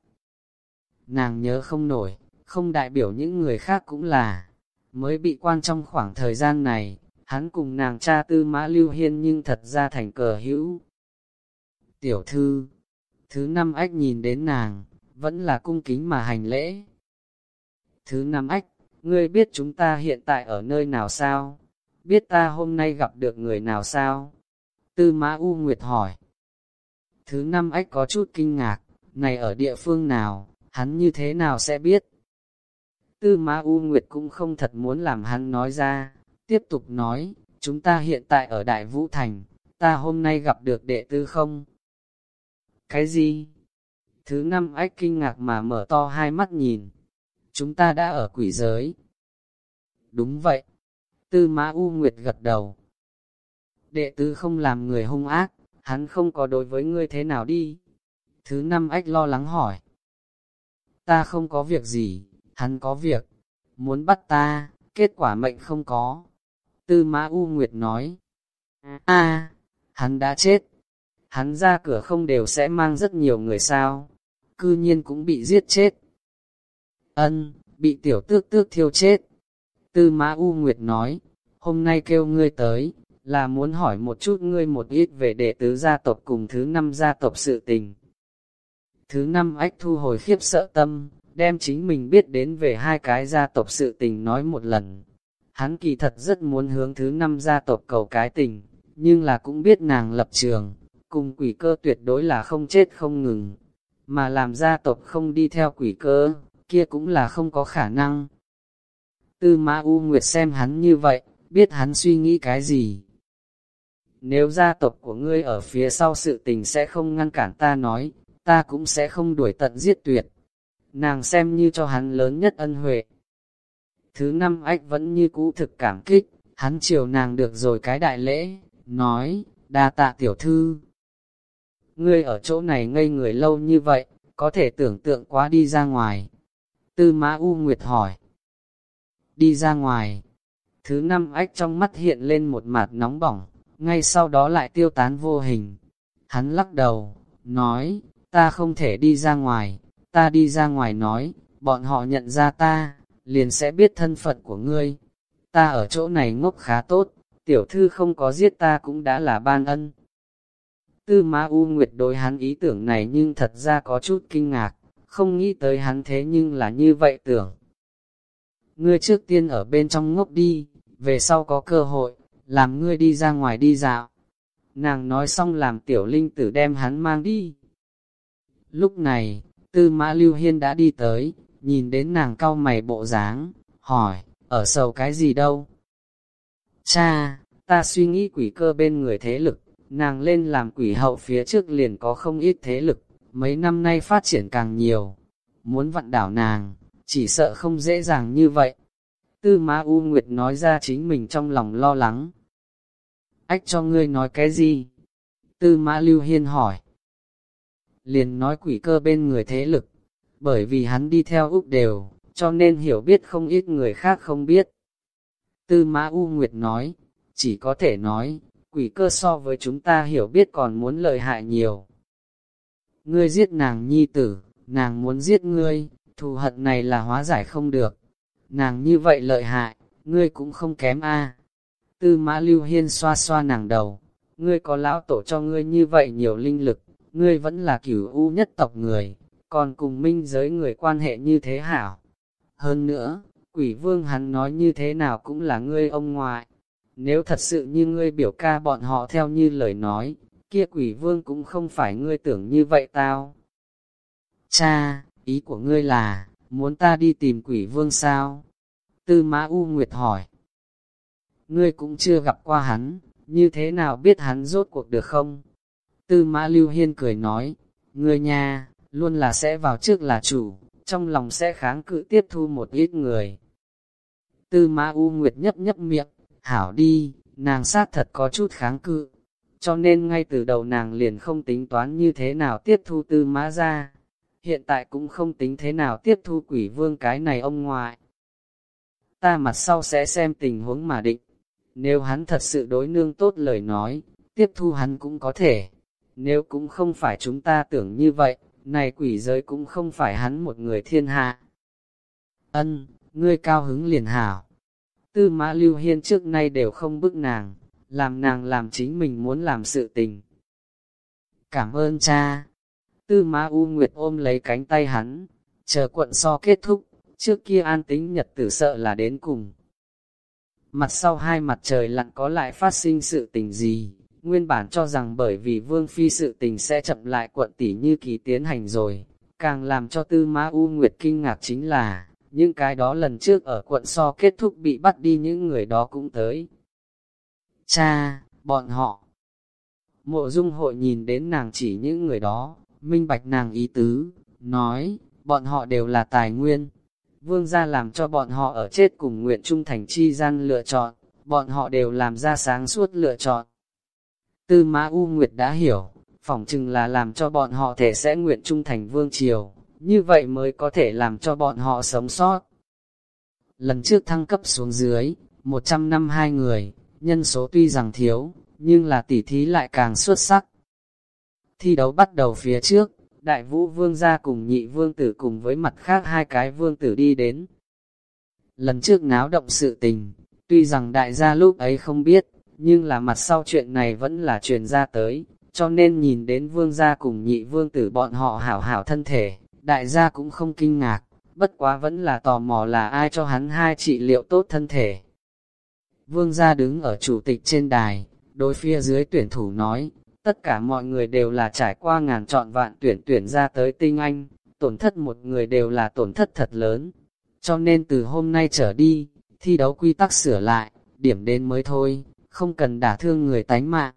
Nàng nhớ không nổi, không đại biểu những người khác cũng là, mới bị quan trong khoảng thời gian này, hắn cùng nàng cha tư mã lưu hiên nhưng thật ra thành cờ hữu, Tiểu thư, thứ năm ách nhìn đến nàng, vẫn là cung kính mà hành lễ. Thứ năm ách, ngươi biết chúng ta hiện tại ở nơi nào sao? Biết ta hôm nay gặp được người nào sao? Tư Mã U Nguyệt hỏi. Thứ năm ách có chút kinh ngạc, này ở địa phương nào, hắn như thế nào sẽ biết? Tư Mã U Nguyệt cũng không thật muốn làm hắn nói ra, tiếp tục nói, chúng ta hiện tại ở Đại Vũ Thành, ta hôm nay gặp được đệ tư không? Cái gì? Thứ năm ách kinh ngạc mà mở to hai mắt nhìn. Chúng ta đã ở quỷ giới. Đúng vậy. Tư mã U Nguyệt gật đầu. Đệ tứ không làm người hung ác, hắn không có đối với ngươi thế nào đi. Thứ năm ách lo lắng hỏi. Ta không có việc gì, hắn có việc. Muốn bắt ta, kết quả mệnh không có. Tư mã U Nguyệt nói. a hắn đã chết hắn ra cửa không đều sẽ mang rất nhiều người sao, cư nhiên cũng bị giết chết. Ân, bị tiểu tước tước thiêu chết. Tư Mã U Nguyệt nói, hôm nay kêu ngươi tới, là muốn hỏi một chút ngươi một ít về đệ tứ gia tộc cùng thứ năm gia tộc sự tình. Thứ năm ách thu hồi khiếp sợ tâm, đem chính mình biết đến về hai cái gia tộc sự tình nói một lần. Hắn kỳ thật rất muốn hướng thứ năm gia tộc cầu cái tình, nhưng là cũng biết nàng lập trường, cùng quỷ cơ tuyệt đối là không chết không ngừng, mà làm gia tộc không đi theo quỷ cơ, kia cũng là không có khả năng. Tư Mã U Nguyệt xem hắn như vậy, biết hắn suy nghĩ cái gì. Nếu gia tộc của ngươi ở phía sau sự tình sẽ không ngăn cản ta nói, ta cũng sẽ không đuổi tận giết tuyệt. Nàng xem như cho hắn lớn nhất ân huệ. Thứ năm ách vẫn như cũ thực cảm kích, hắn chiều nàng được rồi cái đại lễ, nói, đa tạ tiểu thư, ngươi ở chỗ này ngây người lâu như vậy, có thể tưởng tượng quá đi ra ngoài. Tư Mã U Nguyệt hỏi. Đi ra ngoài. Thứ năm ách trong mắt hiện lên một mặt nóng bỏng, ngay sau đó lại tiêu tán vô hình. Hắn lắc đầu, nói, ta không thể đi ra ngoài, ta đi ra ngoài nói, bọn họ nhận ra ta, liền sẽ biết thân phận của ngươi. Ta ở chỗ này ngốc khá tốt, tiểu thư không có giết ta cũng đã là ban ân. Tư Ma U Nguyệt đối hắn ý tưởng này nhưng thật ra có chút kinh ngạc, không nghĩ tới hắn thế nhưng là như vậy tưởng. Ngươi trước tiên ở bên trong ngốc đi, về sau có cơ hội, làm ngươi đi ra ngoài đi dạo. Nàng nói xong làm tiểu linh tử đem hắn mang đi. Lúc này, tư mã lưu hiên đã đi tới, nhìn đến nàng cau mày bộ dáng, hỏi, ở sầu cái gì đâu? Cha, ta suy nghĩ quỷ cơ bên người thế lực, nàng lên làm quỷ hậu phía trước liền có không ít thế lực, mấy năm nay phát triển càng nhiều. Muốn vặn đảo nàng, chỉ sợ không dễ dàng như vậy. Tư Ma U Nguyệt nói ra chính mình trong lòng lo lắng. Ách cho ngươi nói cái gì? Tư Mã Lưu Hiên hỏi. Liền nói quỷ cơ bên người thế lực, bởi vì hắn đi theo Úc đều, cho nên hiểu biết không ít người khác không biết. Tư Mã U Nguyệt nói, chỉ có thể nói, quỷ cơ so với chúng ta hiểu biết còn muốn lợi hại nhiều. Ngươi giết nàng nhi tử, nàng muốn giết ngươi, thù hận này là hóa giải không được. Nàng như vậy lợi hại, ngươi cũng không kém a. Tư mã lưu hiên xoa xoa nàng đầu, ngươi có lão tổ cho ngươi như vậy nhiều linh lực, ngươi vẫn là cửu u nhất tộc người, còn cùng minh giới người quan hệ như thế hảo. Hơn nữa, quỷ vương hắn nói như thế nào cũng là ngươi ông ngoại. Nếu thật sự như ngươi biểu ca bọn họ theo như lời nói, kia quỷ vương cũng không phải ngươi tưởng như vậy tao. Cha, ý của ngươi là, muốn ta đi tìm quỷ vương sao? Tư Mã U Nguyệt hỏi. Ngươi cũng chưa gặp qua hắn, như thế nào biết hắn rốt cuộc được không? Tư Mã Lưu Hiên cười nói, ngươi nhà, luôn là sẽ vào trước là chủ, trong lòng sẽ kháng cự tiếp thu một ít người. Tư Mã U Nguyệt nhấp nhấp miệng, hảo đi, nàng sát thật có chút kháng cự, cho nên ngay từ đầu nàng liền không tính toán như thế nào tiếp thu Tư Mã ra, hiện tại cũng không tính thế nào tiếp thu quỷ vương cái này ông ngoại. Ta mặt sau sẽ xem tình huống mà định, nếu hắn thật sự đối nương tốt lời nói, tiếp thu hắn cũng có thể, nếu cũng không phải chúng ta tưởng như vậy, này quỷ giới cũng không phải hắn một người thiên hạ. Ân, ngươi cao hứng liền hảo. Tư mã lưu hiên trước nay đều không bức nàng, làm nàng làm chính mình muốn làm sự tình. Cảm ơn cha. Tư ma U Nguyệt ôm lấy cánh tay hắn, chờ quận so kết thúc, trước kia an tính nhật tử sợ là đến cùng. Mặt sau hai mặt trời lặn có lại phát sinh sự tình gì, nguyên bản cho rằng bởi vì vương phi sự tình sẽ chậm lại quận tỷ như kỳ tiến hành rồi, càng làm cho tư ma U Nguyệt kinh ngạc chính là, những cái đó lần trước ở quận so kết thúc bị bắt đi những người đó cũng tới. Cha, bọn họ. Mộ dung hội nhìn đến nàng chỉ những người đó, minh bạch nàng ý tứ, nói, bọn họ đều là tài nguyên. Vương gia làm cho bọn họ ở chết cùng nguyện trung thành chi gian lựa chọn, bọn họ đều làm ra sáng suốt lựa chọn. Tư Mã U Nguyệt đã hiểu, phỏng chừng là làm cho bọn họ thể sẽ nguyện trung thành vương triều, như vậy mới có thể làm cho bọn họ sống sót. Lần trước thăng cấp xuống dưới, 100 năm hai người, nhân số tuy rằng thiếu, nhưng là tỉ thí lại càng xuất sắc. Thi đấu bắt đầu phía trước, đại vũ vương gia cùng nhị vương tử cùng với mặt khác hai cái vương tử đi đến. Lần trước náo động sự tình, tuy rằng đại gia lúc ấy không biết, nhưng là mặt sau chuyện này vẫn là truyền ra tới, cho nên nhìn đến vương gia cùng nhị vương tử bọn họ hảo hảo thân thể, đại gia cũng không kinh ngạc, bất quá vẫn là tò mò là ai cho hắn hai trị liệu tốt thân thể. Vương gia đứng ở chủ tịch trên đài, đối phía dưới tuyển thủ nói, tất cả mọi người đều là trải qua ngàn chọn vạn tuyển tuyển ra tới tinh anh, tổn thất một người đều là tổn thất thật lớn. Cho nên từ hôm nay trở đi, thi đấu quy tắc sửa lại, điểm đến mới thôi, không cần đả thương người tánh mạng.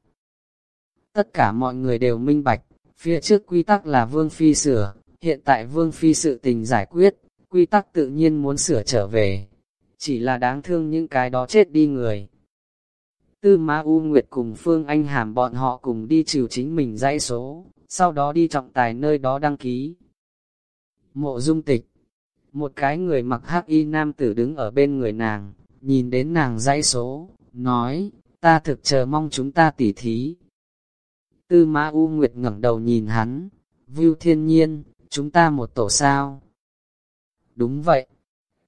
Tất cả mọi người đều minh bạch, phía trước quy tắc là Vương Phi sửa, hiện tại Vương Phi sự tình giải quyết, quy tắc tự nhiên muốn sửa trở về. Chỉ là đáng thương những cái đó chết đi người, Tư Ma U Nguyệt cùng Phương Anh Hàm bọn họ cùng đi trừ chính mình dãy số, sau đó đi trọng tài nơi đó đăng ký. Mộ dung tịch Một cái người mặc hắc y nam tử đứng ở bên người nàng, nhìn đến nàng dãy số, nói, ta thực chờ mong chúng ta tỉ thí. Tư Ma U Nguyệt ngẩng đầu nhìn hắn, Vưu Thiên Nhiên, chúng ta một tổ sao. Đúng vậy.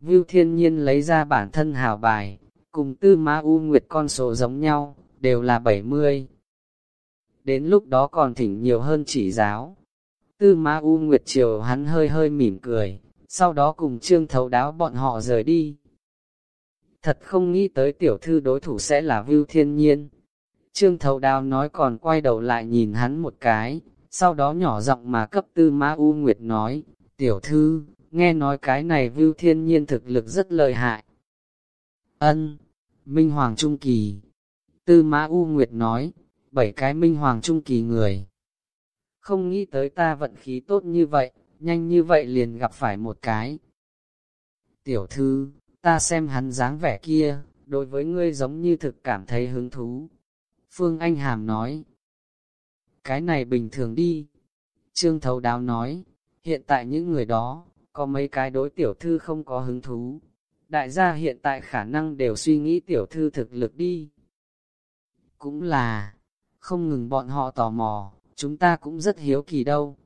Vưu Thiên Nhiên lấy ra bản thân hào bài, cùng Tư Ma U Nguyệt con số giống nhau, đều là 70. Đến lúc đó còn thỉnh nhiều hơn chỉ giáo. Tư Ma U Nguyệt chiều hắn hơi hơi mỉm cười, sau đó cùng Trương Thấu Đáo bọn họ rời đi. Thật không nghĩ tới tiểu thư đối thủ sẽ là Vưu Thiên Nhiên. Trương Thấu Đáo nói còn quay đầu lại nhìn hắn một cái, sau đó nhỏ giọng mà cấp Tư Ma U Nguyệt nói, tiểu thư, nghe nói cái này Vưu Thiên Nhiên thực lực rất lợi hại. Ân, Minh Hoàng Trung Kỳ. Tư Mã U Nguyệt nói, bảy cái Minh Hoàng Trung Kỳ người. Không nghĩ tới ta vận khí tốt như vậy, nhanh như vậy liền gặp phải một cái. Tiểu thư, ta xem hắn dáng vẻ kia, đối với ngươi giống như thực cảm thấy hứng thú. Phương Anh Hàm nói, cái này bình thường đi. Trương Thấu Đáo nói, hiện tại những người đó, có mấy cái đối tiểu thư không có hứng thú. Đại gia hiện tại khả năng đều suy nghĩ tiểu thư thực lực đi. Cũng là, không ngừng bọn họ tò mò, chúng ta cũng rất hiếu kỳ đâu.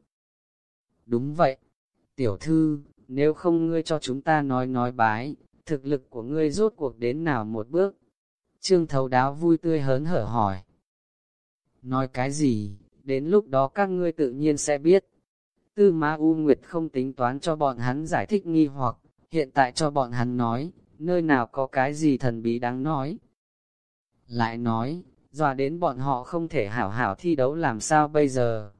Đúng vậy, tiểu thư, nếu không ngươi cho chúng ta nói nói bái, thực lực của ngươi rốt cuộc đến nào một bước? Trương thấu đáo vui tươi hớn hở hỏi. Nói cái gì, đến lúc đó các ngươi tự nhiên sẽ biết. Tư Ma U Nguyệt không tính toán cho bọn hắn giải thích nghi hoặc, hiện tại cho bọn hắn nói, nơi nào có cái gì thần bí đáng nói. Lại nói, dọa đến bọn họ không thể hảo hảo thi đấu làm sao bây giờ.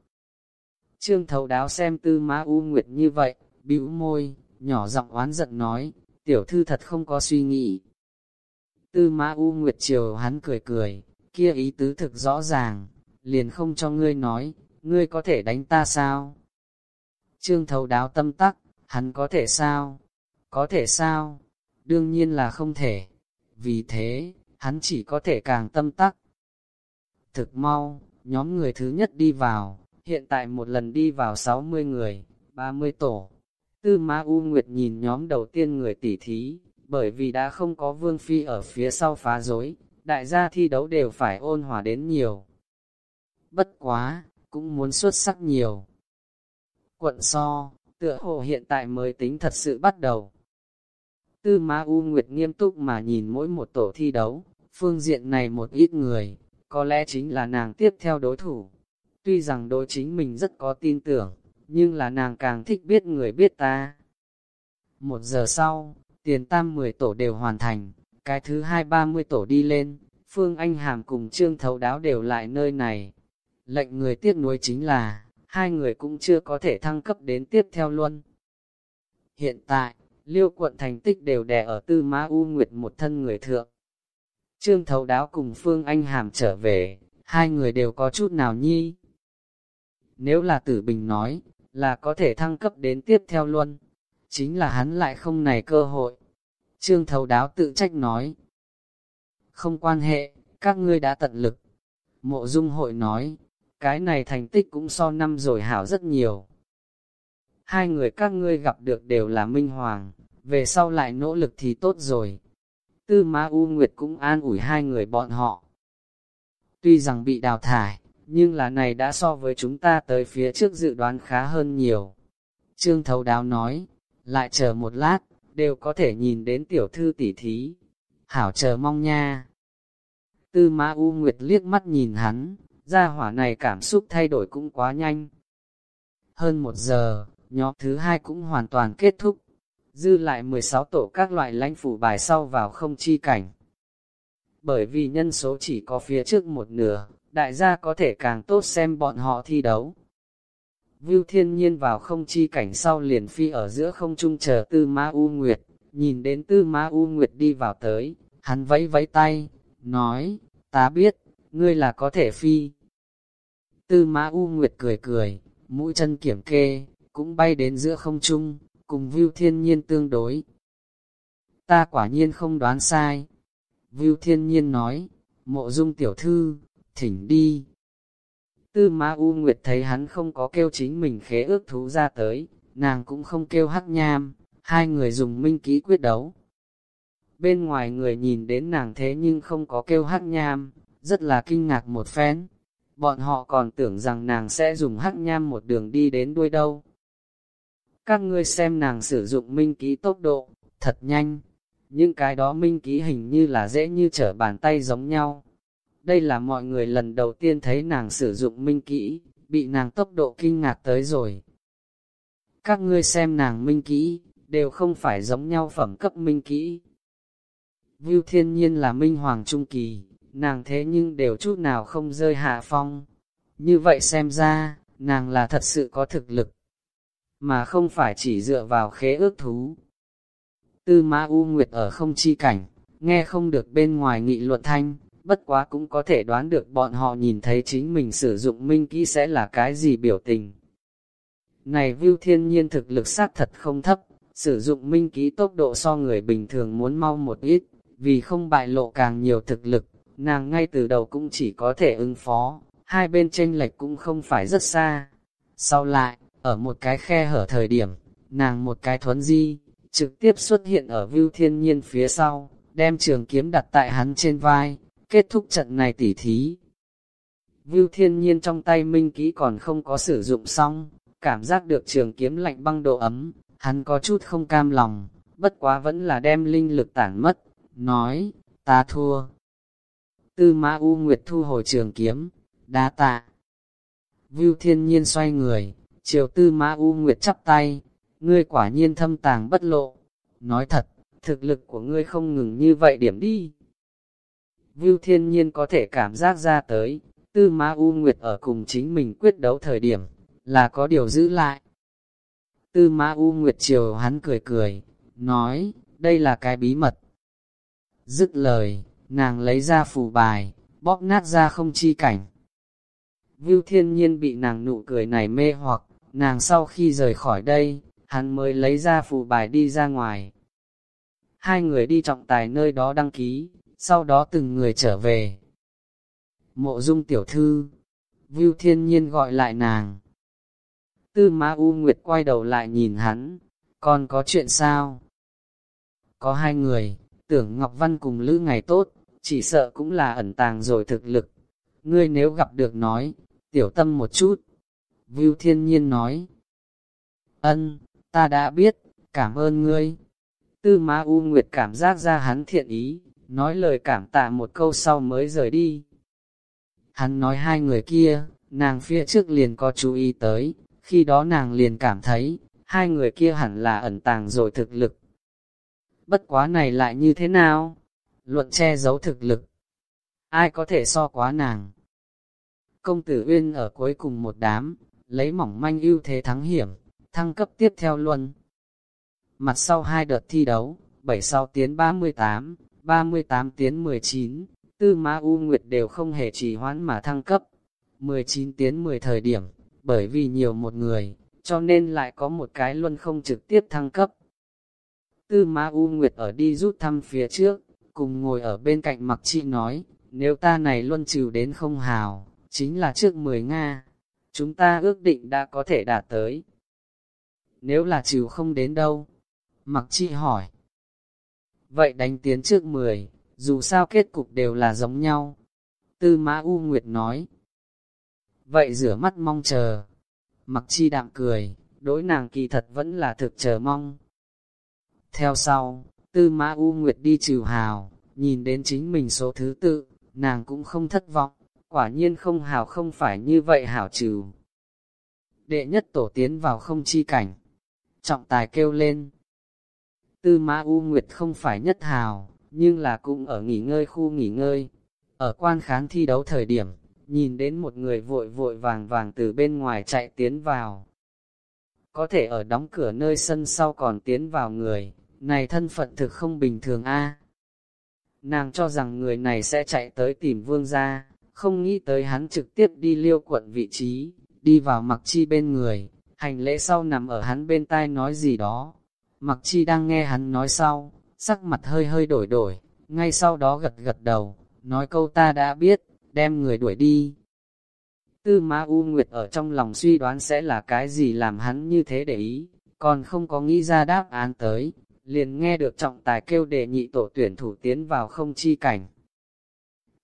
Trương thấu đáo xem tư Ma U Nguyệt như vậy, bĩu môi, nhỏ giọng oán giận nói, tiểu thư thật không có suy nghĩ. Tư Ma U Nguyệt chiều hắn cười cười, kia ý tứ thực rõ ràng, liền không cho ngươi nói, ngươi có thể đánh ta sao? Trương thấu đáo tâm tắc, hắn có thể sao? Có thể sao? Đương nhiên là không thể. Vì thế, hắn chỉ có thể càng tâm tắc. Thực mau, nhóm người thứ nhất đi vào, hiện tại một lần đi vào 60 người, 30 tổ. Tư Ma U Nguyệt nhìn nhóm đầu tiên người tỉ thí, bởi vì đã không có Vương Phi ở phía sau phá rối, đại gia thi đấu đều phải ôn hòa đến nhiều. Bất quá, cũng muốn xuất sắc nhiều. Quận so, tựa hồ hiện tại mới tính thật sự bắt đầu. Tư Ma U Nguyệt nghiêm túc mà nhìn mỗi một tổ thi đấu, phương diện này một ít người, có lẽ chính là nàng tiếp theo đối thủ. Tuy rằng đối chính mình rất có tin tưởng, nhưng là nàng càng thích biết người biết ta. Một giờ sau, tiền tam 10 tổ đều hoàn thành, cái thứ hai ba mươi tổ đi lên, Phương Anh Hàm cùng Trương Thấu Đáo đều lại nơi này. Lệnh người tiếc nuối chính là, hai người cũng chưa có thể thăng cấp đến tiếp theo luôn. Hiện tại, liêu quận thành tích đều đè ở tư ma u nguyệt một thân người thượng. Trương thấu đáo cùng Phương Anh Hàm trở về, hai người đều có chút nào nhi. Nếu là tử bình nói, là có thể thăng cấp đến tiếp theo luôn, chính là hắn lại không này cơ hội. Trương thấu đáo tự trách nói, không quan hệ, các ngươi đã tận lực. Mộ dung hội nói, cái này thành tích cũng so năm rồi hảo rất nhiều. Hai người các ngươi gặp được đều là minh hoàng, về sau lại nỗ lực thì tốt rồi. Tư Ma U Nguyệt cũng an ủi hai người bọn họ. Tuy rằng bị đào thải, nhưng là này đã so với chúng ta tới phía trước dự đoán khá hơn nhiều. Trương Thấu Đáo nói, lại chờ một lát, đều có thể nhìn đến tiểu thư tỷ thí. Hảo chờ mong nha. Tư Ma U Nguyệt liếc mắt nhìn hắn, gia hỏa này cảm xúc thay đổi cũng quá nhanh. Hơn một giờ, nhóm thứ hai cũng hoàn toàn kết thúc, dư lại 16 tổ các loại lãnh phủ bài sau vào không chi cảnh. Bởi vì nhân số chỉ có phía trước một nửa, đại gia có thể càng tốt xem bọn họ thi đấu. Vưu thiên nhiên vào không chi cảnh sau liền phi ở giữa không trung chờ tư ma U Nguyệt, nhìn đến tư ma U Nguyệt đi vào tới, hắn vẫy vẫy tay, nói, ta biết, ngươi là có thể phi. Tư ma U Nguyệt cười cười, mũi chân kiểm kê, cũng bay đến giữa không trung, cùng Vưu Thiên Nhiên tương đối. Ta quả nhiên không đoán sai. Vưu Thiên Nhiên nói, mộ dung tiểu thư, thỉnh đi. Tư ma U Nguyệt thấy hắn không có kêu chính mình khế ước thú ra tới, nàng cũng không kêu hắc nham, hai người dùng minh kỹ quyết đấu. Bên ngoài người nhìn đến nàng thế nhưng không có kêu hắc nham, rất là kinh ngạc một phen. Bọn họ còn tưởng rằng nàng sẽ dùng hắc nham một đường đi đến đuôi đâu. Các ngươi xem nàng sử dụng minh ký tốc độ, thật nhanh. Những cái đó minh ký hình như là dễ như trở bàn tay giống nhau. Đây là mọi người lần đầu tiên thấy nàng sử dụng minh kỹ, bị nàng tốc độ kinh ngạc tới rồi. Các ngươi xem nàng minh kỹ, đều không phải giống nhau phẩm cấp minh kỹ. Vưu thiên nhiên là minh hoàng trung kỳ, nàng thế nhưng đều chút nào không rơi hạ phong. Như vậy xem ra, nàng là thật sự có thực lực, mà không phải chỉ dựa vào khế ước thú. Tư Ma U Nguyệt ở không chi cảnh, nghe không được bên ngoài nghị luận thanh, bất quá cũng có thể đoán được bọn họ nhìn thấy chính mình sử dụng minh kỹ sẽ là cái gì biểu tình. Này Vưu Thiên Nhiên thực lực sát thật không thấp, sử dụng minh kỹ tốc độ so người bình thường muốn mau một ít, vì không bại lộ càng nhiều thực lực, nàng ngay từ đầu cũng chỉ có thể ứng phó, hai bên tranh lệch cũng không phải rất xa. Sau lại, ở một cái khe hở thời điểm, nàng một cái thuấn di, trực tiếp xuất hiện ở view Thiên Nhiên phía sau, đem trường kiếm đặt tại hắn trên vai, kết thúc trận này tỉ thí. Vưu Thiên Nhiên trong tay minh kỹ còn không có sử dụng xong, cảm giác được trường kiếm lạnh băng độ ấm, hắn có chút không cam lòng, bất quá vẫn là đem linh lực tản mất, nói, ta thua. Tư Mã U Nguyệt thu hồi trường kiếm, đá tạ. Vưu Thiên Nhiên xoay người, triều Tư Mã U Nguyệt chắp tay, ngươi quả nhiên thâm tàng bất lộ. Nói thật, thực lực của ngươi không ngừng như vậy điểm đi. Vưu Thiên Nhiên có thể cảm giác ra tới, Tư Mã U Nguyệt ở cùng chính mình quyết đấu thời điểm, là có điều giữ lại. Tư Mã U Nguyệt chiều hắn cười cười, nói, đây là cái bí mật. Dứt lời, nàng lấy ra phù bài, bóp nát ra không chi cảnh. Vưu Thiên Nhiên bị nàng nụ cười này mê hoặc, nàng sau khi rời khỏi đây, hắn mới lấy ra phù bài đi ra ngoài. Hai người đi trọng tài nơi đó đăng ký, sau đó từng người trở về. Mộ dung tiểu thư, Vưu Thiên Nhiên gọi lại nàng. Tư Ma U Nguyệt quay đầu lại nhìn hắn, còn có chuyện sao? Có hai người, tưởng Ngọc Văn cùng Lữ Ngày tốt, chỉ sợ cũng là ẩn tàng rồi thực lực. Ngươi nếu gặp được nói, tiểu tâm một chút. Vưu Thiên Nhiên nói. Ân, ta đã biết, cảm ơn ngươi. Tư Ma U Nguyệt cảm giác ra hắn thiện ý, nói lời cảm tạ một câu sau mới rời đi. Hắn nói hai người kia, nàng phía trước liền có chú ý tới, khi đó nàng liền cảm thấy, hai người kia hẳn là ẩn tàng rồi thực lực. Bất quá này lại như thế nào? Luận che giấu thực lực. Ai có thể so quá nàng? Công tử Uyên ở cuối cùng một đám, lấy mỏng manh ưu thế thắng hiểm, thăng cấp tiếp theo luân. Mặt sau hai đợt thi đấu, 7 sau tiến 38, 38 tiến 19, Tư Ma U Nguyệt đều không hề trì hoãn mà thăng cấp. 19 tiến 10 thời điểm, bởi vì nhiều một người, cho nên lại có một cái luân không trực tiếp thăng cấp. Tư Ma U Nguyệt ở đi rút thăm phía trước, cùng ngồi ở bên cạnh mặc chi nói, nếu ta này luân trừ đến không hào, chính là trước 10 Nga, chúng ta ước định đã có thể đạt tới. Nếu là trừ không đến đâu? Mặc chi hỏi. Vậy đánh tiến trước 10, dù sao kết cục đều là giống nhau. Tư Mã U Nguyệt nói. Vậy rửa mắt mong chờ. Mặc chi đạm cười, đối nàng kỳ thật vẫn là thực chờ mong. Theo sau, Tư Mã U Nguyệt đi trừ hào, nhìn đến chính mình số thứ tự, nàng cũng không thất vọng, quả nhiên không hào không phải như vậy hảo trừ. Đệ nhất tổ tiến vào không chi cảnh, trọng tài kêu lên. Tư Mã U Nguyệt không phải nhất hào, nhưng là cũng ở nghỉ ngơi khu nghỉ ngơi. Ở quan khán thi đấu thời điểm, nhìn đến một người vội vội vàng vàng từ bên ngoài chạy tiến vào. Có thể ở đóng cửa nơi sân sau còn tiến vào người, này thân phận thực không bình thường a. Nàng cho rằng người này sẽ chạy tới tìm vương gia, không nghĩ tới hắn trực tiếp đi liêu quận vị trí, đi vào mặc chi bên người, hành lễ sau nằm ở hắn bên tai nói gì đó. Mặc chi đang nghe hắn nói sau, sắc mặt hơi hơi đổi đổi, ngay sau đó gật gật đầu, nói câu ta đã biết, đem người đuổi đi. Tư Ma U Nguyệt ở trong lòng suy đoán sẽ là cái gì làm hắn như thế để ý, còn không có nghĩ ra đáp án tới, liền nghe được trọng tài kêu đề nhị tổ tuyển thủ tiến vào không chi cảnh.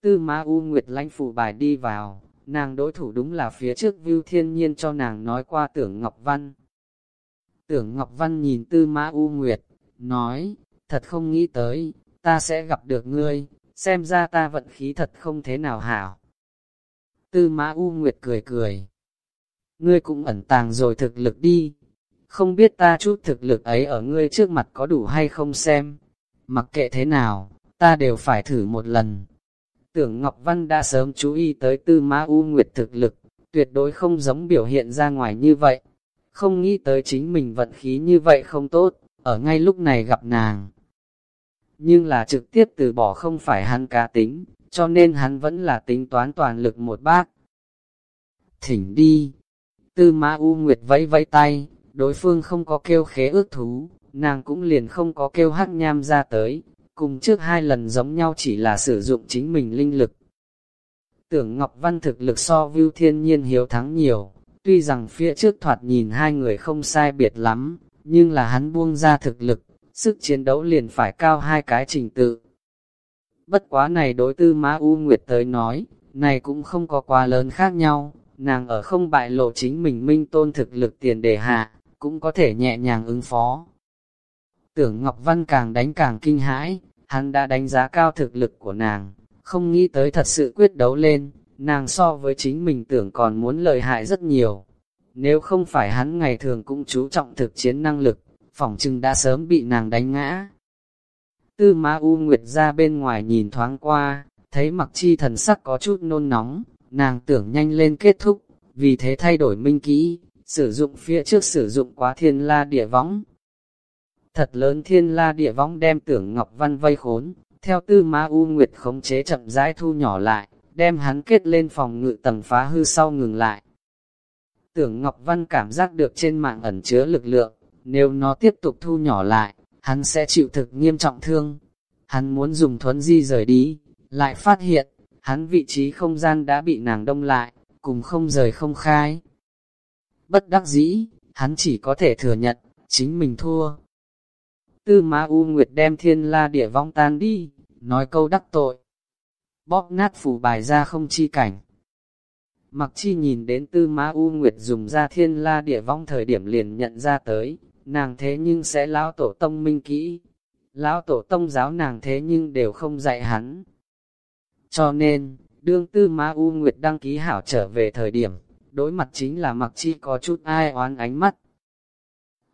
Tư Ma U Nguyệt lãnh phủ bài đi vào, nàng đối thủ đúng là phía trước Vưu Thiên Nhiên cho nàng nói qua tưởng Ngọc Văn. Tưởng Ngọc Văn nhìn Tư Ma U Nguyệt, nói, thật không nghĩ tới, ta sẽ gặp được ngươi, xem ra ta vận khí thật không thế nào hảo. Tư Ma U Nguyệt cười cười, ngươi cũng ẩn tàng rồi thực lực đi, không biết ta chút thực lực ấy ở ngươi trước mặt có đủ hay không xem, mặc kệ thế nào, ta đều phải thử một lần. Tưởng Ngọc Văn đã sớm chú ý tới Tư ma U Nguyệt thực lực, tuyệt đối không giống biểu hiện ra ngoài như vậy. Không nghĩ tới chính mình vận khí như vậy không tốt, ở ngay lúc này gặp nàng. Nhưng là trực tiếp từ bỏ không phải hắn cá tính, cho nên hắn vẫn là tính toán toàn lực một bác. Thỉnh đi. Tư ma U Nguyệt vẫy vẫy tay, đối phương không có kêu khế ước thú, nàng cũng liền không có kêu hắc nham ra tới, cùng trước hai lần giống nhau chỉ là sử dụng chính mình linh lực. Tưởng Ngọc Văn thực lực so Vưu Thiên Nhiên hiếu thắng nhiều, tuy rằng phía trước thoạt nhìn hai người không sai biệt lắm, nhưng là hắn buông ra thực lực, sức chiến đấu liền phải cao hai cái trình tự. Bất quá này đối tư Mã U Nguyệt tới nói, này cũng không có quá lớn khác nhau, nàng ở không bại lộ chính mình minh tôn thực lực tiền đề hạ, cũng có thể nhẹ nhàng ứng phó. Tưởng Ngọc Văn càng đánh càng kinh hãi, hắn đã đánh giá cao thực lực của nàng, không nghĩ tới thật sự quyết đấu lên, nàng so với chính mình tưởng còn muốn lợi hại rất nhiều. Nếu không phải hắn ngày thường cũng chú trọng thực chiến năng lực, phỏng chừng đã sớm bị nàng đánh ngã. Tư Ma U Nguyệt ra bên ngoài nhìn thoáng qua, thấy mặc chi thần sắc có chút nôn nóng, nàng tưởng nhanh lên kết thúc, vì thế thay đổi minh kỹ, sử dụng phía trước sử dụng quá thiên la địa võng. Thật lớn thiên la địa võng đem tưởng Ngọc Văn vây khốn, theo tư ma U Nguyệt khống chế chậm rãi thu nhỏ lại, đem hắn kết lên phòng ngự tầng phá hư sau ngừng lại. Tưởng Ngọc Văn cảm giác được trên mạng ẩn chứa lực lượng, nếu nó tiếp tục thu nhỏ lại, hắn sẽ chịu thực nghiêm trọng thương. Hắn muốn dùng thuấn di rời đi, lại phát hiện, hắn vị trí không gian đã bị nàng đông lại, cùng không rời không khai. Bất đắc dĩ, hắn chỉ có thể thừa nhận, chính mình thua. Tư Ma U Nguyệt đem thiên la địa vong tan đi, nói câu đắc tội. Bóp nát phủ bài ra không chi cảnh. Mặc chi nhìn đến tư Ma U Nguyệt dùng ra thiên la địa vong thời điểm liền nhận ra tới, nàng thế nhưng sẽ lão tổ tông minh kỹ. Lão tổ tông giáo nàng thế nhưng đều không dạy hắn. Cho nên, đương tư Ma U Nguyệt đăng ký hảo trở về thời điểm, đối mặt chính là mặc chi có chút ai oán ánh mắt.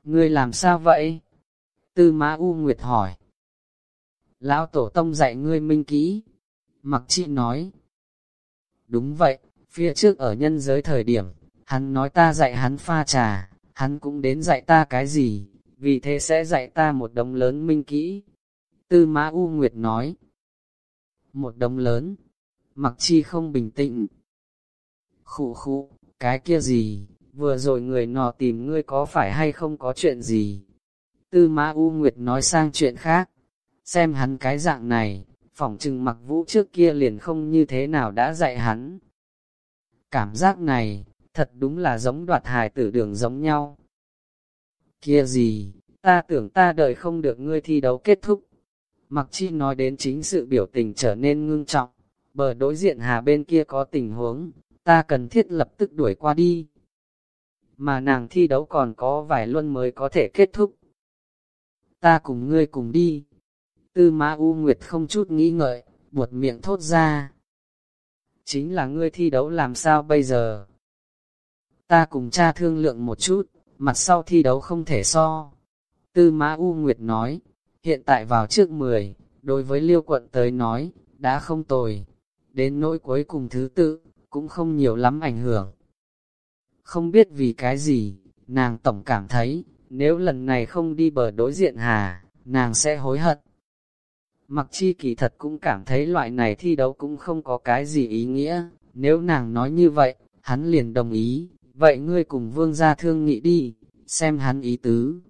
Ngươi làm sao vậy? Tư Mã U Nguyệt hỏi. Lão Tổ Tông dạy ngươi minh kỹ. Mặc chi nói. Đúng vậy, phía trước ở nhân giới thời điểm, hắn nói ta dạy hắn pha trà, hắn cũng đến dạy ta cái gì, vì thế sẽ dạy ta một đống lớn minh kỹ. Tư Mã U Nguyệt nói. Một đống lớn, mặc chi không bình tĩnh. Khụ khụ, cái kia gì, vừa rồi người nọ tìm ngươi có phải hay không có chuyện gì? Tư Ma U Nguyệt nói sang chuyện khác, xem hắn cái dạng này, phỏng chừng mặc vũ trước kia liền không như thế nào đã dạy hắn. Cảm giác này, thật đúng là giống đoạt hài tử đường giống nhau. Kia gì, ta tưởng ta đợi không được ngươi thi đấu kết thúc. Mặc chi nói đến chính sự biểu tình trở nên ngưng trọng, bờ đối diện hà bên kia có tình huống, ta cần thiết lập tức đuổi qua đi. Mà nàng thi đấu còn có vài luân mới có thể kết thúc. Ta cùng ngươi cùng đi. Tư Mã U Nguyệt không chút nghĩ ngợi, buột miệng thốt ra. Chính là ngươi thi đấu làm sao bây giờ? Ta cùng cha thương lượng một chút, mặt sau thi đấu không thể so. Tư Mã U Nguyệt nói, hiện tại vào trước 10, đối với liêu quận tới nói, đã không tồi. Đến nỗi cuối cùng thứ tự, cũng không nhiều lắm ảnh hưởng. Không biết vì cái gì, nàng tổng cảm thấy, nếu lần này không đi bờ đối diện hà, nàng sẽ hối hận. Mặc chi kỳ thật cũng cảm thấy loại này thi đấu cũng không có cái gì ý nghĩa, nếu nàng nói như vậy, hắn liền đồng ý, vậy ngươi cùng vương gia thương nghị đi, xem hắn ý tứ.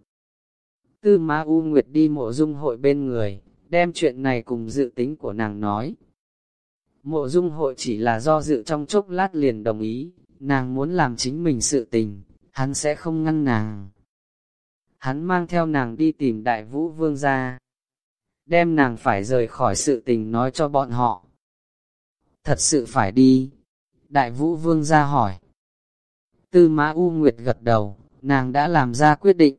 Tư Ma U Nguyệt đi mộ dung hội bên người, đem chuyện này cùng dự tính của nàng nói, Mộ dung hội chỉ là do dự trong chốc lát liền đồng ý, nàng muốn làm chính mình sự tình, hắn sẽ không ngăn nàng. Hắn mang theo nàng đi tìm đại vũ vương ra, đem nàng phải rời khỏi sự tình nói cho bọn họ. Thật sự phải đi, đại vũ vương ra hỏi. Tư mã U Nguyệt gật đầu, nàng đã làm ra quyết định,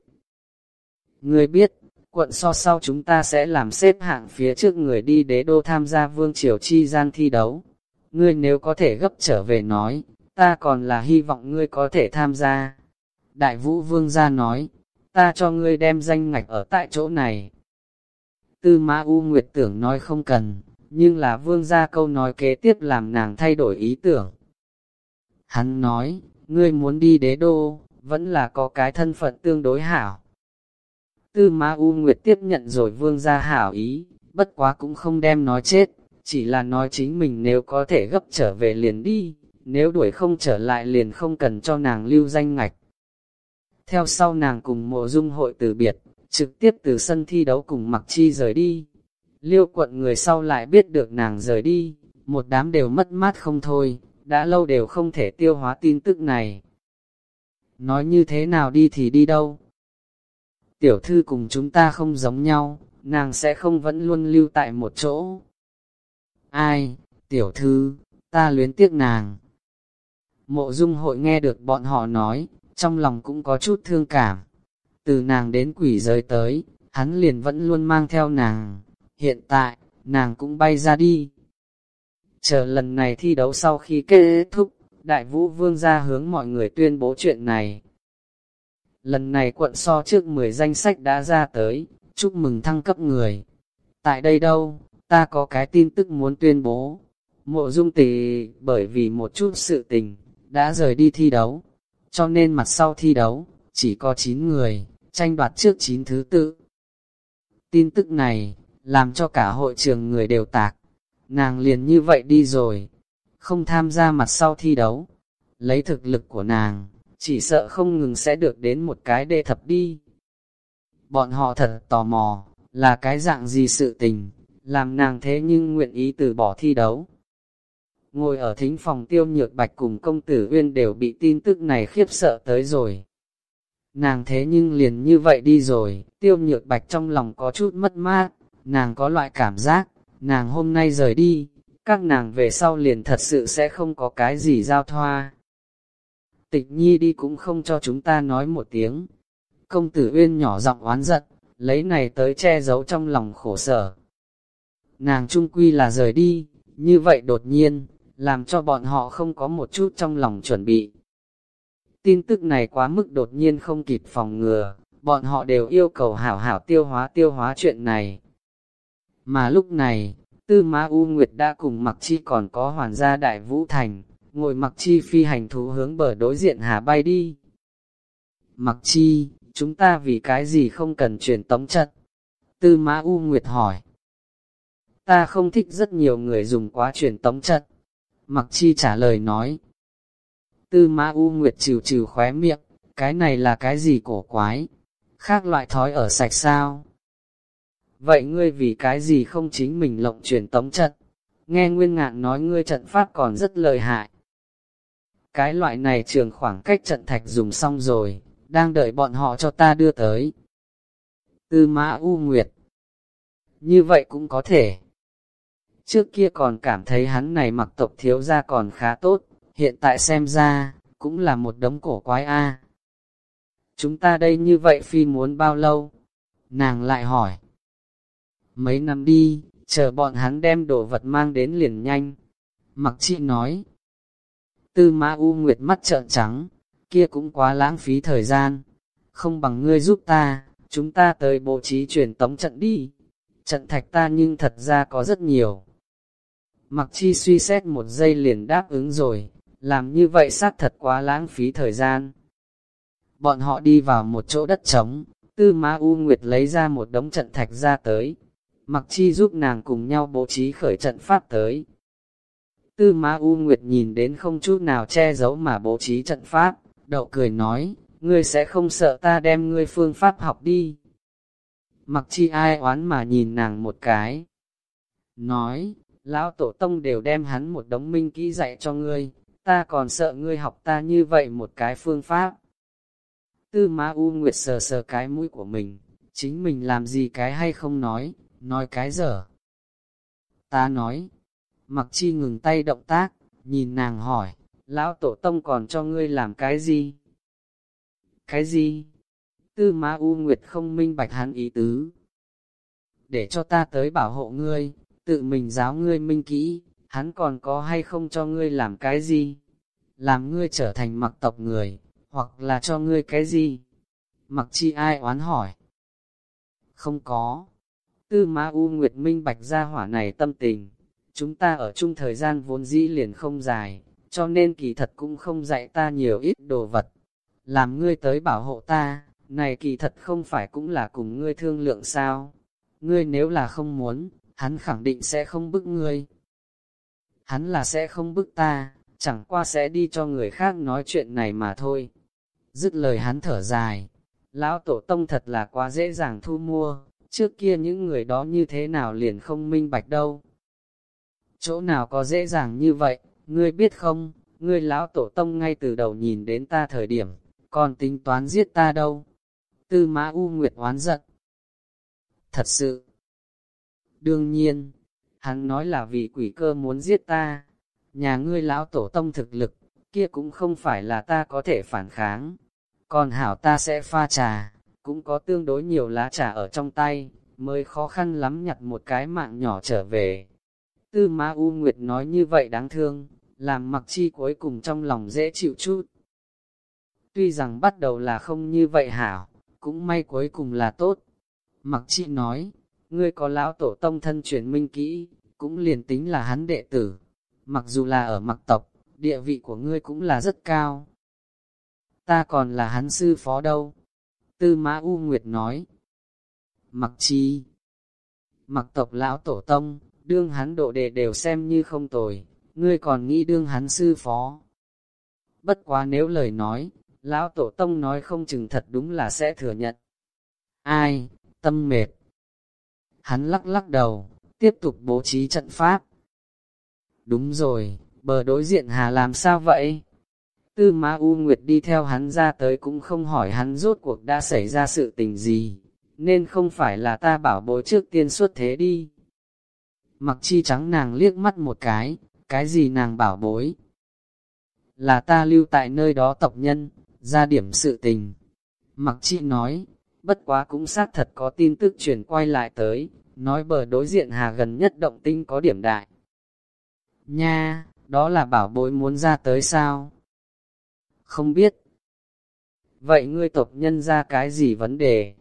Ngươi biết, quận so sau chúng ta sẽ làm xếp hạng phía trước người đi đế đô tham gia vương triều chi gian thi đấu. Ngươi nếu có thể gấp trở về nói, ta còn là hy vọng ngươi có thể tham gia. Đại vũ vương gia nói, ta cho ngươi đem danh ngạch ở tại chỗ này. Tư Ma U Nguyệt tưởng nói không cần, nhưng là vương gia câu nói kế tiếp làm nàng thay đổi ý tưởng. Hắn nói, ngươi muốn đi đế đô, vẫn là có cái thân phận tương đối hảo. Tư Ma U Nguyệt tiếp nhận rồi vương gia hảo ý, bất quá cũng không đem nói chết, chỉ là nói chính mình nếu có thể gấp trở về liền đi, nếu đuổi không trở lại liền không cần cho nàng lưu danh ngạch. Theo sau nàng cùng mộ dung hội từ biệt, trực tiếp từ sân thi đấu cùng mặc chi rời đi. Liêu quận người sau lại biết được nàng rời đi, một đám đều mất mát không thôi, đã lâu đều không thể tiêu hóa tin tức này. Nói như thế nào đi thì đi đâu. Tiểu thư cùng chúng ta không giống nhau, nàng sẽ không vẫn luôn lưu tại một chỗ. Ai, tiểu thư, ta luyến tiếc nàng. Mộ dung hội nghe được bọn họ nói, trong lòng cũng có chút thương cảm. Từ nàng đến quỷ giới tới, hắn liền vẫn luôn mang theo nàng. Hiện tại, nàng cũng bay ra đi. Chờ lần này thi đấu sau khi kết thúc, đại vũ vương ra hướng mọi người tuyên bố chuyện này. Lần này quận so trước 10 danh sách đã ra tới, chúc mừng thăng cấp người. Tại đây đâu, ta có cái tin tức muốn tuyên bố. Mộ dung tỷ bởi vì một chút sự tình, đã rời đi thi đấu. Cho nên mặt sau thi đấu, chỉ có 9 người, tranh đoạt trước 9 thứ tự. Tin tức này, làm cho cả hội trường người đều tạc. Nàng liền như vậy đi rồi, không tham gia mặt sau thi đấu. Lấy thực lực của nàng, chỉ sợ không ngừng sẽ được đến một cái đê thập đi. Bọn họ thật tò mò, là cái dạng gì sự tình, làm nàng thế nhưng nguyện ý từ bỏ thi đấu. Ngồi ở thính phòng tiêu nhược bạch cùng công tử Uyên đều bị tin tức này khiếp sợ tới rồi. Nàng thế nhưng liền như vậy đi rồi, tiêu nhược bạch trong lòng có chút mất mát, nàng có loại cảm giác, nàng hôm nay rời đi, các nàng về sau liền thật sự sẽ không có cái gì giao thoa. Tịch nhi đi cũng không cho chúng ta nói một tiếng. Công tử Uyên nhỏ giọng oán giận, lấy này tới che giấu trong lòng khổ sở. Nàng trung quy là rời đi, như vậy đột nhiên, làm cho bọn họ không có một chút trong lòng chuẩn bị. Tin tức này quá mức đột nhiên không kịp phòng ngừa, bọn họ đều yêu cầu hảo hảo tiêu hóa tiêu hóa chuyện này. Mà lúc này, Tư Ma U Nguyệt đã cùng Mặc Chi còn có hoàn gia Đại Vũ Thành, ngồi Mặc Chi phi hành thú hướng bờ đối diện hà bay đi. Mặc Chi, chúng ta vì cái gì không cần truyền tống trận? Tư Ma U Nguyệt hỏi. Ta không thích rất nhiều người dùng quá truyền tống trận. Mặc Chi trả lời nói. Tư Ma U Nguyệt trừ trừ khóe miệng, cái này là cái gì cổ quái? Khác loại thói ở sạch sao? Vậy ngươi vì cái gì không chính mình lộng truyền tống trận? Nghe Nguyên Ngạn nói ngươi trận pháp còn rất lợi hại. Cái loại này trường khoảng cách trận thạch dùng xong rồi, đang đợi bọn họ cho ta đưa tới. Tư Mã U Nguyệt Như vậy cũng có thể. Trước kia còn cảm thấy hắn này mặc tộc thiếu ra còn khá tốt, hiện tại xem ra, cũng là một đống cổ quái a. Chúng ta đây như vậy phi muốn bao lâu? Nàng lại hỏi. Mấy năm đi, chờ bọn hắn đem đồ vật mang đến liền nhanh. Mặc chị nói. Tư mã U Nguyệt mắt trợn trắng, kia cũng quá lãng phí thời gian. Không bằng ngươi giúp ta, chúng ta tới bộ trí truyền tống trận đi. Trận thạch ta nhưng thật ra có rất nhiều. Mặc chi suy xét một giây liền đáp ứng rồi, làm như vậy xác thật quá lãng phí thời gian. Bọn họ đi vào một chỗ đất trống, tư ma U Nguyệt lấy ra một đống trận thạch ra tới, mặc chi giúp nàng cùng nhau bố trí khởi trận pháp tới. Tư Ma U Nguyệt nhìn đến không chút nào che giấu mà bố trí trận pháp, đậu cười nói, ngươi sẽ không sợ ta đem ngươi phương pháp học đi. Mặc chi ai oán mà nhìn nàng một cái. Nói, lão tổ tông đều đem hắn một đống minh kỹ dạy cho ngươi, ta còn sợ ngươi học ta như vậy một cái phương pháp. Tư Ma U Nguyệt sờ sờ cái mũi của mình, chính mình làm gì cái hay không nói, nói cái dở. Ta nói, mặc chi ngừng tay động tác, nhìn nàng hỏi, lão tổ tông còn cho ngươi làm cái gì? Cái gì? Tư Ma U Nguyệt không minh bạch hắn ý tứ. Để cho ta tới bảo hộ ngươi, tự mình giáo ngươi minh kỹ, hắn còn có hay không cho ngươi làm cái gì? Làm ngươi trở thành mặc tộc người, hoặc là cho ngươi cái gì? Mặc chi ai oán hỏi? Không có. Tư Ma U Nguyệt minh bạch ra hỏa này tâm tình. Chúng ta ở chung thời gian vốn dĩ liền không dài, cho nên kỳ thật cũng không dạy ta nhiều ít đồ vật. Làm ngươi tới bảo hộ ta, này kỳ thật không phải cũng là cùng ngươi thương lượng sao. Ngươi nếu là không muốn, hắn khẳng định sẽ không bức ngươi. Hắn là sẽ không bức ta, chẳng qua sẽ đi cho người khác nói chuyện này mà thôi. Dứt lời hắn thở dài, lão tổ tông thật là quá dễ dàng thu mua, trước kia những người đó như thế nào liền không minh bạch đâu. Chỗ nào có dễ dàng như vậy, ngươi biết không, ngươi lão tổ tông ngay từ đầu nhìn đến ta thời điểm, còn tính toán giết ta đâu. Tư mã U Nguyệt oán giận. Thật sự. Đương nhiên, hắn nói là vì quỷ cơ muốn giết ta. Nhà ngươi lão tổ tông thực lực, kia cũng không phải là ta có thể phản kháng. Còn hảo ta sẽ pha trà, cũng có tương đối nhiều lá trà ở trong tay, mới khó khăn lắm nhặt một cái mạng nhỏ trở về. Tư Ma U Nguyệt nói như vậy đáng thương, làm mặc chi cuối cùng trong lòng dễ chịu chút. Tuy rằng bắt đầu là không như vậy hảo, cũng may cuối cùng là tốt. Mặc chi nói, ngươi có lão tổ tông thân truyền minh kỹ, cũng liền tính là hắn đệ tử. Mặc dù là ở mặc tộc, địa vị của ngươi cũng là rất cao. Ta còn là hắn sư phó đâu. Tư Mã U Nguyệt nói. Mặc chi? Mặc tộc lão tổ tông, đương hắn độ đề đều xem như không tồi, ngươi còn nghĩ đương hắn sư phó. Bất quá nếu lời nói, lão tổ tông nói không chừng thật đúng là sẽ thừa nhận. Ai, tâm mệt. Hắn lắc lắc đầu, tiếp tục bố trí trận pháp. Đúng rồi, bờ đối diện Hà làm sao vậy? Tư Ma U Nguyệt đi theo hắn ra tới cũng không hỏi hắn rốt cuộc đã xảy ra sự tình gì, nên không phải là ta bảo bối trước tiên xuất thế đi. Mặc chi trắng nàng liếc mắt một cái, cái gì nàng bảo bối? Là ta lưu tại nơi đó tộc nhân, ra điểm sự tình. Mặc chi nói, bất quá cũng xác thật có tin tức truyền quay lại tới, nói bờ đối diện hà gần nhất động tinh có điểm đại. Nha, đó là bảo bối muốn ra tới sao? Không biết. Vậy ngươi tộc nhân ra cái gì vấn đề?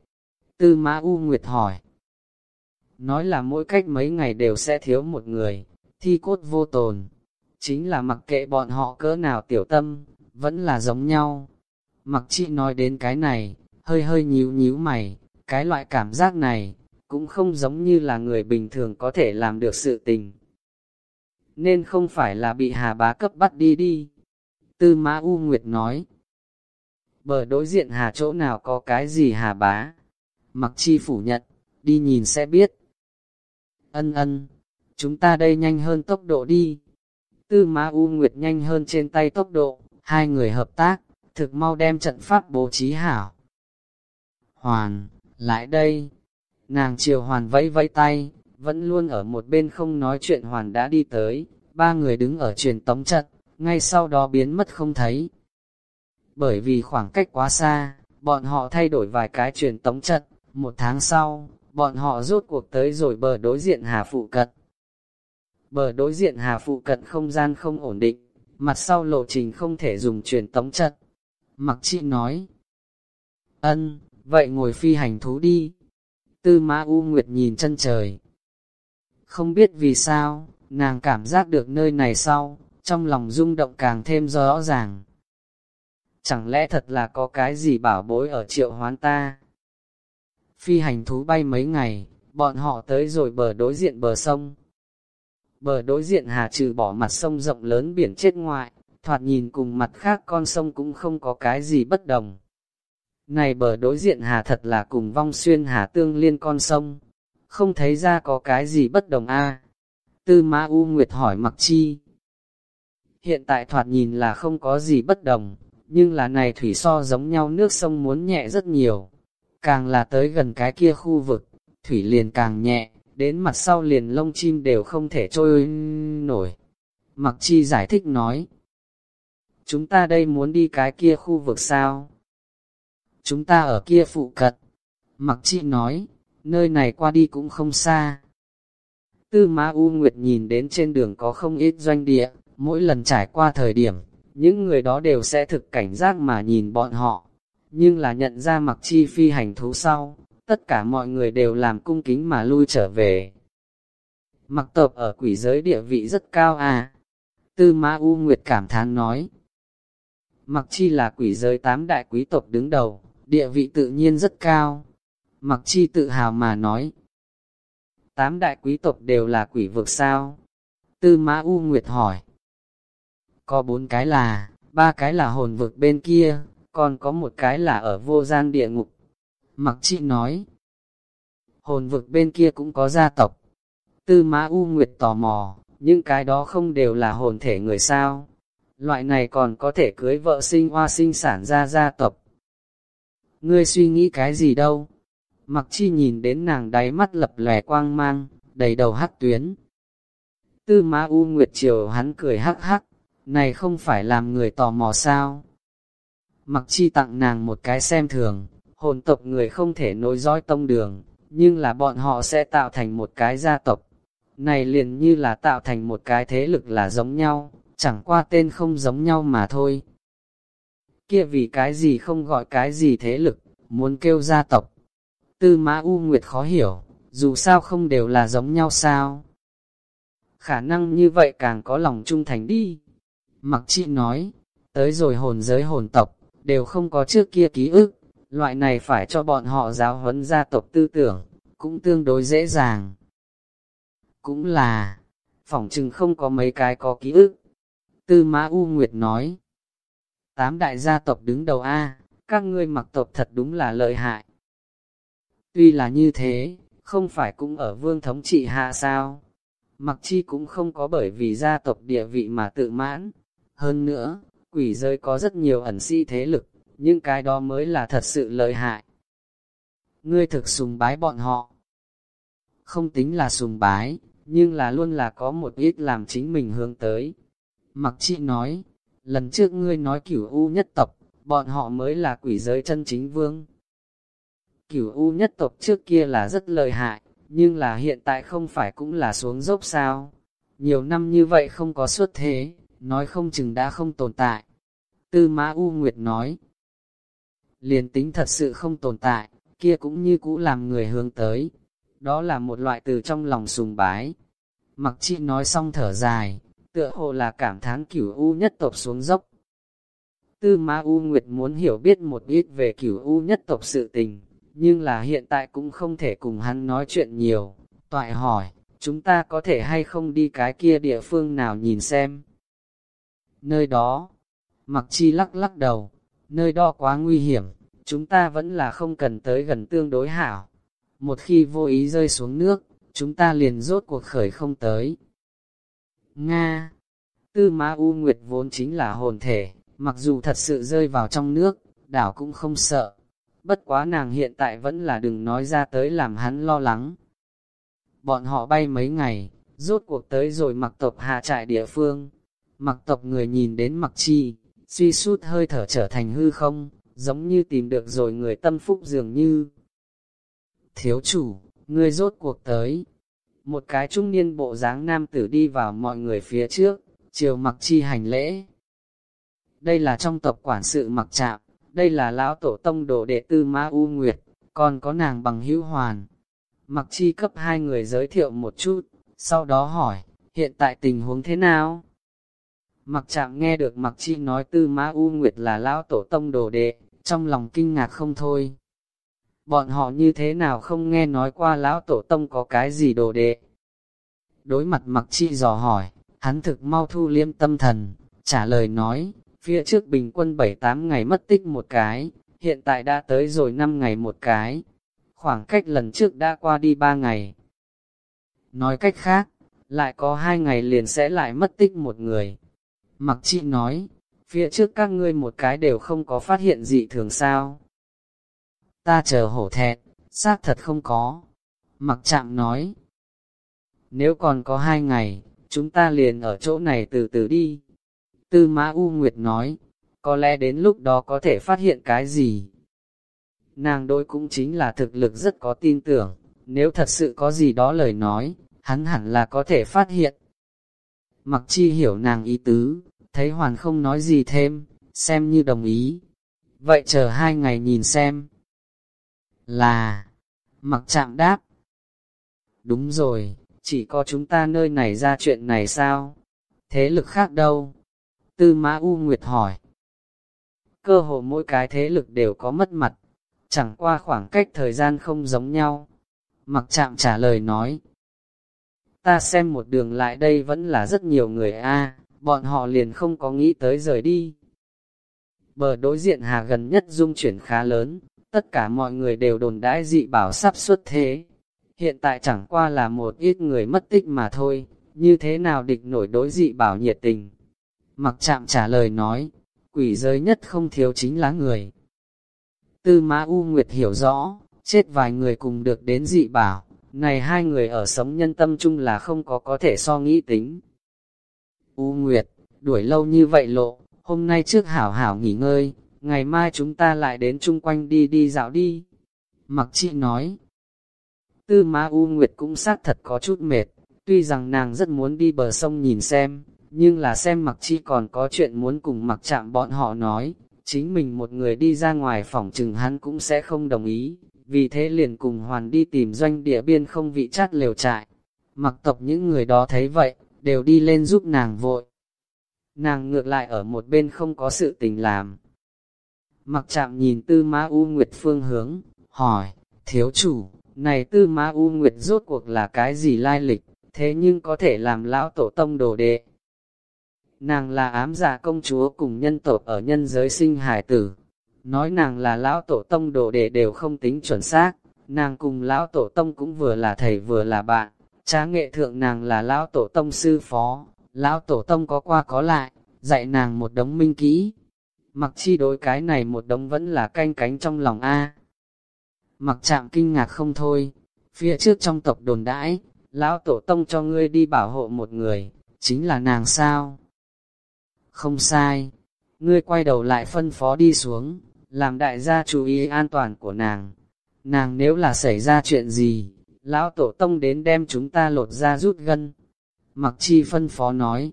Tư Mã U Nguyệt hỏi. Nói là mỗi cách mấy ngày đều sẽ thiếu một người, thi cốt vô tồn. Chính là mặc kệ bọn họ cỡ nào tiểu tâm, vẫn là giống nhau. Mặc chị nói đến cái này, hơi hơi nhíu nhíu mày, cái loại cảm giác này, cũng không giống như là người bình thường có thể làm được sự tình. Nên không phải là bị hà bá cấp bắt đi đi. Tư Mã U Nguyệt nói. Bờ đối diện hà chỗ nào có cái gì hà bá? Mặc chi phủ nhận, đi nhìn sẽ biết. Ân ân, chúng ta đây nhanh hơn tốc độ đi. Tư Mã U Nguyệt nhanh hơn trên tay tốc độ, hai người hợp tác, thực mau đem trận pháp bố trí hảo. Hoàn, lại đây. Nàng chiều hoàn vẫy vẫy tay, vẫn luôn ở một bên không nói chuyện hoàn đã đi tới, ba người đứng ở truyền tống trận, ngay sau đó biến mất không thấy. Bởi vì khoảng cách quá xa, bọn họ thay đổi vài cái truyền tống trận, một tháng sau, bọn họ rốt cuộc tới rồi bờ đối diện hà phụ cận. Bờ đối diện hà phụ cận không gian không ổn định, mặt sau lộ trình không thể dùng truyền tống trận. Mặc chị nói, ân, vậy ngồi phi hành thú đi. Tư Mã U Nguyệt nhìn chân trời. Không biết vì sao, nàng cảm giác được nơi này sau, trong lòng rung động càng thêm rõ ràng. Chẳng lẽ thật là có cái gì bảo bối ở triệu hoán ta? Phi hành thú bay mấy ngày, bọn họ tới rồi bờ đối diện bờ sông. Bờ đối diện hà trừ bỏ mặt sông rộng lớn biển chết ngoại, thoạt nhìn cùng mặt khác con sông cũng không có cái gì bất đồng. Này bờ đối diện hà thật là cùng vong xuyên hà tương liên con sông, không thấy ra có cái gì bất đồng a Tư Ma U Nguyệt hỏi Mặc Chi. Hiện tại thoạt nhìn là không có gì bất đồng, nhưng là này thủy so giống nhau nước sông muốn nhẹ rất nhiều. Càng là tới gần cái kia khu vực, thủy liền càng nhẹ, đến mặt sau liền lông chim đều không thể trôi nổi. Mặc Chi giải thích nói. Chúng ta đây muốn đi cái kia khu vực sao? Chúng ta ở kia phụ cận. Mặc chi nói, nơi này qua đi cũng không xa. Tư Ma U Nguyệt nhìn đến trên đường có không ít doanh địa, mỗi lần trải qua thời điểm, những người đó đều sẽ thực cảnh giác mà nhìn bọn họ. Nhưng là nhận ra mặc chi phi hành thú sau, tất cả mọi người đều làm cung kính mà lui trở về. Mặc tộc ở quỷ giới địa vị rất cao à. Tư Ma U Nguyệt cảm thán nói. Mặc chi là quỷ giới tám đại quý tộc đứng đầu, địa vị tự nhiên rất cao. Mặc chi tự hào mà nói. Tám đại quý tộc đều là quỷ vực sao? Tư Mã U Nguyệt hỏi. Có bốn cái là, ba cái là hồn vực bên kia, còn có một cái là ở vô gian địa ngục. Mặc chi nói. Hồn vực bên kia cũng có gia tộc. Tư Mã U Nguyệt tò mò, nhưng cái đó không đều là hồn thể người sao. Loại này còn có thể cưới vợ sinh hoa sinh sản ra gia tộc. Ngươi suy nghĩ cái gì đâu? Mặc chi nhìn đến nàng đáy mắt lập lè quang mang, đầy đầu hắc tuyến. Tư Ma U Nguyệt Triều hắn cười hắc hắc, này không phải làm người tò mò sao? Mặc chi tặng nàng một cái xem thường, hồn tộc người không thể nối dõi tông đường, nhưng là bọn họ sẽ tạo thành một cái gia tộc. Này liền như là tạo thành một cái thế lực là giống nhau, chẳng qua tên không giống nhau mà thôi. Kia vì cái gì không gọi cái gì thế lực, muốn kêu gia tộc. Tư Mã U Nguyệt khó hiểu, dù sao không đều là giống nhau sao. Khả năng như vậy càng có lòng trung thành đi. Mặc chị nói, tới rồi hồn giới hồn tộc, đều không có trước kia ký ức, loại này phải cho bọn họ giáo huấn gia tộc tư tưởng, cũng tương đối dễ dàng. Cũng là, phỏng chừng không có mấy cái có ký ức. Tư Mã U Nguyệt nói, tám đại gia tộc đứng đầu A, các ngươi mặc tộc thật đúng là lợi hại. Tuy là như thế, không phải cũng ở vương thống trị hạ sao? Mặc chi cũng không có bởi vì gia tộc địa vị mà tự mãn. Hơn nữa, quỷ giới có rất nhiều ẩn sĩ thế lực, nhưng cái đó mới là thật sự lợi hại. Ngươi thực sùng bái bọn họ. Không tính là sùng bái, nhưng là luôn là có một ít làm chính mình hướng tới. Mặc chi nói, lần trước ngươi nói cửu u nhất tộc, bọn họ mới là quỷ giới chân chính vương. Cửu U nhất tộc trước kia là rất lợi hại, nhưng là hiện tại không phải cũng là xuống dốc sao. Nhiều năm như vậy không có xuất thế, nói không chừng đã không tồn tại. Tư Mã U Nguyệt nói, liền tính thật sự không tồn tại, kia cũng như cũ làm người hướng tới. Đó là một loại từ trong lòng sùng bái. Mặc chi nói xong thở dài, tựa hồ là cảm thán cửu U nhất tộc xuống dốc. Tư Ma U Nguyệt muốn hiểu biết một ít về cửu U nhất tộc sự tình, nhưng là hiện tại cũng không thể cùng hắn nói chuyện nhiều. Toại hỏi, chúng ta có thể hay không đi cái kia địa phương nào nhìn xem? Nơi đó, mặc chi lắc lắc đầu, nơi đó quá nguy hiểm, chúng ta vẫn là không cần tới gần tương đối hảo. Một khi vô ý rơi xuống nước, chúng ta liền rốt cuộc khởi không tới. Nga Tư Ma U Nguyệt vốn chính là hồn thể, mặc dù thật sự rơi vào trong nước, đảo cũng không sợ bất quá nàng hiện tại vẫn là đừng nói ra tới làm hắn lo lắng. Bọn họ bay mấy ngày, rốt cuộc tới rồi mặc tộc hạ trại địa phương. Mặc tộc người nhìn đến mặc chi, suy sút hơi thở trở thành hư không, giống như tìm được rồi người tâm phúc dường như. Thiếu chủ, người rốt cuộc tới. Một cái trung niên bộ dáng nam tử đi vào mọi người phía trước, chiều mặc chi hành lễ. Đây là trong tộc quản sự mặc trạm, đây là lão tổ tông đồ đệ tư Ma U Nguyệt, còn có nàng bằng hữu hoàn. Mặc chi cấp hai người giới thiệu một chút, sau đó hỏi, hiện tại tình huống thế nào? Mặc chạm nghe được Mặc Chi nói Tư Ma U Nguyệt là lão tổ tông đồ đệ, trong lòng kinh ngạc không thôi. Bọn họ như thế nào không nghe nói qua lão tổ tông có cái gì đồ đệ? Đối mặt Mặc Chi dò hỏi, hắn thực mau thu liêm tâm thần, trả lời nói, Phía trước bình quân 7-8 ngày mất tích một cái, hiện tại đã tới rồi 5 ngày một cái. Khoảng cách lần trước đã qua đi 3 ngày. Nói cách khác, lại có 2 ngày liền sẽ lại mất tích một người. Mặc chi nói, phía trước các ngươi một cái đều không có phát hiện gì thường sao. Ta chờ hổ thẹn, xác thật không có. Mặc chạm nói, nếu còn có hai ngày, chúng ta liền ở chỗ này từ từ đi. Tư Mã U Nguyệt nói, có lẽ đến lúc đó có thể phát hiện cái gì. nàng đối cũng chính là thực lực rất có tin tưởng, nếu thật sự có gì đó lời nói, hắn hẳn là có thể phát hiện. Mặc chi hiểu nàng ý tứ, thấy hoàn không nói gì thêm, xem như đồng ý. Vậy chờ hai ngày nhìn xem. Là, mặc chạm đáp. Đúng rồi, chỉ có chúng ta nơi này ra chuyện này sao? Thế lực khác đâu? Tư Mã U Nguyệt hỏi. Cơ hồ mỗi cái thế lực đều có mất mặt, chẳng qua khoảng cách thời gian không giống nhau. Mặc chạm trả lời nói. Ta xem một đường lại đây vẫn là rất nhiều người a bọn họ liền không có nghĩ tới rời đi. Bờ đối diện hà gần nhất dung chuyển khá lớn, tất cả mọi người đều đồn đãi dị bảo sắp xuất thế. Hiện tại chẳng qua là một ít người mất tích mà thôi, như thế nào địch nổi đối dị bảo nhiệt tình. Mặc chạm trả lời nói, quỷ giới nhất không thiếu chính là người. Tư Mã U Nguyệt hiểu rõ, chết vài người cùng được đến dị bảo, này hai người ở sống nhân tâm chung là không có có thể so nghĩ tính. U Nguyệt, đuổi lâu như vậy lộ, hôm nay trước hảo hảo nghỉ ngơi, ngày mai chúng ta lại đến chung quanh đi đi dạo đi. Mặc chị nói, tư Ma U Nguyệt cũng xác thật có chút mệt, tuy rằng nàng rất muốn đi bờ sông nhìn xem, nhưng là xem mặc chi còn có chuyện muốn cùng mặc chạm bọn họ nói, chính mình một người đi ra ngoài phòng trừng hắn cũng sẽ không đồng ý, vì thế liền cùng hoàn đi tìm doanh địa biên không vị chát lều trại. Mặc tộc những người đó thấy vậy, đều đi lên giúp nàng vội. Nàng ngược lại ở một bên không có sự tình làm. Mặc chạm nhìn tư ma U Nguyệt phương hướng, hỏi, thiếu chủ, này tư ma U Nguyệt rốt cuộc là cái gì lai lịch, thế nhưng có thể làm lão tổ tông đồ đệ. Nàng là ám giả công chúa cùng nhân tộc ở nhân giới sinh hải tử. Nói nàng là lão tổ tông đồ đệ đều không tính chuẩn xác, nàng cùng lão tổ tông cũng vừa là thầy vừa là bạn. Trá nghệ thượng nàng là lão tổ tông sư phó, lão tổ tông có qua có lại, dạy nàng một đống minh kỹ. Mặc chi đối cái này một đống vẫn là canh cánh trong lòng A. Mặc chạm kinh ngạc không thôi, phía trước trong tộc đồn đãi, lão tổ tông cho ngươi đi bảo hộ một người, chính là nàng sao? Không sai, ngươi quay đầu lại phân phó đi xuống, làm đại gia chú ý an toàn của nàng. Nàng nếu là xảy ra chuyện gì, lão tổ tông đến đem chúng ta lột ra rút gân. Mặc chi phân phó nói.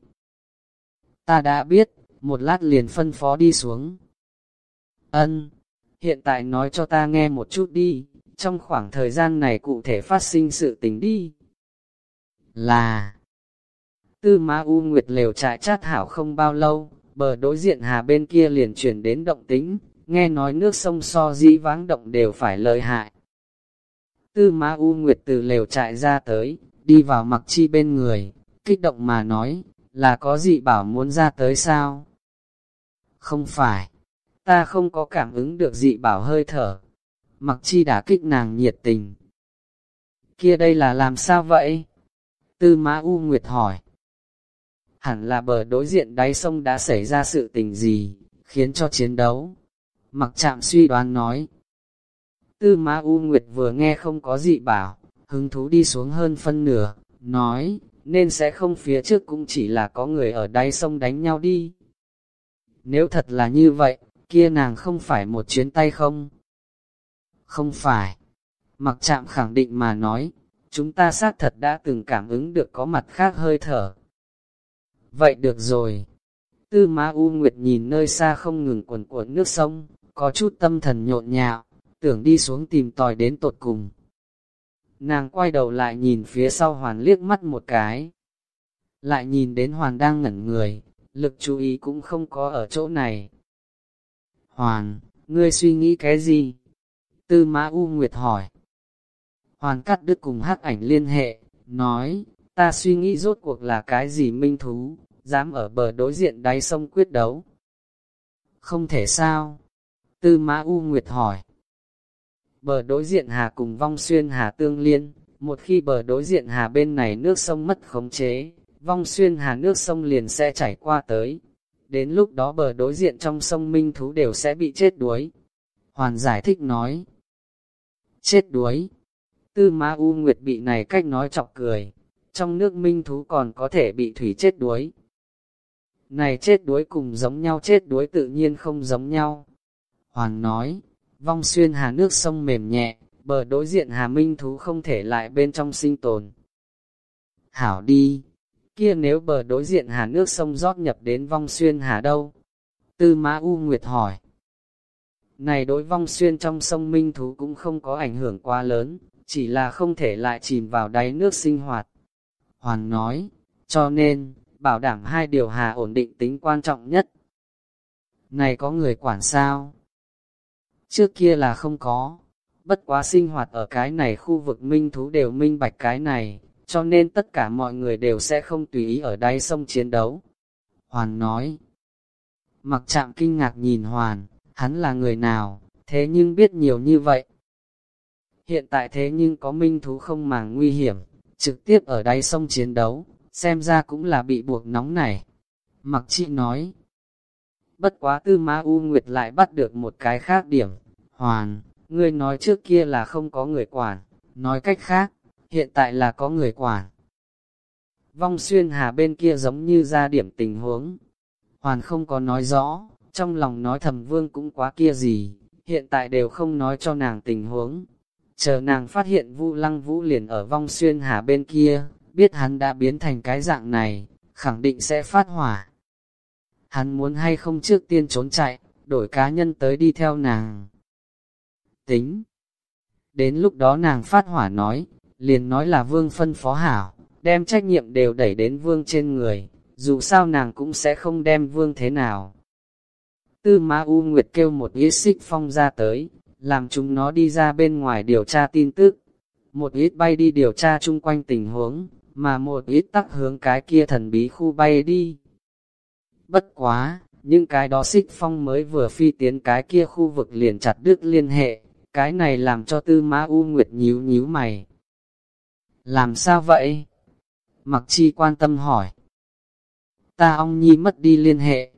Ta đã biết, một lát liền phân phó đi xuống. Ân, hiện tại nói cho ta nghe một chút đi, trong khoảng thời gian này cụ thể phát sinh sự tình đi. Là, tư ma u nguyệt lều trại chát hảo không bao lâu, bờ đối diện hà bên kia liền chuyển đến động tính, nghe nói nước sông so dĩ váng động đều phải lợi hại. Tư Ma U Nguyệt từ lều trại ra tới, đi vào mặc chi bên người, kích động mà nói, là có gì bảo muốn ra tới sao? Không phải, ta không có cảm ứng được dị bảo hơi thở. Mặc chi đã kích nàng nhiệt tình. Kia đây là làm sao vậy? Tư Mã U Nguyệt hỏi. Hẳn là bờ đối diện đáy sông đã xảy ra sự tình gì, khiến cho chiến đấu. Mặc chạm suy đoán nói, Tư Ma U Nguyệt vừa nghe không có gì bảo, hứng thú đi xuống hơn phân nửa, nói, nên sẽ không phía trước cũng chỉ là có người ở đáy sông đánh nhau đi. Nếu thật là như vậy, kia nàng không phải một chuyến tay không? Không phải. Mặc chạm khẳng định mà nói, chúng ta xác thật đã từng cảm ứng được có mặt khác hơi thở. Vậy được rồi. Tư Ma U Nguyệt nhìn nơi xa không ngừng quần cuộn nước sông, có chút tâm thần nhộn nhạo tưởng đi xuống tìm tòi đến tột cùng. Nàng quay đầu lại nhìn phía sau hoàn liếc mắt một cái. Lại nhìn đến hoàn đang ngẩn người, lực chú ý cũng không có ở chỗ này. Hoàng, ngươi suy nghĩ cái gì? Tư Mã U Nguyệt hỏi. Hoàng cắt đứt cùng hắc ảnh liên hệ, nói, ta suy nghĩ rốt cuộc là cái gì minh thú, dám ở bờ đối diện đáy sông quyết đấu. Không thể sao? Tư Mã U Nguyệt hỏi bờ đối diện hà cùng vong xuyên hà tương liên, một khi bờ đối diện hà bên này nước sông mất khống chế, vong xuyên hà nước sông liền sẽ chảy qua tới. Đến lúc đó bờ đối diện trong sông Minh Thú đều sẽ bị chết đuối. Hoàn giải thích nói. Chết đuối. Tư Ma U Nguyệt bị này cách nói chọc cười. Trong nước Minh Thú còn có thể bị thủy chết đuối. Này chết đuối cùng giống nhau chết đuối tự nhiên không giống nhau. Hoàn nói, vong xuyên hà nước sông mềm nhẹ, bờ đối diện hà minh thú không thể lại bên trong sinh tồn. Hảo đi, kia nếu bờ đối diện hà nước sông rót nhập đến vong xuyên hà đâu? Tư Mã U Nguyệt hỏi. Này đối vong xuyên trong sông Minh Thú cũng không có ảnh hưởng quá lớn, chỉ là không thể lại chìm vào đáy nước sinh hoạt. Hoàn nói, cho nên, bảo đảm hai điều hà ổn định tính quan trọng nhất. Này có người quản sao? Trước kia là không có, bất quá sinh hoạt ở cái này khu vực minh thú đều minh bạch cái này, cho nên tất cả mọi người đều sẽ không tùy ý ở đáy sông chiến đấu. Hoàn nói, mặc Trạm kinh ngạc nhìn Hoàn, hắn là người nào, thế nhưng biết nhiều như vậy. Hiện tại thế nhưng có minh thú không màng nguy hiểm, trực tiếp ở đáy sông chiến đấu, xem ra cũng là bị buộc nóng này. Mặc chị nói, bất quá tư ma U Nguyệt lại bắt được một cái khác điểm, Hoàn, ngươi nói trước kia là không có người quản, nói cách khác, hiện tại là có người quản. Vong xuyên hà bên kia giống như ra điểm tình huống. Hoàn không có nói rõ, trong lòng nói thầm vương cũng quá kia gì, hiện tại đều không nói cho nàng tình huống. Chờ nàng phát hiện Vu Lăng Vũ liền ở vong xuyên hà bên kia, biết hắn đã biến thành cái dạng này, khẳng định sẽ phát hỏa. Hắn muốn hay không trước tiên trốn chạy, đổi cá nhân tới đi theo nàng. Tính. Đến lúc đó nàng phát hỏa nói, liền nói là vương phân phó hảo, đem trách nhiệm đều đẩy đến vương trên người, dù sao nàng cũng sẽ không đem vương thế nào. Tư Ma U Nguyệt kêu một ít xích phong ra tới, làm chúng nó đi ra bên ngoài điều tra tin tức. Một ít bay đi điều tra chung quanh tình huống, mà một ít tắc hướng cái kia thần bí khu bay đi. Bất quá, những cái đó xích phong mới vừa phi tiến cái kia khu vực liền chặt đứt liên hệ, cái này làm cho tư Ma U Nguyệt nhíu nhíu mày. Làm sao vậy? Mặc chi quan tâm hỏi. Ta ong nhi mất đi liên hệ.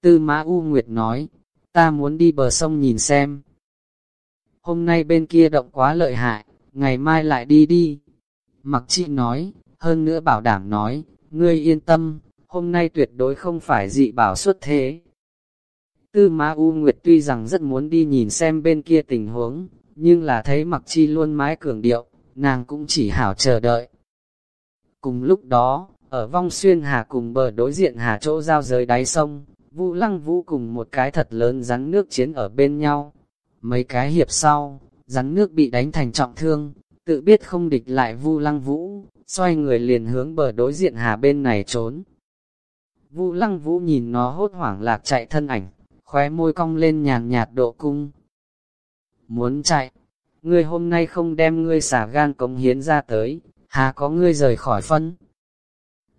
Tư Mã U Nguyệt nói, ta muốn đi bờ sông nhìn xem. Hôm nay bên kia động quá lợi hại, ngày mai lại đi đi. Mặc chi nói, hơn nữa bảo đảm nói, ngươi yên tâm, hôm nay tuyệt đối không phải dị bảo xuất thế. Tư Ma U Nguyệt tuy rằng rất muốn đi nhìn xem bên kia tình huống, nhưng là thấy mặc chi luôn mãi cường điệu, nàng cũng chỉ hảo chờ đợi. Cùng lúc đó, ở vong xuyên hà cùng bờ đối diện hà chỗ giao giới đáy sông, Vu lăng vũ cùng một cái thật lớn rắn nước chiến ở bên nhau. Mấy cái hiệp sau, rắn nước bị đánh thành trọng thương, tự biết không địch lại Vu lăng vũ, xoay người liền hướng bờ đối diện hà bên này trốn. Vu lăng vũ nhìn nó hốt hoảng lạc chạy thân ảnh, khóe môi cong lên nhàn nhạt độ cung. Muốn chạy, ngươi hôm nay không đem ngươi xả gan cống hiến ra tới, hà có ngươi rời khỏi phân.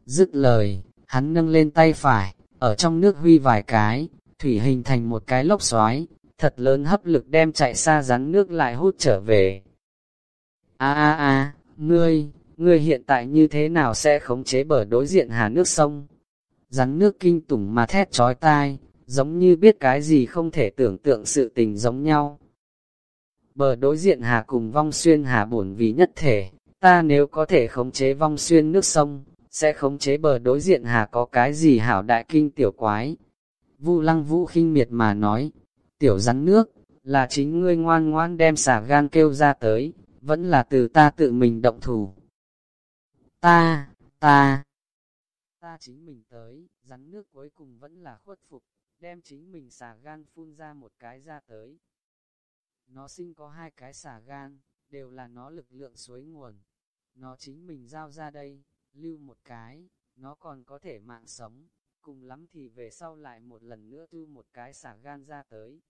Dứt lời, hắn nâng lên tay phải, ở trong nước huy vài cái, thủy hình thành một cái lốc xoáy, thật lớn hấp lực đem chạy xa rắn nước lại hút trở về. A a a, ngươi, ngươi hiện tại như thế nào sẽ khống chế bờ đối diện hà nước sông? Rắn nước kinh tủng mà thét trói tai, giống như biết cái gì không thể tưởng tượng sự tình giống nhau. Bờ đối diện hà cùng vong xuyên hà bổn vì nhất thể, ta nếu có thể khống chế vong xuyên nước sông, sẽ khống chế bờ đối diện hà có cái gì hảo đại kinh tiểu quái. Vu lăng vũ khinh miệt mà nói, tiểu rắn nước, là chính ngươi ngoan ngoan đem xả gan kêu ra tới, vẫn là từ ta tự mình động thủ. Ta, ta, ta chính mình tới, rắn nước cuối cùng vẫn là khuất phục, đem chính mình xả gan phun ra một cái ra tới. Nó sinh có hai cái xả gan, đều là nó lực lượng suối nguồn. Nó chính mình giao ra đây, lưu một cái, nó còn có thể mạng sống, cùng lắm thì về sau lại một lần nữa tu một cái xả gan ra tới.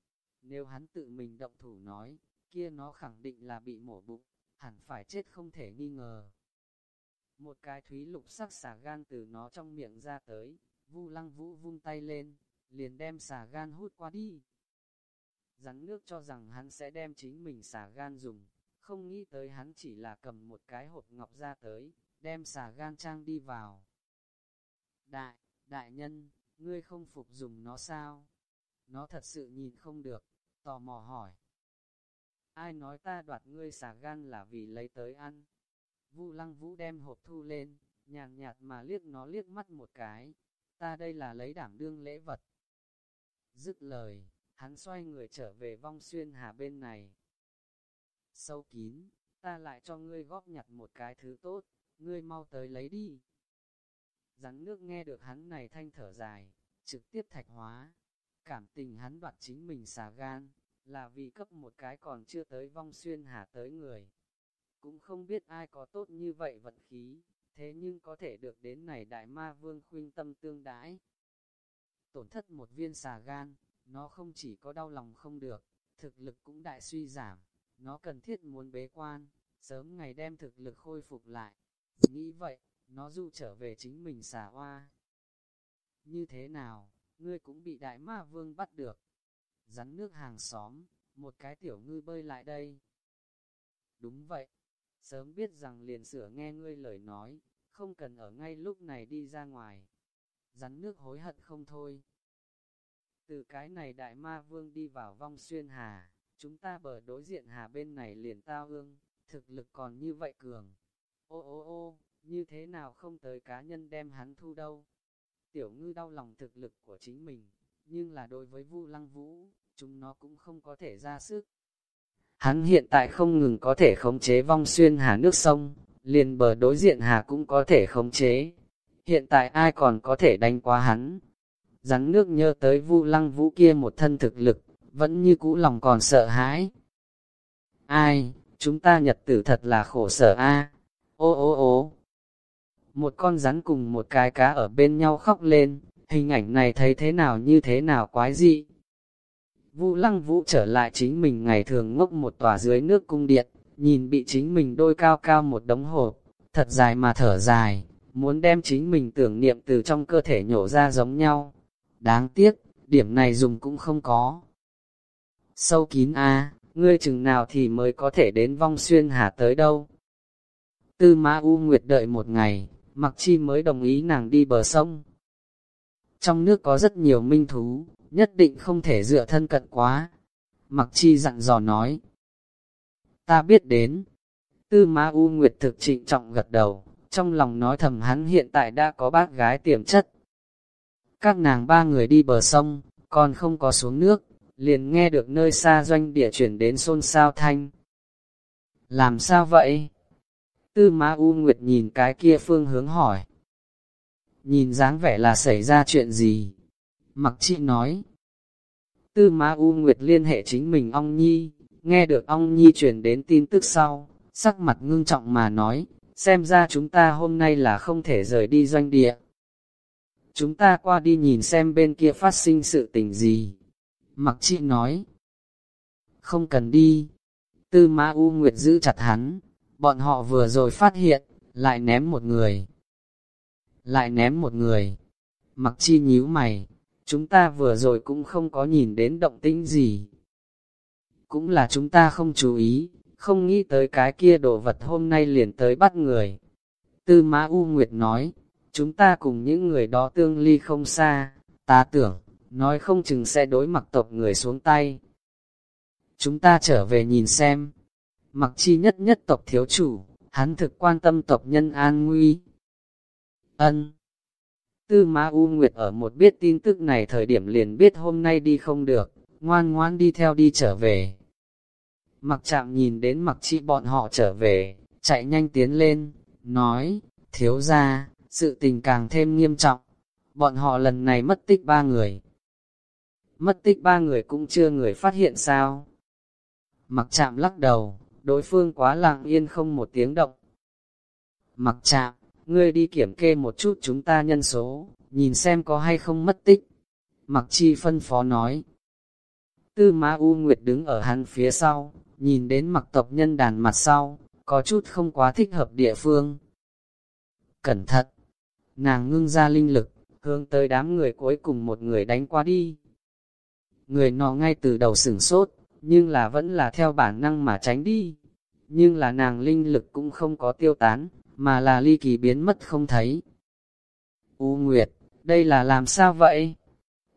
Nếu hắn tự mình động thủ nói, kia nó khẳng định là bị mổ bụng, hẳn phải chết không thể nghi ngờ. Một cái thúy lục sắc xả gan từ nó trong miệng ra tới, vu lăng vũ vung tay lên, liền đem xả gan hút qua đi. Rắn nước cho rằng hắn sẽ đem chính mình xả gan dùng, không nghĩ tới hắn chỉ là cầm một cái hộp ngọc ra tới, đem xà gan trang đi vào. Đại, đại nhân, ngươi không phục dùng nó sao? Nó thật sự nhìn không được, tò mò hỏi. Ai nói ta đoạt ngươi xà gan là vì lấy tới ăn? Vu lăng vũ đem hộp thu lên, nhàn nhạt mà liếc nó liếc mắt một cái. Ta đây là lấy đảm đương lễ vật. Dứt lời, hắn xoay người trở về vong xuyên hà bên này. Sâu kín, ta lại cho ngươi góp nhặt một cái thứ tốt, ngươi mau tới lấy đi. Rắn nước nghe được hắn này thanh thở dài, trực tiếp thạch hóa. Cảm tình hắn đoạt chính mình xà gan, là vì cấp một cái còn chưa tới vong xuyên hà tới người. Cũng không biết ai có tốt như vậy vận khí, thế nhưng có thể được đến này đại ma vương khuyên tâm tương đãi. Tổn thất một viên xà gan, nó không chỉ có đau lòng không được, thực lực cũng đại suy giảm, nó cần thiết muốn bế quan, sớm ngày đem thực lực khôi phục lại. Nghĩ vậy, nó du trở về chính mình xà hoa. Như thế nào, ngươi cũng bị đại ma vương bắt được. Rắn nước hàng xóm, một cái tiểu ngư bơi lại đây. Đúng vậy, sớm biết rằng liền sửa nghe ngươi lời nói, không cần ở ngay lúc này đi ra ngoài. Rắn nước hối hận không thôi. Từ cái này đại ma vương đi vào vong xuyên hà, chúng ta bờ đối diện hà bên này liền tao ương, thực lực còn như vậy cường. Ô ô ô, như thế nào không tới cá nhân đem hắn thu đâu. Tiểu ngư đau lòng thực lực của chính mình, nhưng là đối với Vu Lăng Vũ, chúng nó cũng không có thể ra sức. Hắn hiện tại không ngừng có thể khống chế vong xuyên hà nước sông, liền bờ đối diện hà cũng có thể khống chế. Hiện tại ai còn có thể đánh qua hắn? Rắn nước nhớ tới Vu Lăng Vũ kia một thân thực lực, vẫn như cũ lòng còn sợ hãi. Ai, chúng ta nhật tử thật là khổ sở a. Ô ô ô. Một con rắn cùng một cái cá ở bên nhau khóc lên, hình ảnh này thấy thế nào như thế nào quái dị. Vũ lăng vũ trở lại chính mình ngày thường ngốc một tòa dưới nước cung điện, nhìn bị chính mình đôi cao cao một đống hộp, thật dài mà thở dài, muốn đem chính mình tưởng niệm từ trong cơ thể nhổ ra giống nhau. Đáng tiếc, điểm này dùng cũng không có. Sâu kín a ngươi chừng nào thì mới có thể đến vong xuyên hà tới đâu. Tư Ma U Nguyệt đợi một ngày, mặc chi mới đồng ý nàng đi bờ sông. Trong nước có rất nhiều minh thú, nhất định không thể dựa thân cận quá. Mặc chi dặn dò nói. Ta biết đến. Tư Ma U Nguyệt thực trịnh trọng gật đầu, trong lòng nói thầm hắn hiện tại đã có bác gái tiềm chất. Các nàng ba người đi bờ sông, còn không có xuống nước, liền nghe được nơi xa doanh địa chuyển đến xôn xao thanh. Làm sao vậy? Tư Ma U Nguyệt nhìn cái kia phương hướng hỏi. Nhìn dáng vẻ là xảy ra chuyện gì? Mặc chị nói. Tư Ma U Nguyệt liên hệ chính mình ong nhi, nghe được ong nhi chuyển đến tin tức sau, sắc mặt ngưng trọng mà nói, xem ra chúng ta hôm nay là không thể rời đi doanh địa. Chúng ta qua đi nhìn xem bên kia phát sinh sự tình gì. Mặc chị nói, không cần đi. Tư Ma U Nguyệt giữ chặt hắn, bọn họ vừa rồi phát hiện, lại ném một người. Lại ném một người. Mặc chi nhíu mày, chúng ta vừa rồi cũng không có nhìn đến động tĩnh gì. Cũng là chúng ta không chú ý, không nghĩ tới cái kia đồ vật hôm nay liền tới bắt người. Tư Ma U Nguyệt nói, chúng ta cùng những người đó tương ly không xa, ta tưởng, nói không chừng sẽ đối mặt tộc người xuống tay. Chúng ta trở về nhìn xem, mặc chi nhất nhất tộc thiếu chủ, hắn thực quan tâm tộc nhân an nguy. Ân Tư Ma U Nguyệt ở một biết tin tức này thời điểm liền biết hôm nay đi không được, ngoan ngoan đi theo đi trở về. Mặc chạm nhìn đến mặc chi bọn họ trở về, chạy nhanh tiến lên, nói, thiếu ra, sự tình càng thêm nghiêm trọng. Bọn họ lần này mất tích ba người. Mất tích ba người cũng chưa người phát hiện sao. Mặc chạm lắc đầu, đối phương quá lặng yên không một tiếng động. Mặc chạm, ngươi đi kiểm kê một chút chúng ta nhân số, nhìn xem có hay không mất tích. Mặc chi phân phó nói. Tư Ma U Nguyệt đứng ở hắn phía sau, nhìn đến mặc tộc nhân đàn mặt sau, có chút không quá thích hợp địa phương. Cẩn thận! Nàng ngưng ra linh lực, hướng tới đám người cuối cùng một người đánh qua đi. Người nọ ngay từ đầu sửng sốt, nhưng là vẫn là theo bản năng mà tránh đi. Nhưng là nàng linh lực cũng không có tiêu tán, mà là ly kỳ biến mất không thấy. U Nguyệt, đây là làm sao vậy?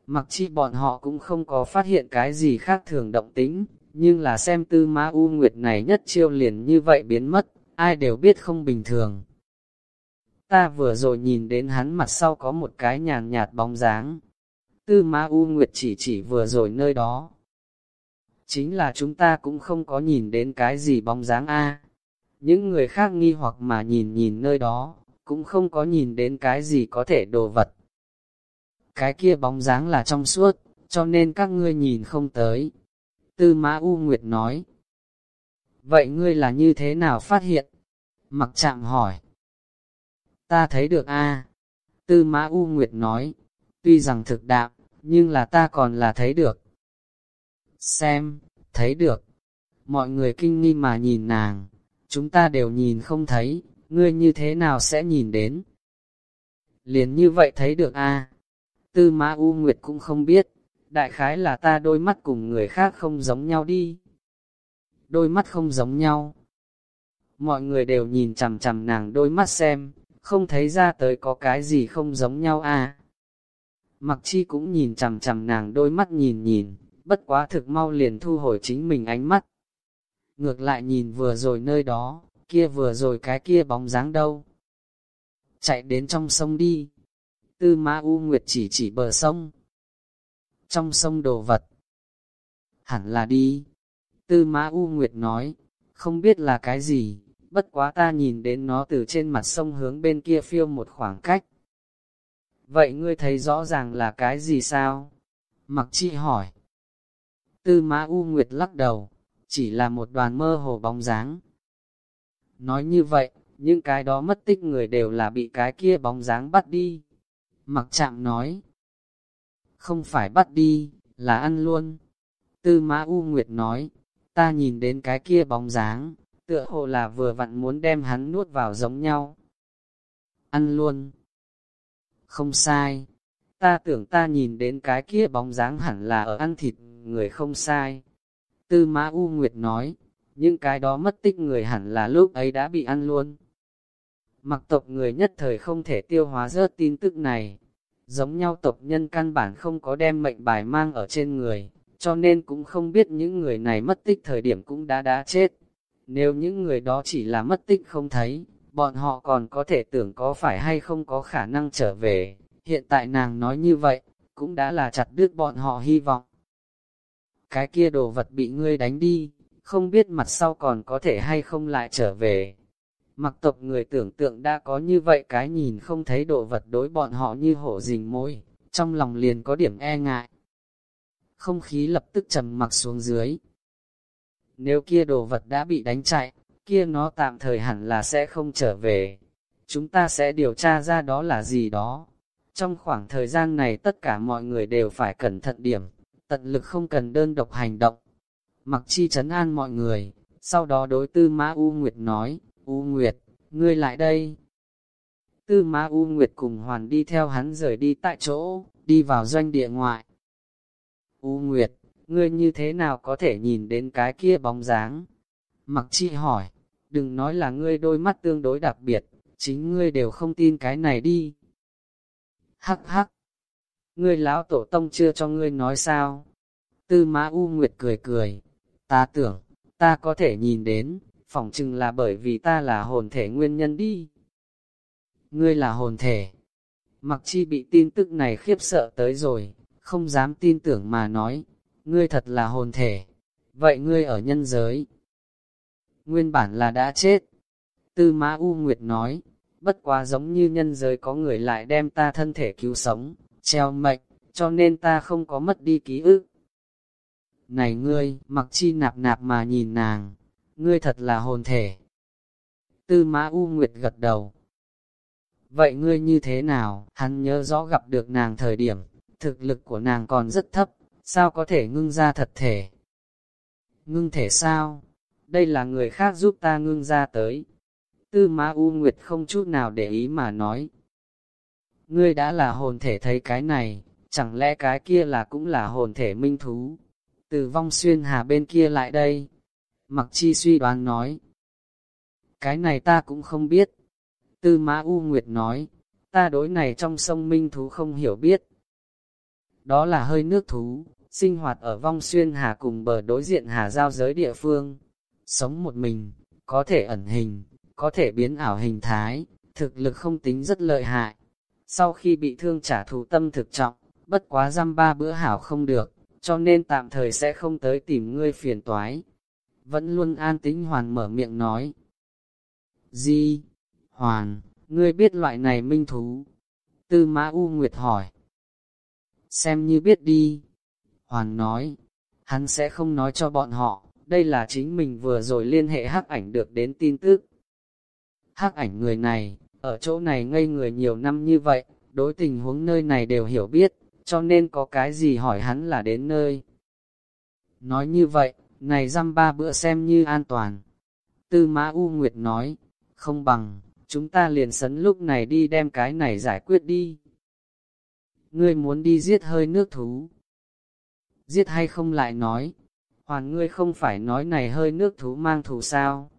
Mặc chi bọn họ cũng không có phát hiện cái gì khác thường động tính, nhưng là xem tư ma U Nguyệt này nhất chiêu liền như vậy biến mất, ai đều biết không bình thường. Ta vừa rồi nhìn đến hắn mặt sau có một cái nhàn nhạt bóng dáng. Tư Ma U Nguyệt chỉ chỉ vừa rồi nơi đó. Chính là chúng ta cũng không có nhìn đến cái gì bóng dáng A. Những người khác nghi hoặc mà nhìn nhìn nơi đó, cũng không có nhìn đến cái gì có thể đồ vật. Cái kia bóng dáng là trong suốt, cho nên các ngươi nhìn không tới. Tư Mã U Nguyệt nói. Vậy ngươi là như thế nào phát hiện? Mặc chạm hỏi. Ta thấy được a Tư Mã U Nguyệt nói. Tuy rằng thực đạm, nhưng là ta còn là thấy được. Xem, thấy được. Mọi người kinh nghi mà nhìn nàng, chúng ta đều nhìn không thấy, ngươi như thế nào sẽ nhìn đến? Liền như vậy thấy được a Tư Mã U Nguyệt cũng không biết, đại khái là ta đôi mắt cùng người khác không giống nhau đi. Đôi mắt không giống nhau. Mọi người đều nhìn chằm chằm nàng đôi mắt xem, không thấy ra tới có cái gì không giống nhau à. Mặc chi cũng nhìn chằm chằm nàng đôi mắt nhìn nhìn, bất quá thực mau liền thu hồi chính mình ánh mắt. Ngược lại nhìn vừa rồi nơi đó, kia vừa rồi cái kia bóng dáng đâu. Chạy đến trong sông đi. Tư Ma U Nguyệt chỉ chỉ bờ sông. Trong sông đồ vật. Hẳn là đi. Tư Ma U Nguyệt nói, không biết là cái gì, bất quá ta nhìn đến nó từ trên mặt sông hướng bên kia phiêu một khoảng cách. Vậy ngươi thấy rõ ràng là cái gì sao? Mặc chi hỏi. Tư Mã U Nguyệt lắc đầu, chỉ là một đoàn mơ hồ bóng dáng. Nói như vậy, những cái đó mất tích người đều là bị cái kia bóng dáng bắt đi. Mặc chạm nói, không phải bắt đi, là ăn luôn. Tư Mã U Nguyệt nói, ta nhìn đến cái kia bóng dáng, tựa hồ là vừa vặn muốn đem hắn nuốt vào giống nhau. Ăn luôn. Không sai, ta tưởng ta nhìn đến cái kia bóng dáng hẳn là ở ăn thịt, người không sai. Tư Mã U Nguyệt nói, những cái đó mất tích người hẳn là lúc ấy đã bị ăn luôn. Mặc tộc người nhất thời không thể tiêu hóa rớt tin tức này. Giống nhau tộc nhân căn bản không có đem mệnh bài mang ở trên người, cho nên cũng không biết những người này mất tích thời điểm cũng đã đã chết. Nếu những người đó chỉ là mất tích không thấy, bọn họ còn có thể tưởng có phải hay không có khả năng trở về. Hiện tại nàng nói như vậy, cũng đã là chặt đứt bọn họ hy vọng. Cái kia đồ vật bị ngươi đánh đi, không biết mặt sau còn có thể hay không lại trở về. Mặc tộc người tưởng tượng đã có như vậy cái nhìn không thấy đồ vật đối bọn họ như hổ rình môi, trong lòng liền có điểm e ngại. Không khí lập tức trầm mặc xuống dưới. Nếu kia đồ vật đã bị đánh chạy, kia nó tạm thời hẳn là sẽ không trở về. Chúng ta sẽ điều tra ra đó là gì đó. Trong khoảng thời gian này tất cả mọi người đều phải cẩn thận điểm, tận lực không cần đơn độc hành động. Mặc chi chấn an mọi người, sau đó đối tư Mã U Nguyệt nói, U Nguyệt, ngươi lại đây. Tư Mã U Nguyệt cùng Hoàn đi theo hắn rời đi tại chỗ, đi vào doanh địa ngoại. U Nguyệt, ngươi như thế nào có thể nhìn đến cái kia bóng dáng? Mặc chi hỏi, đừng nói là ngươi đôi mắt tương đối đặc biệt, chính ngươi đều không tin cái này đi. Hắc hắc, ngươi lão tổ tông chưa cho ngươi nói sao? Tư Mã U Nguyệt cười cười, ta tưởng, ta có thể nhìn đến, phỏng chừng là bởi vì ta là hồn thể nguyên nhân đi. Ngươi là hồn thể. Mặc chi bị tin tức này khiếp sợ tới rồi, không dám tin tưởng mà nói, ngươi thật là hồn thể. Vậy ngươi ở nhân giới. Nguyên bản là đã chết. Tư Mã U Nguyệt nói, bất quá giống như nhân giới có người lại đem ta thân thể cứu sống, treo mệnh, cho nên ta không có mất đi ký ức. Này ngươi, mặc chi nạp nạp mà nhìn nàng, ngươi thật là hồn thể. Tư mã U Nguyệt gật đầu. Vậy ngươi như thế nào? Hắn nhớ rõ gặp được nàng thời điểm, thực lực của nàng còn rất thấp, sao có thể ngưng ra thật thể? Ngưng thể sao? Đây là người khác giúp ta ngưng ra tới. Tư ma U Nguyệt không chút nào để ý mà nói. Ngươi đã là hồn thể thấy cái này, chẳng lẽ cái kia là cũng là hồn thể minh thú? Từ vong xuyên hà bên kia lại đây. Mặc chi suy đoán nói. Cái này ta cũng không biết. Tư ma U Nguyệt nói, ta đối này trong sông minh thú không hiểu biết. Đó là hơi nước thú, sinh hoạt ở vong xuyên hà cùng bờ đối diện hà giao giới địa phương. Sống một mình, có thể ẩn hình, có thể biến ảo hình thái, thực lực không tính rất lợi hại. Sau khi bị thương trả thù tâm thực trọng, bất quá dăm ba bữa hảo không được, cho nên tạm thời sẽ không tới tìm ngươi phiền toái. Vẫn luôn an tĩnh hoàn mở miệng nói. Di, hoàn, ngươi biết loại này minh thú. Tư mã U Nguyệt hỏi. Xem như biết đi. Hoàn nói, hắn sẽ không nói cho bọn họ, đây là chính mình vừa rồi liên hệ hắc ảnh được đến tin tức. Hắc ảnh người này, ở chỗ này ngây người nhiều năm như vậy, đối tình huống nơi này đều hiểu biết, cho nên có cái gì hỏi hắn là đến nơi. Nói như vậy, này Răm ba bữa xem như an toàn. Tư Mã U Nguyệt nói, không bằng, chúng ta liền sấn lúc này đi đem cái này giải quyết đi. Ngươi muốn đi giết hơi nước thú. Giết hay không lại nói, hoàn ngươi không phải nói này hơi nước thú mang thù sao.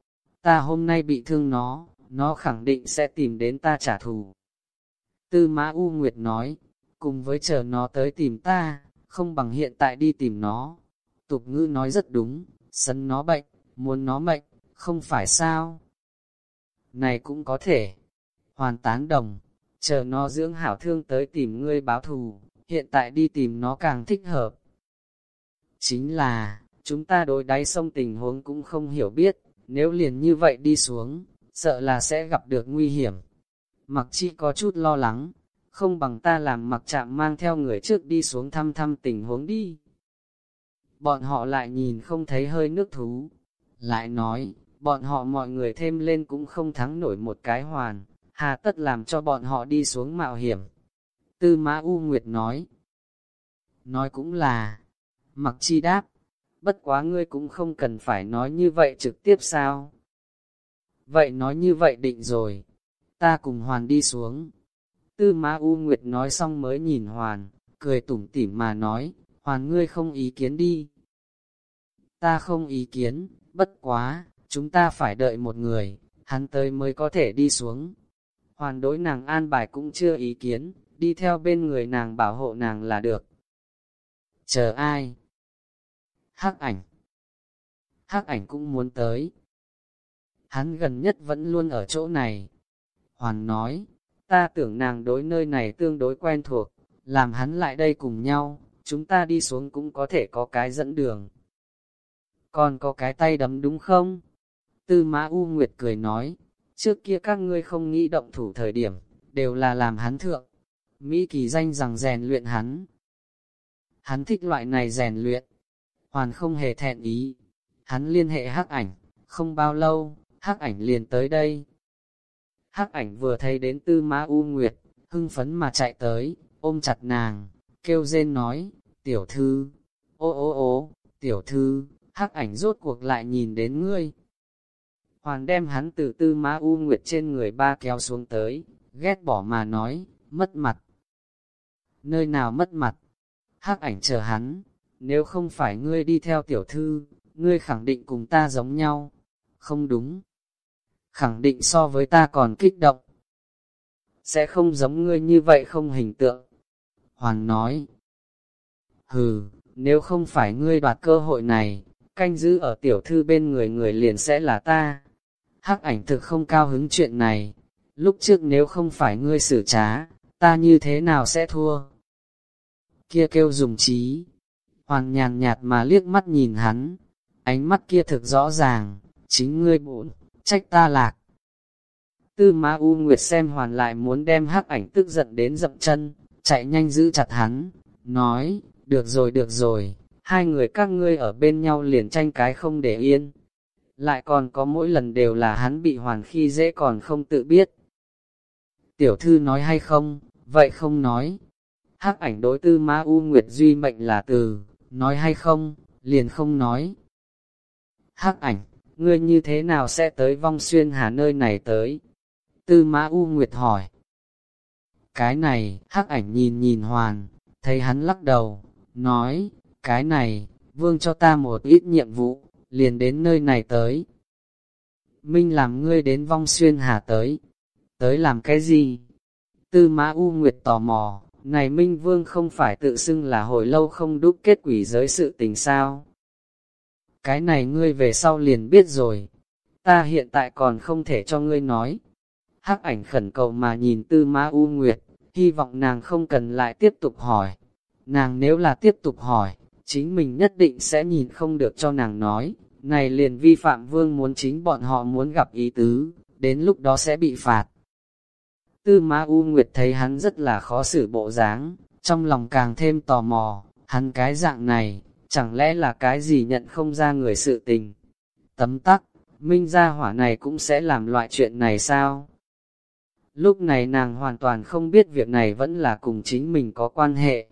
Ta hôm nay bị thương nó, nó khẳng định sẽ tìm đến ta trả thù. Tư Mã U Nguyệt nói, cùng với chờ nó tới tìm ta, không bằng hiện tại đi tìm nó. Tục ngữ nói rất đúng, sân nó bệnh, muốn nó mệnh, không phải sao. Này cũng có thể, hoàn tán đồng, chờ nó dưỡng hảo thương tới tìm ngươi báo thù, hiện tại đi tìm nó càng thích hợp. Chính là, chúng ta đối đáy sông tình huống cũng không hiểu biết, nếu liền như vậy đi xuống, sợ là sẽ gặp được nguy hiểm. Mặc chi có chút lo lắng, không bằng ta làm mặc chạm mang theo người trước đi xuống thăm thăm tình huống đi. Bọn họ lại nhìn không thấy hơi nước thú, lại nói, bọn họ mọi người thêm lên cũng không thắng nổi một cái hoàn, hà tất làm cho bọn họ đi xuống mạo hiểm. Tư Mã U Nguyệt nói, nói cũng là, mặc chi đáp, bất quá ngươi cũng không cần phải nói như vậy trực tiếp sao. Vậy nói như vậy định rồi, ta cùng Hoàn đi xuống. Tư ma U Nguyệt nói xong mới nhìn Hoàn, cười tủm tỉm mà nói, Hoàn ngươi không ý kiến đi. Ta không ý kiến, bất quá, chúng ta phải đợi một người, hắn tới mới có thể đi xuống. Hoàn đối nàng an bài cũng chưa ý kiến, đi theo bên người nàng bảo hộ nàng là được. Chờ ai? Hắc ảnh. Hắc ảnh cũng muốn tới. Hắn gần nhất vẫn luôn ở chỗ này. Hoàn nói, ta tưởng nàng đối nơi này tương đối quen thuộc, làm hắn lại đây cùng nhau, chúng ta đi xuống cũng có thể có cái dẫn đường. Còn có cái tay đấm đúng không? Tư Mã U Nguyệt cười nói, trước kia các ngươi không nghĩ động thủ thời điểm, đều là làm hắn thượng. Mỹ kỳ danh rằng rèn luyện hắn. Hắn thích loại này rèn luyện. Hoàn không hề thẹn ý. Hắn liên hệ hắc ảnh, không bao lâu, hắc ảnh liền tới đây. Hắc ảnh vừa thấy đến tư mã U Nguyệt, hưng phấn mà chạy tới, ôm chặt nàng, kêu rên nói, tiểu thư, ô ô ô, tiểu thư, hắc ảnh rốt cuộc lại nhìn đến ngươi. Hoàn đem hắn từ tư mã U Nguyệt trên người ba kéo xuống tới, ghét bỏ mà nói, mất mặt. Nơi nào mất mặt? Hắc ảnh chờ hắn, nếu không phải ngươi đi theo tiểu thư, ngươi khẳng định cùng ta giống nhau. Không đúng. Khẳng định so với ta còn kích động. Sẽ không giống ngươi như vậy không hình tượng. Hoàn nói. Hừ, nếu không phải ngươi đoạt cơ hội này, canh giữ ở tiểu thư bên người người liền sẽ là ta. Hắc ảnh thực không cao hứng chuyện này. Lúc trước nếu không phải ngươi xử trá, ta như thế nào sẽ thua? Kia kêu dùng trí. Hoàn nhàn nhạt mà liếc mắt nhìn hắn, ánh mắt kia thực rõ ràng, chính ngươi bổn, trách ta lạc. Tư Ma U Nguyệt xem hoàn lại muốn đem hắc ảnh tức giận đến dậm chân, chạy nhanh giữ chặt hắn, nói, được rồi được rồi, hai người các ngươi ở bên nhau liền tranh cái không để yên. Lại còn có mỗi lần đều là hắn bị hoàn khi dễ còn không tự biết. Tiểu thư nói hay không, vậy không nói. Hắc ảnh đối tư Ma U Nguyệt duy mệnh là từ, nói hay không, liền không nói. Hắc ảnh, ngươi như thế nào sẽ tới vong xuyên hà nơi này tới? Tư Mã U Nguyệt hỏi. Cái này, hắc ảnh nhìn nhìn hoàn, thấy hắn lắc đầu, nói, cái này, vương cho ta một ít nhiệm vụ, liền đến nơi này tới. Minh làm ngươi đến vong xuyên hà tới. Tới làm cái gì? Tư Mã U Nguyệt tò mò, này Minh Vương không phải tự xưng là hồi lâu không đúc kết quỷ giới sự tình sao? Cái này ngươi về sau liền biết rồi. Ta hiện tại còn không thể cho ngươi nói. Hắc ảnh khẩn cầu mà nhìn tư ma U Nguyệt, hy vọng nàng không cần lại tiếp tục hỏi. Nàng nếu là tiếp tục hỏi, chính mình nhất định sẽ nhìn không được cho nàng nói, này liền vi phạm vương muốn chính bọn họ muốn gặp ý tứ, đến lúc đó sẽ bị phạt. Tư Ma U Nguyệt thấy hắn rất là khó xử bộ dáng, trong lòng càng thêm tò mò, hắn cái dạng này, chẳng lẽ là cái gì nhận không ra người sự tình. Tấm tắc, minh gia hỏa này cũng sẽ làm loại chuyện này sao? Lúc này nàng hoàn toàn không biết việc này vẫn là cùng chính mình có quan hệ.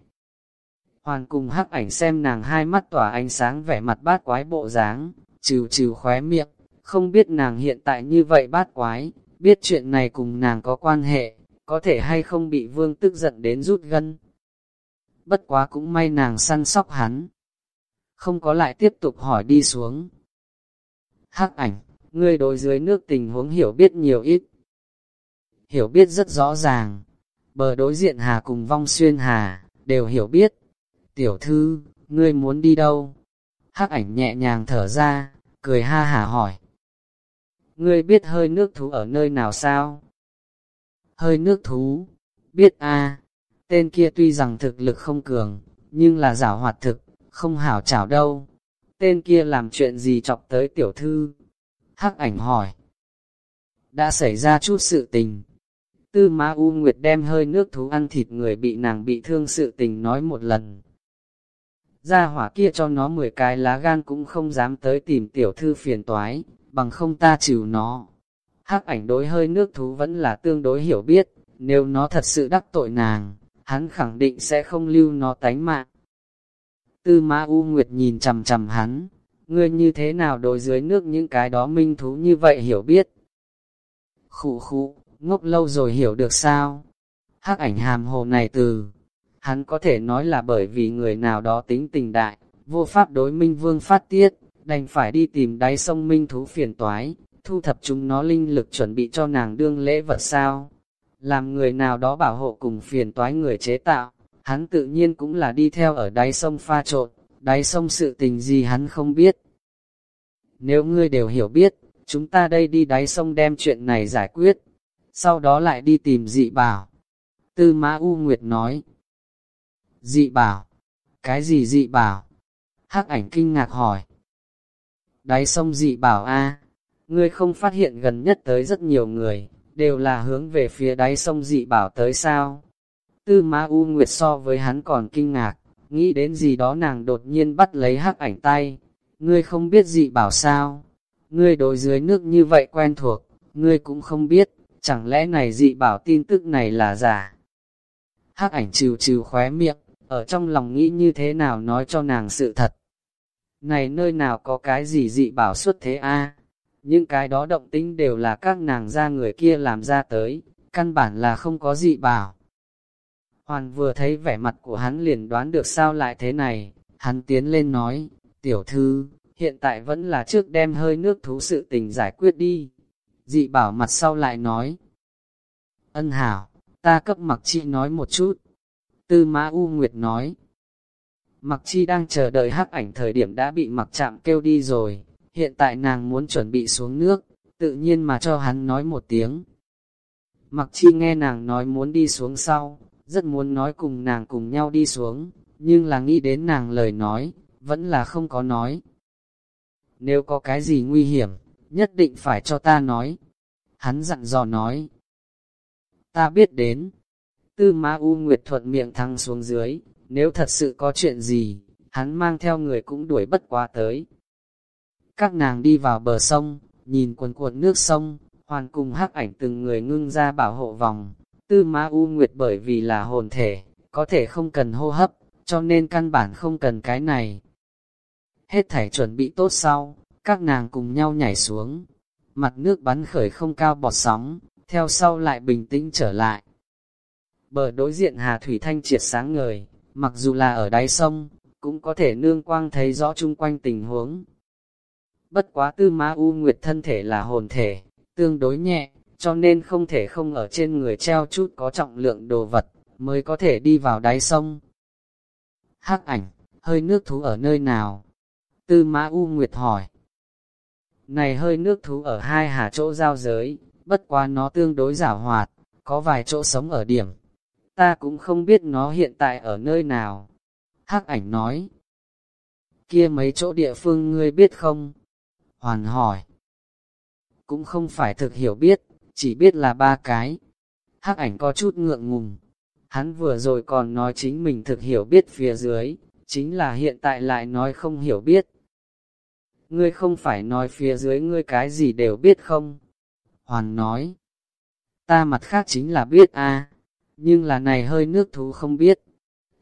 Hoàn cùng hắc ảnh xem nàng hai mắt tỏa ánh sáng vẻ mặt bát quái bộ dáng, trừ trừ khóe miệng, không biết nàng hiện tại như vậy bát quái, biết chuyện này cùng nàng có quan hệ, có thể hay không bị vương tức giận đến rút gân. Bất quá cũng may nàng săn sóc hắn, không có lại tiếp tục hỏi đi xuống. Hắc ảnh, ngươi đối dưới nước tình huống hiểu biết nhiều ít. Hiểu biết rất rõ ràng, bờ đối diện hà cùng vong xuyên hà, đều hiểu biết. Tiểu thư, ngươi muốn đi đâu? Hắc ảnh nhẹ nhàng thở ra, cười ha hả hỏi. Ngươi biết hơi nước thú ở nơi nào sao? Hơi nước thú, biết a tên kia tuy rằng thực lực không cường, nhưng là giả hoạt thực, không hảo chảo đâu. Tên kia làm chuyện gì chọc tới tiểu thư? Hắc ảnh hỏi. Đã xảy ra chút sự tình. Tư Ma U Nguyệt đem hơi nước thú ăn thịt người bị nàng bị thương sự tình nói một lần. Gia hỏa kia cho nó 10 cái lá gan cũng không dám tới tìm tiểu thư phiền toái, bằng không ta chịu nó. Hắc ảnh đối hơi nước thú vẫn là tương đối hiểu biết, nếu nó thật sự đắc tội nàng, hắn khẳng định sẽ không lưu nó tánh mạng. Tư Ma U Nguyệt nhìn chằm chằm hắn, ngươi như thế nào đối dưới nước những cái đó minh thú như vậy hiểu biết. Khụ khụ, ngốc lâu rồi hiểu được sao? Hắc ảnh hàm hồ này từ, hắn có thể nói là bởi vì người nào đó tính tình đại, vô pháp đối minh vương phát tiết, đành phải đi tìm đáy sông minh thú phiền toái, thu thập chúng nó linh lực chuẩn bị cho nàng đương lễ vật sao. Làm người nào đó bảo hộ cùng phiền toái người chế tạo, hắn tự nhiên cũng là đi theo ở đáy sông pha trộn, đáy sông sự tình gì hắn không biết. Nếu ngươi đều hiểu biết, chúng ta đây đi đáy sông đem chuyện này giải quyết, sau đó lại đi tìm dị bảo. Tư Mã U Nguyệt nói, dị bảo, cái gì dị bảo? Hắc ảnh kinh ngạc hỏi, đáy sông dị bảo a ngươi không phát hiện gần nhất tới rất nhiều người, đều là hướng về phía đáy sông dị bảo tới sao? Tư Ma U Nguyệt so với hắn còn kinh ngạc, nghĩ đến gì đó nàng đột nhiên bắt lấy hắc ảnh tay. Ngươi không biết dị bảo sao? Ngươi đối dưới nước như vậy quen thuộc, ngươi cũng không biết, chẳng lẽ này dị bảo tin tức này là giả? Hắc ảnh trừ trừ khóe miệng, ở trong lòng nghĩ như thế nào nói cho nàng sự thật. Này nơi nào có cái gì dị bảo xuất thế a? Những cái đó động tính đều là các nàng ra người kia làm ra tới, căn bản là không có dị bảo. Hoàn vừa thấy vẻ mặt của hắn liền đoán được sao lại thế này, hắn tiến lên nói, tiểu thư, hiện tại vẫn là trước đem hơi nước thú sự tình giải quyết đi. Dị bảo mặt sau lại nói, ân hảo, ta cấp mặc chi nói một chút. Tư Mã U Nguyệt nói, mặc chi đang chờ đợi hắc ảnh thời điểm đã bị mặc chạm kêu đi rồi, hiện tại nàng muốn chuẩn bị xuống nước, tự nhiên mà cho hắn nói một tiếng. Mặc chi nghe nàng nói muốn đi xuống sau, rất muốn nói cùng nàng cùng nhau đi xuống, nhưng là nghĩ đến nàng lời nói, vẫn là không có nói. Nếu có cái gì nguy hiểm, nhất định phải cho ta nói. Hắn dặn dò nói. Ta biết đến. Tư Ma U Nguyệt thuận miệng thăng xuống dưới, nếu thật sự có chuyện gì, hắn mang theo người cũng đuổi bất quá tới. Các nàng đi vào bờ sông, nhìn quần cuộn nước sông, hoàn cùng hắc ảnh từng người ngưng ra bảo hộ vòng, Tư Ma U Nguyệt bởi vì là hồn thể, có thể không cần hô hấp, cho nên căn bản không cần cái này. Hết thảy chuẩn bị tốt sau, các nàng cùng nhau nhảy xuống. Mặt nước bắn khởi không cao bọt sóng, theo sau lại bình tĩnh trở lại. Bờ đối diện Hà Thủy Thanh triệt sáng ngời, mặc dù là ở đáy sông, cũng có thể nương quang thấy rõ chung quanh tình huống. Bất quá tư ma u nguyệt thân thể là hồn thể, tương đối nhẹ, cho nên không thể không ở trên người treo chút có trọng lượng đồ vật, mới có thể đi vào đáy sông. Hắc ảnh, hơi nước thú ở nơi nào? Tư Ma U Nguyệt hỏi. Này hơi nước thú ở hai hà chỗ giao giới, bất quá nó tương đối giả hoạt, có vài chỗ sống ở điểm. Ta cũng không biết nó hiện tại ở nơi nào, Hắc ảnh nói, kia mấy chỗ địa phương ngươi biết không? Hoàn hỏi, cũng không phải thực hiểu biết, chỉ biết là ba cái. Hắc ảnh có chút ngượng ngùng, hắn vừa rồi còn nói chính mình thực hiểu biết phía dưới, chính là hiện tại lại nói không hiểu biết. Ngươi không phải nói phía dưới ngươi cái gì đều biết không? Hoàn nói, ta mặt khác chính là biết a nhưng là này hơi nước thú không biết.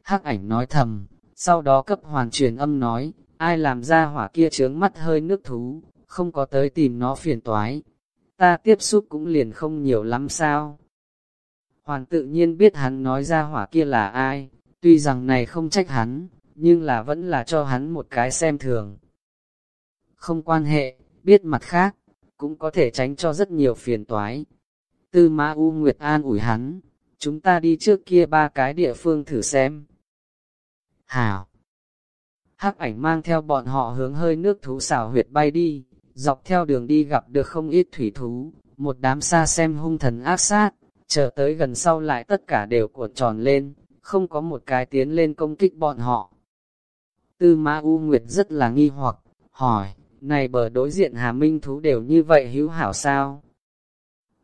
Hắc ảnh nói thầm, sau đó cấp hoàn truyền âm nói, ai làm ra hỏa kia trướng mắt hơi nước thú, không có tới tìm nó phiền toái. Ta tiếp xúc cũng liền không nhiều lắm sao. Hoàn tự nhiên biết hắn nói ra hỏa kia là ai, tuy rằng này không trách hắn, nhưng là vẫn là cho hắn một cái xem thường. Không quan hệ, biết mặt khác, cũng có thể tránh cho rất nhiều phiền toái. Tư Ma U Nguyệt an ủi hắn, chúng ta đi trước kia ba cái địa phương thử xem. Hảo! Hắc ảnh mang theo bọn họ hướng hơi nước thú xảo huyệt bay đi, dọc theo đường đi gặp được không ít thủy thú, một đám xa xem hung thần ác sát, chờ tới gần sau lại tất cả đều cuộn tròn lên, không có một cái tiến lên công kích bọn họ. Tư Ma U Nguyệt rất là nghi hoặc, hỏi, này bờ đối diện Hà Minh thú đều như vậy hữu hảo sao?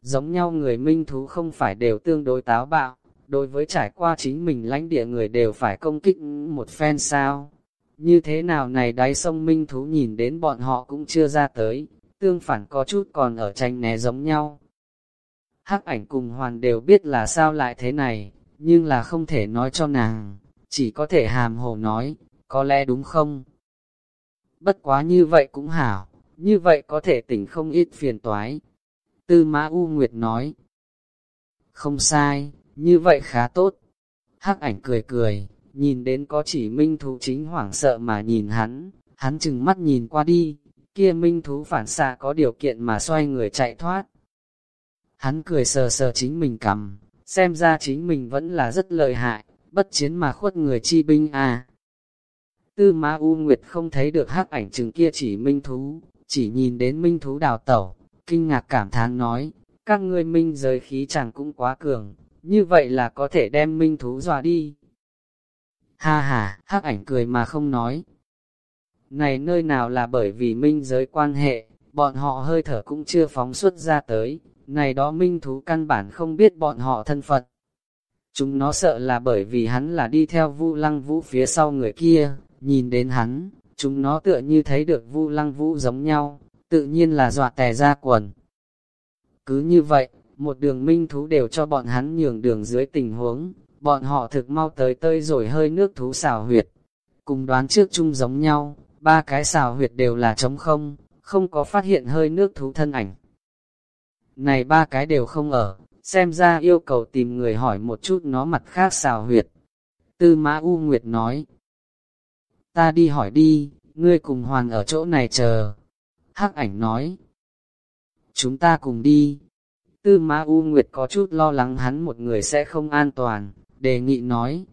Giống nhau người Minh thú không phải đều tương đối táo bạo, đối với trải qua chính mình lãnh địa người đều phải công kích một phen sao? Như thế nào này đáy sông Minh thú nhìn đến bọn họ cũng chưa ra tới, tương phản có chút còn ở tranh né giống nhau. Hắc ảnh cùng hoàn đều biết là sao lại thế này, nhưng là không thể nói cho nàng, chỉ có thể hàm hồ nói, có lẽ đúng không? Bất quá như vậy cũng hảo, như vậy có thể tỉnh không ít phiền toái. Tư Mã U Nguyệt nói, không sai, như vậy khá tốt. Hắc ảnh cười cười, nhìn đến có chỉ minh thú chính hoảng sợ mà nhìn hắn, hắn chừng mắt nhìn qua đi, kia minh thú phản xạ có điều kiện mà xoay người chạy thoát. Hắn cười sờ sờ chính mình cầm, xem ra chính mình vẫn là rất lợi hại, bất chiến mà khuất người chi binh à. Tư Ma U Nguyệt không thấy được hắc ảnh chừng kia chỉ minh thú, chỉ nhìn đến minh thú đào tẩu, kinh ngạc cảm thán nói, các ngươi minh giới khí chẳng cũng quá cường, như vậy là có thể đem minh thú dọa đi. Ha ha, hắc ảnh cười mà không nói. Này nơi nào là bởi vì minh giới quan hệ, bọn họ hơi thở cũng chưa phóng xuất ra tới, này đó minh thú căn bản không biết bọn họ thân phận. Chúng nó sợ là bởi vì hắn là đi theo vu lăng vũ phía sau người kia, nhìn đến hắn, chúng nó tựa như thấy được vu lăng vũ giống nhau, tự nhiên là dọa tè ra quần. Cứ như vậy, một đường minh thú đều cho bọn hắn nhường đường dưới tình huống, bọn họ thực mau tới tơi rồi hơi nước thú xào huyệt. Cùng đoán trước chung giống nhau, ba cái xào huyệt đều là trống không, không có phát hiện hơi nước thú thân ảnh. Này ba cái đều không ở, xem ra yêu cầu tìm người hỏi một chút nó mặt khác xào huyệt. Tư Mã U Nguyệt nói, ta đi hỏi đi, ngươi cùng hoàn ở chỗ này chờ. Hắc ảnh nói, chúng ta cùng đi. Tư Ma U Nguyệt có chút lo lắng hắn một người sẽ không an toàn, đề nghị nói.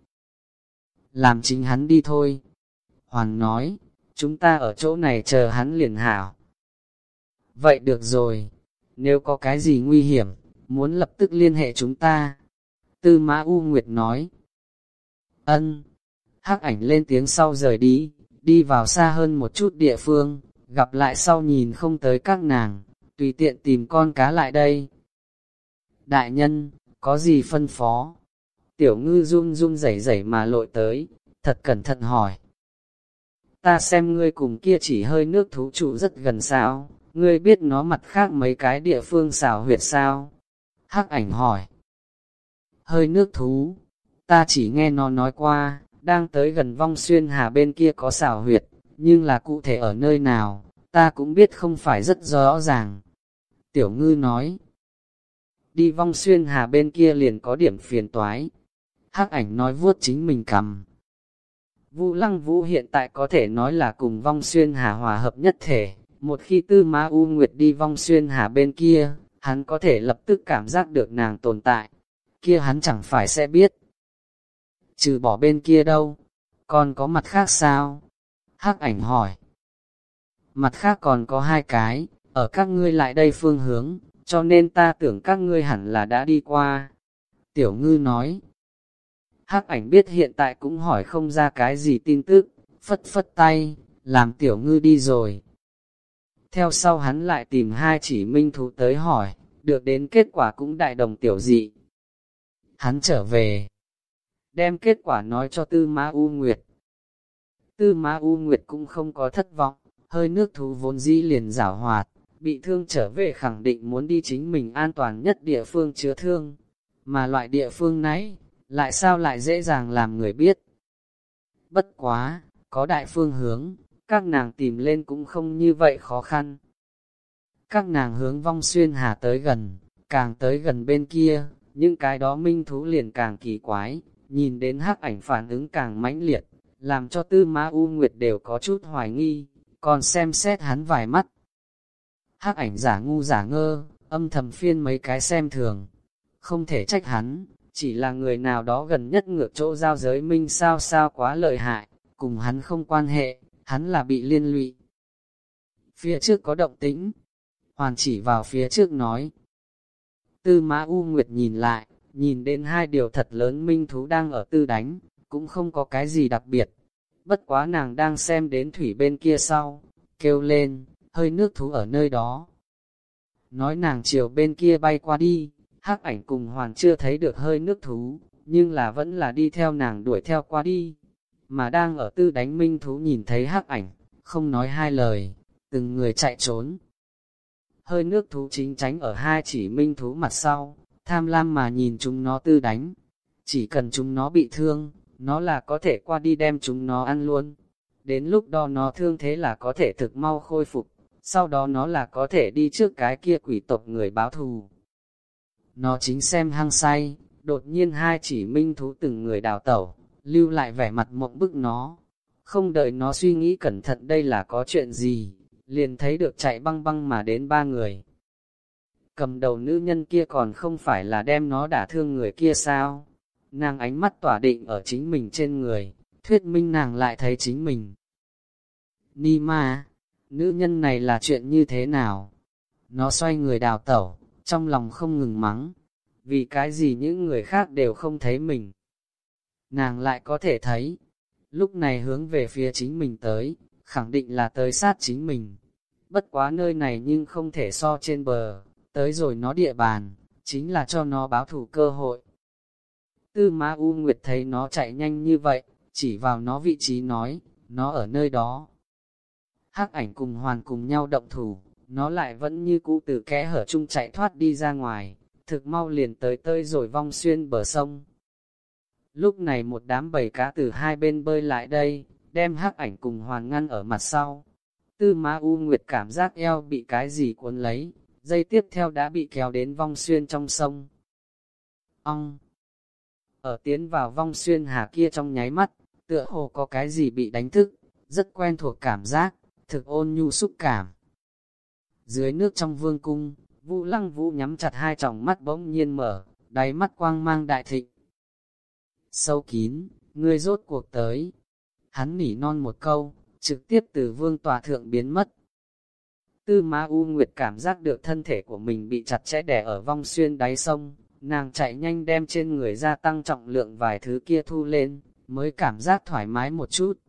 Làm chính hắn đi thôi. Hoàng nói, chúng ta ở chỗ này chờ hắn liền hảo. Vậy được rồi, nếu có cái gì nguy hiểm, muốn lập tức liên hệ chúng ta. Tư Mã U Nguyệt nói. Ân, hắc ảnh lên tiếng sau rời đi, đi vào xa hơn một chút địa phương, gặp lại sau nhìn không tới các nàng, tùy tiện tìm con cá lại đây. Đại nhân, có gì phân phó? Tiểu ngư run run rẩy rẩy mà lội tới, thật cẩn thận hỏi. Ta xem ngươi cùng kia chỉ hơi nước thú trụ rất gần sao, ngươi biết nó mặt khác mấy cái địa phương xảo huyệt sao? Hắc ảnh hỏi. Hơi nước thú, ta chỉ nghe nó nói qua, đang tới gần vong xuyên hà bên kia có xảo huyệt, nhưng là cụ thể ở nơi nào, ta cũng biết không phải rất rõ ràng. Tiểu ngư nói, đi vong xuyên hà bên kia liền có điểm phiền toái. Hắc ảnh nói vuốt chính mình cầm. Vũ lăng vũ hiện tại có thể nói là cùng vong xuyên hà hòa hợp nhất thể. Một khi tư ma u nguyệt đi vong xuyên hà bên kia, hắn có thể lập tức cảm giác được nàng tồn tại. Kia hắn chẳng phải sẽ biết, trừ bỏ bên kia đâu, còn có mặt khác sao? Hắc ảnh hỏi. Mặt khác còn có hai cái, ở các ngươi lại đây phương hướng, cho nên ta tưởng các ngươi hẳn là đã đi qua. Tiểu ngư nói. hắc ảnh biết hiện tại cũng hỏi không ra cái gì tin tức, phất phất tay, làm tiểu ngư đi rồi. Theo sau hắn lại tìm hai chỉ minh thú tới hỏi, được đến kết quả cũng đại đồng tiểu dị. Hắn trở về, đem kết quả nói cho Tư Ma U Nguyệt. Tư Ma U Nguyệt cũng không có thất vọng, hơi nước thú vốn dĩ liền giảo hoạt, bị thương trở về khẳng định muốn đi chính mình an toàn nhất địa phương chứa thương. Mà loại địa phương nấy, lại sao lại dễ dàng làm người biết. Bất quá, có đại phương hướng, các nàng tìm lên cũng không như vậy khó khăn. Các nàng hướng vong xuyên hà tới gần, càng tới gần bên kia, những cái đó minh thú liền càng kỳ quái, nhìn đến hắc ảnh phản ứng càng mãnh liệt, làm cho tư ma U Nguyệt đều có chút hoài nghi, còn xem xét hắn vài mắt. Hắc ảnh giả ngu giả ngơ, âm thầm phiên mấy cái xem thường, không thể trách hắn, chỉ là người nào đó gần nhất ngược chỗ giao giới minh sao sao quá lợi hại, cùng hắn không quan hệ, hắn là bị liên lụy. Phía trước có động tĩnh, hoàn chỉ vào phía trước nói. Tư mã U Nguyệt nhìn lại, nhìn đến hai điều thật lớn minh thú đang ở tư đánh, cũng không có cái gì đặc biệt. Bất quá nàng đang xem đến thủy bên kia sau, kêu lên, hơi nước thú ở nơi đó. Nói nàng chiều bên kia bay qua đi, hắc ảnh cùng hoàn chưa thấy được hơi nước thú, nhưng là vẫn là đi theo nàng đuổi theo qua đi. Mà đang ở tư đánh minh thú nhìn thấy hắc ảnh, không nói hai lời, từng người chạy trốn. Hơi nước thú chính tránh ở hai chỉ minh thú mặt sau, tham lam mà nhìn chúng nó tư đánh. Chỉ cần chúng nó bị thương, nó là có thể qua đi đem chúng nó ăn luôn. Đến lúc đó nó thương thế là có thể thực mau khôi phục, sau đó nó là có thể đi trước cái kia quỷ tộc người báo thù. Nó chính xem hăng say, đột nhiên hai chỉ minh thú từng người đào tẩu, lưu lại vẻ mặt mộng bức nó. Không đợi nó suy nghĩ cẩn thận đây là có chuyện gì, liền thấy được chạy băng băng mà đến ba người. Cầm đầu nữ nhân kia còn không phải là đem nó đả thương người kia sao? Nàng ánh mắt tỏa định ở chính mình trên người, thuyết minh nàng lại thấy chính mình. Ni ma, nữ nhân này là chuyện như thế nào? Nó xoay người đào tẩu, trong lòng không ngừng mắng, vì cái gì những người khác đều không thấy mình. Nàng lại có thể thấy, lúc này hướng về phía chính mình tới, khẳng định là tới sát chính mình. Bất quá nơi này nhưng không thể so trên bờ, tới rồi nó địa bàn, chính là cho nó báo thủ cơ hội. Tư Ma U Nguyệt thấy nó chạy nhanh như vậy, chỉ vào nó vị trí nói, nó ở nơi đó. Hắc ảnh cùng hoàn cùng nhau động thủ, nó lại vẫn như cũ từ kẽ hở chung chạy thoát đi ra ngoài, thực mau liền tới tơi rồi vong xuyên bờ sông. Lúc này một đám bầy cá từ hai bên bơi lại đây, đem hắc ảnh cùng hoàn ngăn ở mặt sau. Tư Ma U Nguyệt cảm giác eo bị cái gì cuốn lấy, dây tiếp theo đã bị kéo đến vong xuyên trong sông. Ong! Ở tiến vào vong xuyên hà kia trong nháy mắt, tựa hồ có cái gì bị đánh thức, rất quen thuộc cảm giác, thực ôn nhu xúc cảm. Dưới nước trong vương cung, Vũ lăng vũ nhắm chặt hai tròng mắt bỗng nhiên mở, đáy mắt quang mang đại thịnh. Sâu kín, ngươi rốt cuộc tới. Hắn nỉ non một câu, trực tiếp từ vương tòa thượng biến mất. Tư Ma U Nguyệt cảm giác được thân thể của mình bị chặt chẽ đè ở vong xuyên đáy sông, nàng chạy nhanh đem trên người gia tăng trọng lượng vài thứ kia thu lên, mới cảm giác thoải mái một chút.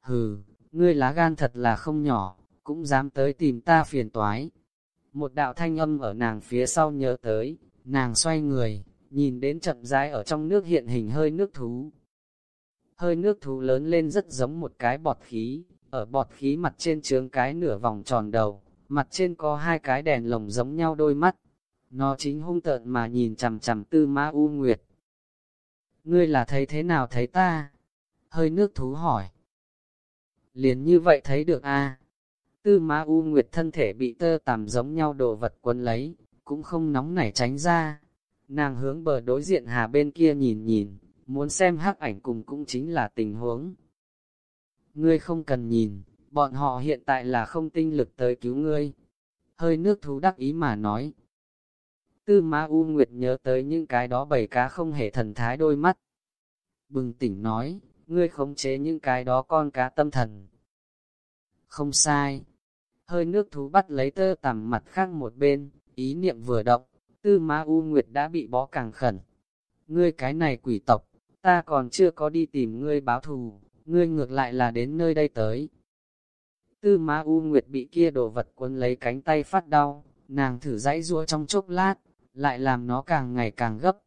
Hừ, ngươi lá gan thật là không nhỏ, cũng dám tới tìm ta phiền toái. Một đạo thanh âm ở nàng phía sau nhớ tới, nàng xoay người, nhìn đến chậm rãi ở trong nước hiện hình hơi nước thú. Hơi nước thú lớn lên rất giống một cái bọt khí, ở bọt khí mặt trên trướng cái nửa vòng tròn đầu, mặt trên có hai cái đèn lồng giống nhau đôi mắt. Nó chính hung tợn mà nhìn chằm chằm tư ma u nguyệt. Ngươi là thấy thế nào thấy ta? Hơi nước thú hỏi. Liền như vậy thấy được a Tư Ma U Nguyệt thân thể bị tơ tằm giống nhau đồ vật quấn lấy, cũng không nóng nảy tránh ra. Nàng hướng bờ đối diện hà bên kia nhìn nhìn, muốn xem hắc ảnh cùng cũng chính là tình huống. Ngươi không cần nhìn, bọn họ hiện tại là không tinh lực tới cứu ngươi. Hơi nước thú đắc ý mà nói. Tư Ma U Nguyệt nhớ tới những cái đó bầy cá không hề thần thái đôi mắt. Bừng tỉnh nói, ngươi khống chế những cái đó con cá tâm thần. Không sai, hơi nước thú bắt lấy tơ tằm mặt khác một bên, ý niệm vừa động, tư ma u nguyệt đã bị bó càng khẩn. Ngươi cái này quỷ tộc, ta còn chưa có đi tìm ngươi báo thù, ngươi ngược lại là đến nơi đây tới. Tư Ma U Nguyệt bị kia đồ vật quân lấy cánh tay phát đau, nàng thử dãy rua trong chốc lát, lại làm nó càng ngày càng gấp.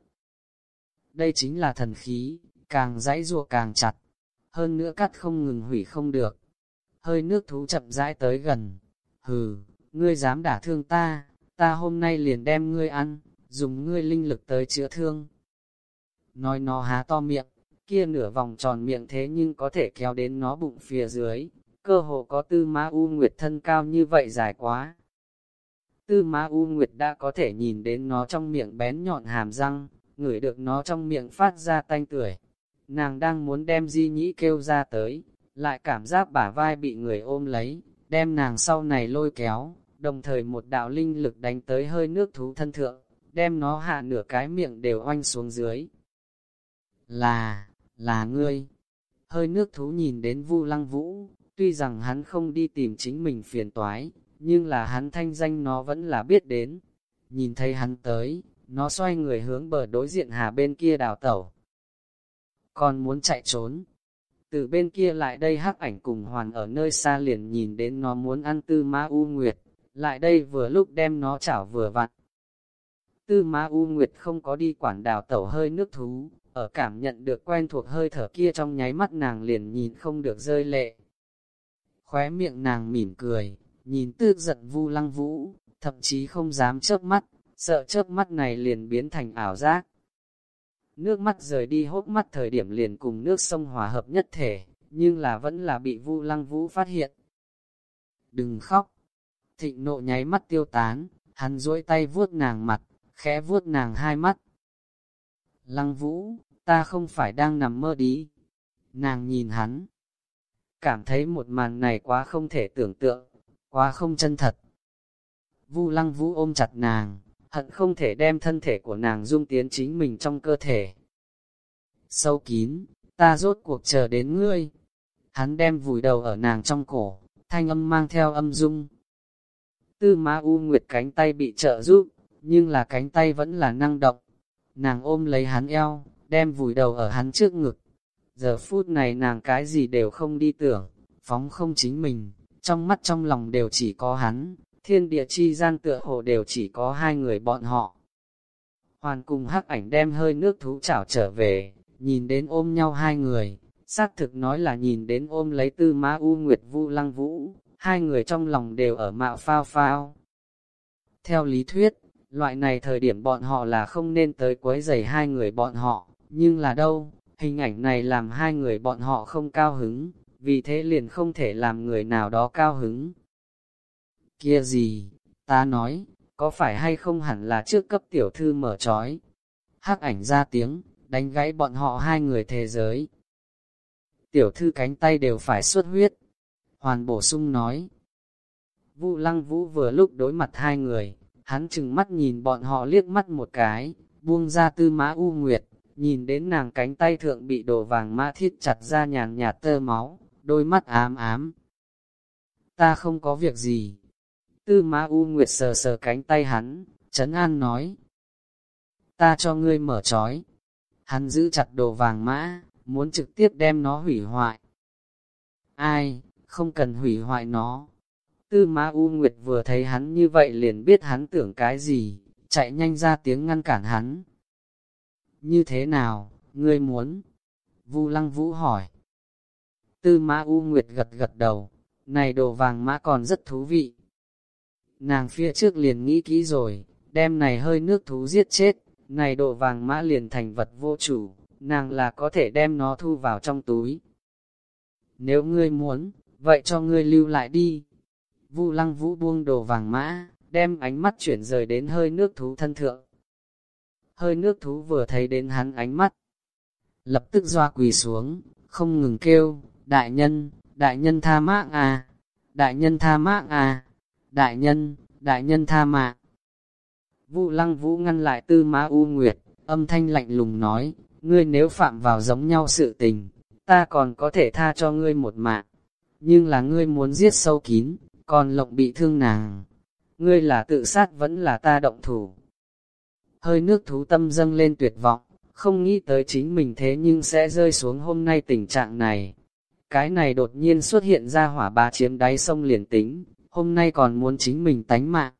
Đây chính là thần khí, càng dãy rua càng chặt, hơn nữa cắt không ngừng hủy không được. Hơi nước thú chậm rãi tới gần, hừ, ngươi dám đả thương ta, ta hôm nay liền đem ngươi ăn, dùng ngươi linh lực tới chữa thương. Nói nó há to miệng, kia nửa vòng tròn miệng thế nhưng có thể kéo đến nó bụng phía dưới, cơ hồ có tư ma u nguyệt thân cao như vậy dài quá. Tư ma u nguyệt đã có thể nhìn đến nó trong miệng bén nhọn hàm răng, ngửi được nó trong miệng phát ra tanh tưởi. Nàng đang muốn đem di nhĩ kêu ra tới, lại cảm giác bả vai bị người ôm lấy, đem nàng sau này lôi kéo, đồng thời một đạo linh lực đánh tới hơi nước thú thân thượng, đem nó hạ nửa cái miệng đều oanh xuống dưới. Là, là ngươi. Hơi nước thú nhìn đến Vu Lăng Vũ, tuy rằng hắn không đi tìm chính mình phiền toái, nhưng là hắn thanh danh nó vẫn là biết đến. Nhìn thấy hắn tới, nó xoay người hướng bờ đối diện hà bên kia đào tẩu. Còn muốn chạy trốn. Từ bên kia lại đây hắc ảnh cùng hoàn ở nơi xa liền nhìn đến nó muốn ăn tư ma u nguyệt, lại đây vừa lúc đem nó chảo vừa vặn. Tư ma u nguyệt không có đi quản đào tẩu hơi nước thú, ở cảm nhận được quen thuộc hơi thở kia trong nháy mắt nàng liền nhìn không được rơi lệ. Khóe miệng nàng mỉm cười, nhìn tức giận vu lăng vũ, thậm chí không dám chớp mắt, sợ chớp mắt này liền biến thành ảo giác. Nước mắt rời đi hốc mắt thời điểm liền cùng nước sông hòa hợp nhất thể, nhưng là vẫn là bị vu lăng vũ phát hiện. Đừng khóc. Thịnh nộ nháy mắt tiêu tán, hắn duỗi tay vuốt nàng mặt, khẽ vuốt nàng hai mắt. Lăng vũ, ta không phải đang nằm mơ đi. Nàng nhìn hắn. Cảm thấy một màn này quá không thể tưởng tượng, quá không chân thật. Vu lăng vũ ôm chặt nàng, hận không thể đem thân thể của nàng dung tiến chính mình trong cơ thể. Sâu kín, ta rốt cuộc chờ đến ngươi. Hắn đem vùi đầu ở nàng trong cổ, thanh âm mang theo âm dung. Tư Ma U Nguyệt cánh tay bị trợ giúp, nhưng là cánh tay vẫn là năng động. Nàng ôm lấy hắn eo, đem vùi đầu ở hắn trước ngực. Giờ phút này nàng cái gì đều không đi tưởng, phóng không chính mình, trong mắt trong lòng đều chỉ có hắn, thiên địa chi gian tựa hồ đều chỉ có hai người bọn họ. Hoàn cùng hắc ảnh đem hơi nước thú chảo trở về, nhìn đến ôm nhau hai người, xác thực nói là nhìn đến ôm lấy tư ma u nguyệt vu lăng vũ, hai người trong lòng đều ở mạo phao phao. Theo lý thuyết, loại này thời điểm bọn họ là không nên tới quấy giày hai người bọn họ, nhưng là đâu, hình ảnh này làm hai người bọn họ không cao hứng, vì thế liền không thể làm người nào đó cao hứng. Kia gì, ta nói, có phải hay không hẳn là trước cấp tiểu thư mở trói. Hắc ảnh ra tiếng, đánh gãy bọn họ hai người thế giới. Tiểu thư cánh tay đều phải xuất huyết. Hoàn bổ sung nói. Vu lăng vũ vừa lúc đối mặt hai người, hắn chừng mắt nhìn bọn họ liếc mắt một cái, buông ra tư mã u nguyệt, nhìn đến nàng cánh tay thượng bị đồ vàng ma thiết chặt ra nhàn nhạt tơ máu, đôi mắt ám ám. Ta không có việc gì, Tư Ma U Nguyệt sờ sờ cánh tay hắn, Trấn An nói. Ta cho ngươi mở trói. Hắn giữ chặt đồ vàng mã, muốn trực tiếp đem nó hủy hoại. Ai, không cần hủy hoại nó. Tư Ma U Nguyệt vừa thấy hắn như vậy liền biết hắn tưởng cái gì, chạy nhanh ra tiếng ngăn cản hắn. Như thế nào, ngươi muốn? Vu Lăng Vũ hỏi. Tư mã U Nguyệt gật gật đầu, này đồ vàng mã còn rất thú vị, Nàng phía trước liền nghĩ kỹ rồi, đem này hơi nước thú giết chết, này đồ vàng mã liền thành vật vô chủ, nàng là có thể đem nó thu vào trong túi. Nếu ngươi muốn, vậy cho ngươi lưu lại đi. Vu lăng vũ buông đồ vàng mã, đem ánh mắt chuyển rời đến hơi nước thú thân thượng. Hơi nước thú vừa thấy đến hắn ánh mắt, lập tức doa quỳ xuống, không ngừng kêu, đại nhân, đại nhân tha mạng à, đại nhân tha mạng à đại nhân, đại nhân tha mạng. vũ lăng vũ ngăn lại tư má u nguyệt, âm thanh lạnh lùng nói, ngươi nếu phạm vào giống nhau sự tình, ta còn có thể tha cho ngươi một mạng, nhưng là ngươi muốn giết sâu kín, còn lộng bị thương nàng. Ngươi là tự sát vẫn là ta động thủ. Hơi nước thú tâm dâng lên tuyệt vọng, không nghĩ tới chính mình thế nhưng sẽ rơi xuống hôm nay tình trạng này. Cái này đột nhiên xuất hiện ra hỏa ba chiếm đáy sông liền tính, hôm nay còn muốn chính mình tánh mạng.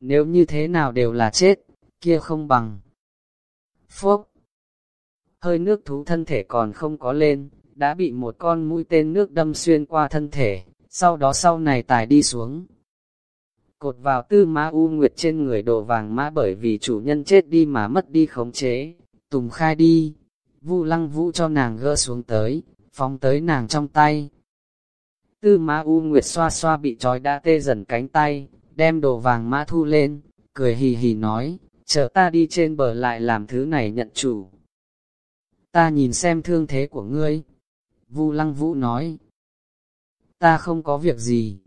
Nếu như thế nào đều là chết, kia không bằng. Phúc! Hơi nước thú thân thể còn không có lên, đã bị một con mũi tên nước đâm xuyên qua thân thể, sau đó sau này tài đi xuống. Cột vào tư ma u nguyệt trên người đồ vàng mã bởi vì chủ nhân chết đi mà mất đi khống chế, tùng khai đi, vu lăng vũ cho nàng gỡ xuống tới, phóng tới nàng trong tay. Tư ma u nguyệt xoa xoa bị trói đã tê dần cánh tay, đem đồ vàng mã thu lên, cười hì hì nói, chờ ta đi trên bờ lại làm thứ này nhận chủ. Ta nhìn xem thương thế của ngươi. Vu Lăng Vũ nói, ta không có việc gì.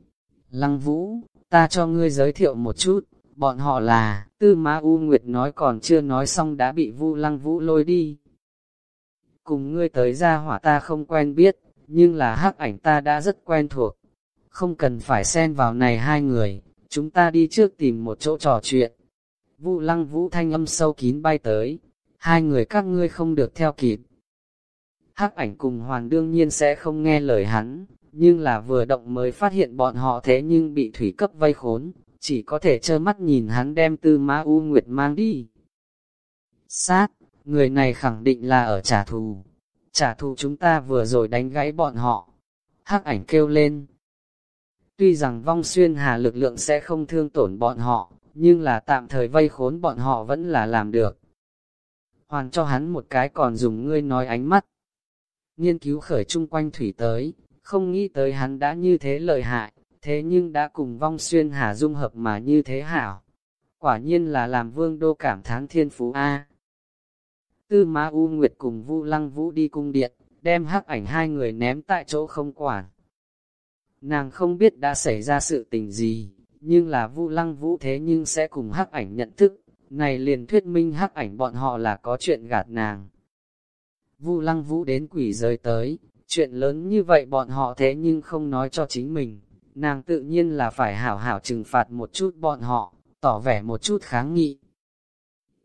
Lăng Vũ, ta cho ngươi giới thiệu một chút, bọn họ là, Tư Ma U Nguyệt nói còn chưa nói xong đã bị Vu Lăng Vũ lôi đi. Cùng ngươi tới ra hỏa ta không quen biết, nhưng là hắc ảnh ta đã rất quen thuộc. Không cần phải xen vào này hai người, chúng ta đi trước tìm một chỗ trò chuyện. vũ Lăng Vũ thanh âm sâu kín bay tới, hai người các ngươi không được theo kịp. Hắc ảnh cùng Hoàng đương nhiên sẽ không nghe lời hắn, nhưng là vừa động mới phát hiện bọn họ thế nhưng bị thủy cấp vây khốn, chỉ có thể trơ mắt nhìn hắn đem tư ma u nguyệt mang đi. Sát, người này khẳng định là ở trả thù. Trả thù chúng ta vừa rồi đánh gãy bọn họ. Hắc ảnh kêu lên. Tuy rằng vong xuyên hà lực lượng sẽ không thương tổn bọn họ, nhưng là tạm thời vây khốn bọn họ vẫn là làm được. Hoàn cho hắn một cái còn dùng ngươi nói ánh mắt. Nghiên cứu khởi chung quanh thủy tới, không nghĩ tới hắn đã như thế lợi hại, thế nhưng đã cùng vong xuyên hà dung hợp mà như thế hảo. Quả nhiên là làm vương đô cảm thán thiên phú A. Tư Ma U Nguyệt cùng Vu Lăng Vũ đi cung điện, đem hắc ảnh hai người ném tại chỗ không quản. Nàng không biết đã xảy ra sự tình gì, nhưng là Vu Lăng Vũ thế nhưng sẽ cùng hắc ảnh nhận thức, này liền thuyết minh hắc ảnh bọn họ là có chuyện gạt nàng. Vu Lăng Vũ đến quỷ giới tới, chuyện lớn như vậy bọn họ thế nhưng không nói cho chính mình, nàng tự nhiên là phải hảo hảo trừng phạt một chút bọn họ, tỏ vẻ một chút kháng nghị.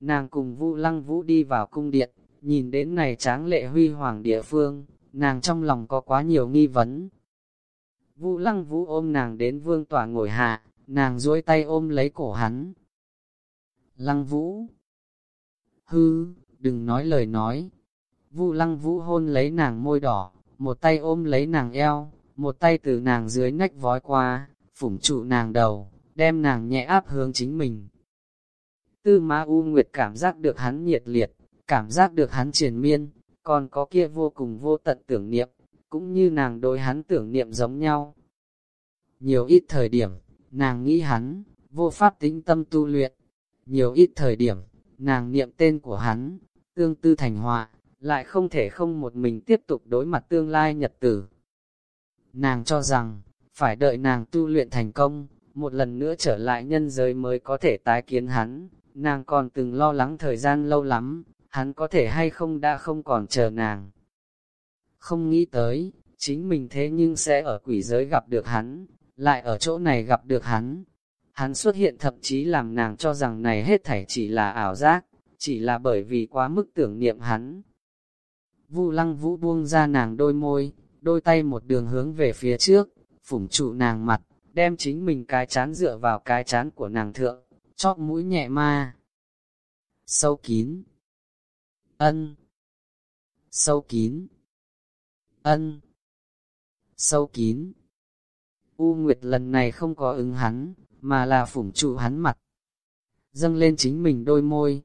Nàng cùng Vu Lăng Vũ đi vào cung điện, nhìn đến này tráng lệ huy hoàng địa phương, nàng trong lòng có quá nhiều nghi vấn. Vu Lăng Vũ ôm nàng đến vương tòa ngồi hạ, nàng duỗi tay ôm lấy cổ hắn. Lăng Vũ Hư, đừng nói lời nói. Vu Lăng Vũ hôn lấy nàng môi đỏ, một tay ôm lấy nàng eo, một tay từ nàng dưới nách vói qua, phủng trụ nàng đầu, đem nàng nhẹ áp hướng chính mình. Tư Ma U Nguyệt cảm giác được hắn nhiệt liệt, cảm giác được hắn triền miên, còn có kia vô cùng vô tận tưởng niệm, cũng như nàng đối hắn tưởng niệm giống nhau. Nhiều ít thời điểm, nàng nghĩ hắn, vô pháp tính tâm tu luyện. Nhiều ít thời điểm, nàng niệm tên của hắn, tương tư thành họa, lại không thể không một mình tiếp tục đối mặt tương lai nhật tử. Nàng cho rằng, phải đợi nàng tu luyện thành công, một lần nữa trở lại nhân giới mới có thể tái kiến hắn, nàng còn từng lo lắng thời gian lâu lắm, hắn có thể hay không đã không còn chờ nàng. Không nghĩ tới, chính mình thế nhưng sẽ ở quỷ giới gặp được hắn, lại ở chỗ này gặp được hắn. Hắn xuất hiện thậm chí làm nàng cho rằng này hết thảy chỉ là ảo giác, chỉ là bởi vì quá mức tưởng niệm hắn. Vu lăng vũ buông ra nàng đôi môi, đôi tay một đường hướng về phía trước, phủng trụ nàng mặt, đem chính mình cái chán dựa vào cái chán của nàng thượng, chóp mũi nhẹ ma. Sâu kín. Ân. Sâu kín. Ân. Sâu kín. U Nguyệt lần này không có ứng hắn, mà là phủng trụ hắn mặt. Dâng lên chính mình đôi môi.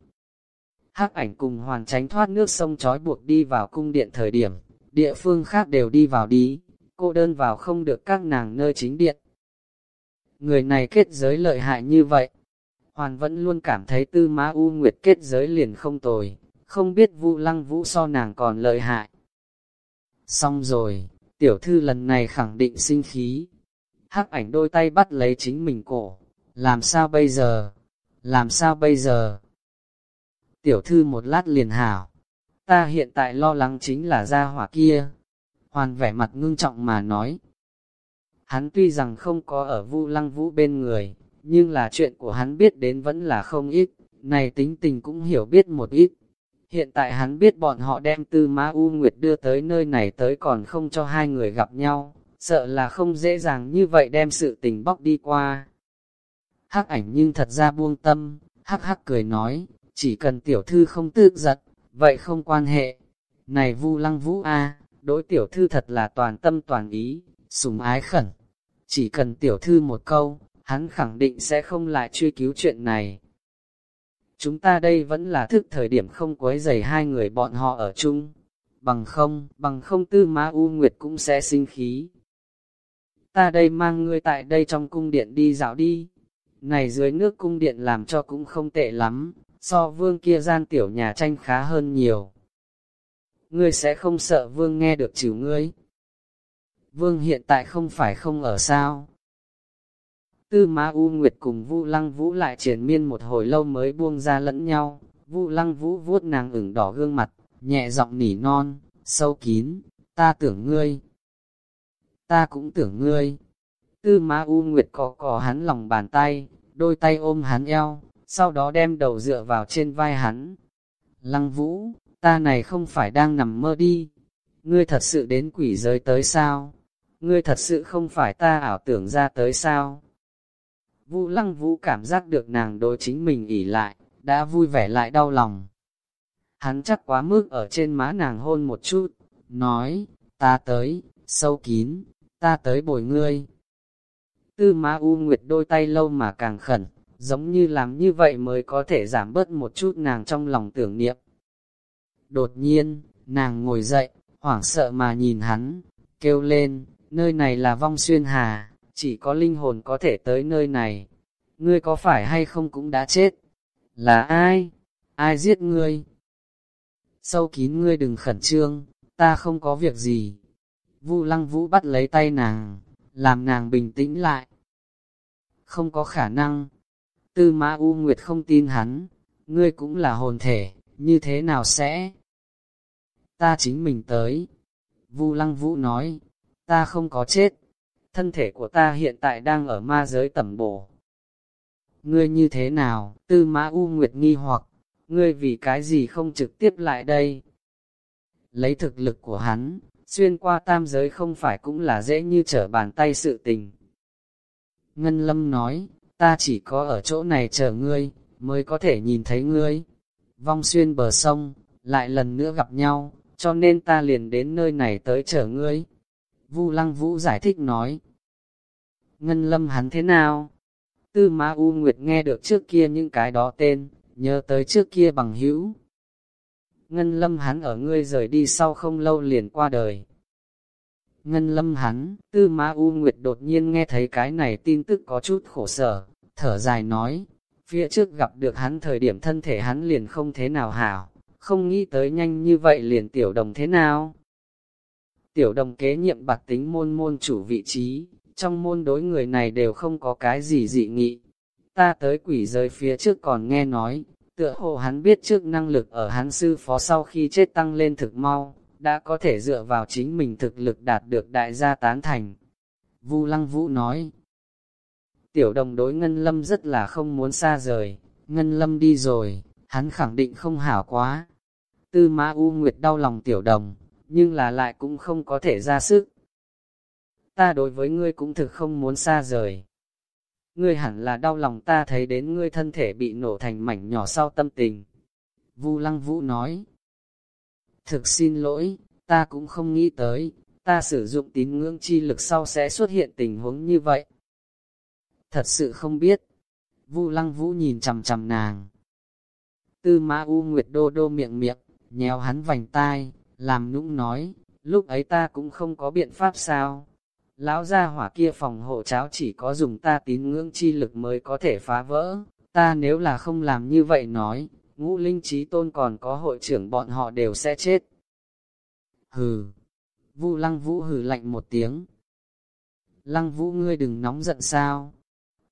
hắc ảnh cùng hoàn tránh thoát nước sông trói buộc đi vào cung điện thời điểm, địa phương khác đều đi vào đi, cô đơn vào không được các nàng nơi chính điện. Người này kết giới lợi hại như vậy, hoàn vẫn luôn cảm thấy tư má U Nguyệt kết giới liền không tồi, không biết vu lăng vũ so nàng còn lợi hại. Xong rồi, tiểu thư lần này khẳng định sinh khí, hắc ảnh đôi tay bắt lấy chính mình cổ. Làm sao bây giờ? Làm sao bây giờ? Tiểu thư một lát liền hảo. Ta hiện tại lo lắng chính là gia hỏa kia. Hoàn vẻ mặt ngưng trọng mà nói. Hắn tuy rằng không có ở vu lăng vũ bên người, nhưng là chuyện của hắn biết đến vẫn là không ít, này tính tình cũng hiểu biết một ít. Hiện tại hắn biết bọn họ đem Tư Ma U Nguyệt đưa tới nơi này tới còn không cho hai người gặp nhau, sợ là không dễ dàng như vậy đem sự tình bóc đi qua. Hắc ảnh nhưng thật ra buông tâm, hắc hắc cười nói, chỉ cần tiểu thư không tự giật, vậy không quan hệ. Này Vu Lăng Vũ a, đối tiểu thư thật là toàn tâm toàn ý, sùng ái khẩn. Chỉ cần tiểu thư một câu, hắn khẳng định sẽ không lại truy cứu chuyện này. Chúng ta đây vẫn là thức thời điểm không quấy rầy hai người bọn họ ở chung. Bằng không, bằng không tư ma U Nguyệt cũng sẽ sinh khí. Ta đây mang ngươi tại đây trong cung điện đi dạo đi. Này dưới nước cung điện làm cho cũng không tệ lắm, so vương kia gian tiểu nhà tranh khá hơn nhiều. Ngươi sẽ không sợ vương nghe được chữ ngươi. Vương hiện tại không phải không ở sao. Tư Ma U Nguyệt cùng Vu Lăng Vũ lại triển miên một hồi lâu mới buông ra lẫn nhau. Vu Lăng Vũ vuốt nàng ửng đỏ gương mặt, nhẹ giọng nỉ non, sâu kín, ta tưởng ngươi. Ta cũng tưởng ngươi. Tư Ma U Nguyệt cò cò hắn lòng bàn tay, đôi tay ôm hắn eo, sau đó đem đầu dựa vào trên vai hắn. Lăng Vũ, ta này không phải đang nằm mơ đi. Ngươi thật sự đến quỷ giới tới sao? Ngươi thật sự không phải ta ảo tưởng ra tới sao? Vũ lăng vũ cảm giác được nàng đối chính mình ỉ lại, đã vui vẻ lại đau lòng. Hắn chắc quá mức ở trên má nàng hôn một chút, nói, ta tới, sâu kín, ta tới bồi ngươi. Tư má u nguyệt đôi tay lâu mà càng khẩn, giống như làm như vậy mới có thể giảm bớt một chút nàng trong lòng tưởng niệm. Đột nhiên, nàng ngồi dậy, hoảng sợ mà nhìn hắn, kêu lên, nơi này là vong xuyên hà, chỉ có linh hồn có thể tới nơi này. Ngươi có phải hay không cũng đã chết? Là ai? Ai giết ngươi? Sâu kín ngươi đừng khẩn trương, ta không có việc gì. Vu lăng vũ bắt lấy tay nàng, làm nàng bình tĩnh lại. Không có khả năng. Tư mã U Nguyệt không tin hắn, ngươi cũng là hồn thể, như thế nào sẽ? Ta chính mình tới. Vu lăng vũ nói, ta không có chết, thân thể của ta hiện tại đang ở ma giới tẩm bổ. Ngươi như thế nào, tư mã U Nguyệt nghi hoặc, ngươi vì cái gì không trực tiếp lại đây? Lấy thực lực của hắn, xuyên qua tam giới không phải cũng là dễ như trở bàn tay sự tình. Ngân Lâm nói, ta chỉ có ở chỗ này chờ ngươi, mới có thể nhìn thấy ngươi. Vong xuyên bờ sông, lại lần nữa gặp nhau, cho nên ta liền đến nơi này tới chờ ngươi. Vu Lăng Vũ giải thích nói. Ngân Lâm hắn thế nào? Tư Ma U Nguyệt nghe được trước kia những cái đó tên, nhớ tới trước kia bằng hữu. Ngân Lâm hắn ở ngươi rời đi sau không lâu liền qua đời. Ngân Lâm hắn, Tư Ma U Nguyệt đột nhiên nghe thấy cái này tin tức có chút khổ sở, thở dài nói, phía trước gặp được hắn thời điểm thân thể hắn liền không thế nào hảo, không nghĩ tới nhanh như vậy liền tiểu đồng thế nào. Tiểu đồng kế nhiệm bạc tính môn môn chủ vị trí, trong môn đối người này đều không có cái gì dị nghị. Ta tới quỷ giới phía trước còn nghe nói, tựa hồ hắn biết trước năng lực ở hắn sư phó sau khi chết tăng lên thực mau, đã có thể dựa vào chính mình thực lực đạt được đại gia tán thành. Vu Lăng Vũ nói, tiểu đồng đối Ngân Lâm rất là không muốn xa rời, Ngân Lâm đi rồi, hắn khẳng định không hảo quá. Tư Mã U Nguyệt đau lòng tiểu đồng, nhưng là lại cũng không có thể ra sức. Ta đối với ngươi cũng thực không muốn xa rời. Ngươi hẳn là đau lòng ta thấy đến ngươi thân thể bị nổ thành mảnh nhỏ sau tâm tình. Vu Lăng Vũ nói, thực xin lỗi, ta cũng không nghĩ tới, ta sử dụng tín ngưỡng chi lực sau sẽ xuất hiện tình huống như vậy. Thật sự không biết. Vu Lăng Vũ nhìn chằm chằm nàng. Tư Mã U Nguyệt đô đô miệng miệng, nhéo hắn vành tai, làm nũng nói, lúc ấy ta cũng không có biện pháp sao. Lão gia hỏa kia phòng hộ cháo chỉ có dùng ta tín ngưỡng chi lực mới có thể phá vỡ, ta nếu là không làm như vậy nói, ngũ linh trí tôn còn có hội trưởng bọn họ đều sẽ chết. Hừ, vu lăng vũ hừ lạnh một tiếng. Lăng vũ ngươi đừng nóng giận sao.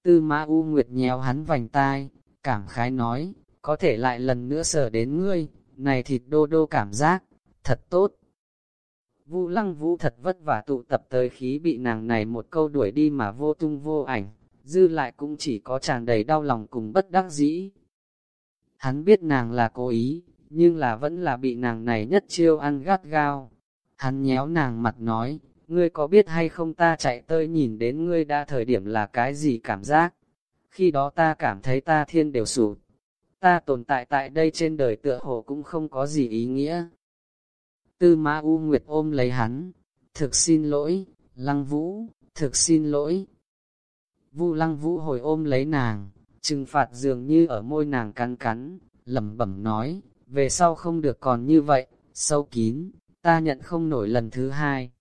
Tư mã u nguyệt nhéo hắn vành tai, cảm khái nói, có thể lại lần nữa sở đến ngươi, này thịt đô đô cảm giác, thật tốt. Vu lăng vũ thật vất vả tụ tập tới khí bị nàng này một câu đuổi đi mà vô tung vô ảnh, dư lại cũng chỉ có chàng đầy đau lòng cùng bất đắc dĩ. Hắn biết nàng là cố ý, nhưng là vẫn là bị nàng này nhất chiêu ăn gắt gao. Hắn nhéo nàng mặt nói, ngươi có biết hay không ta chạy tới nhìn đến ngươi đã thời điểm là cái gì cảm giác? Khi đó ta cảm thấy ta thiên đều sụt. Ta tồn tại tại đây trên đời tựa hồ cũng không có gì ý nghĩa. Tư Ma U Nguyệt ôm lấy hắn, thực xin lỗi, Lăng Vũ, thực xin lỗi. Vu Lăng Vũ hồi ôm lấy nàng, trừng phạt dường như ở môi nàng cắn cắn, lẩm bẩm nói, về sau không được còn như vậy, sâu kín, ta nhận không nổi lần thứ hai.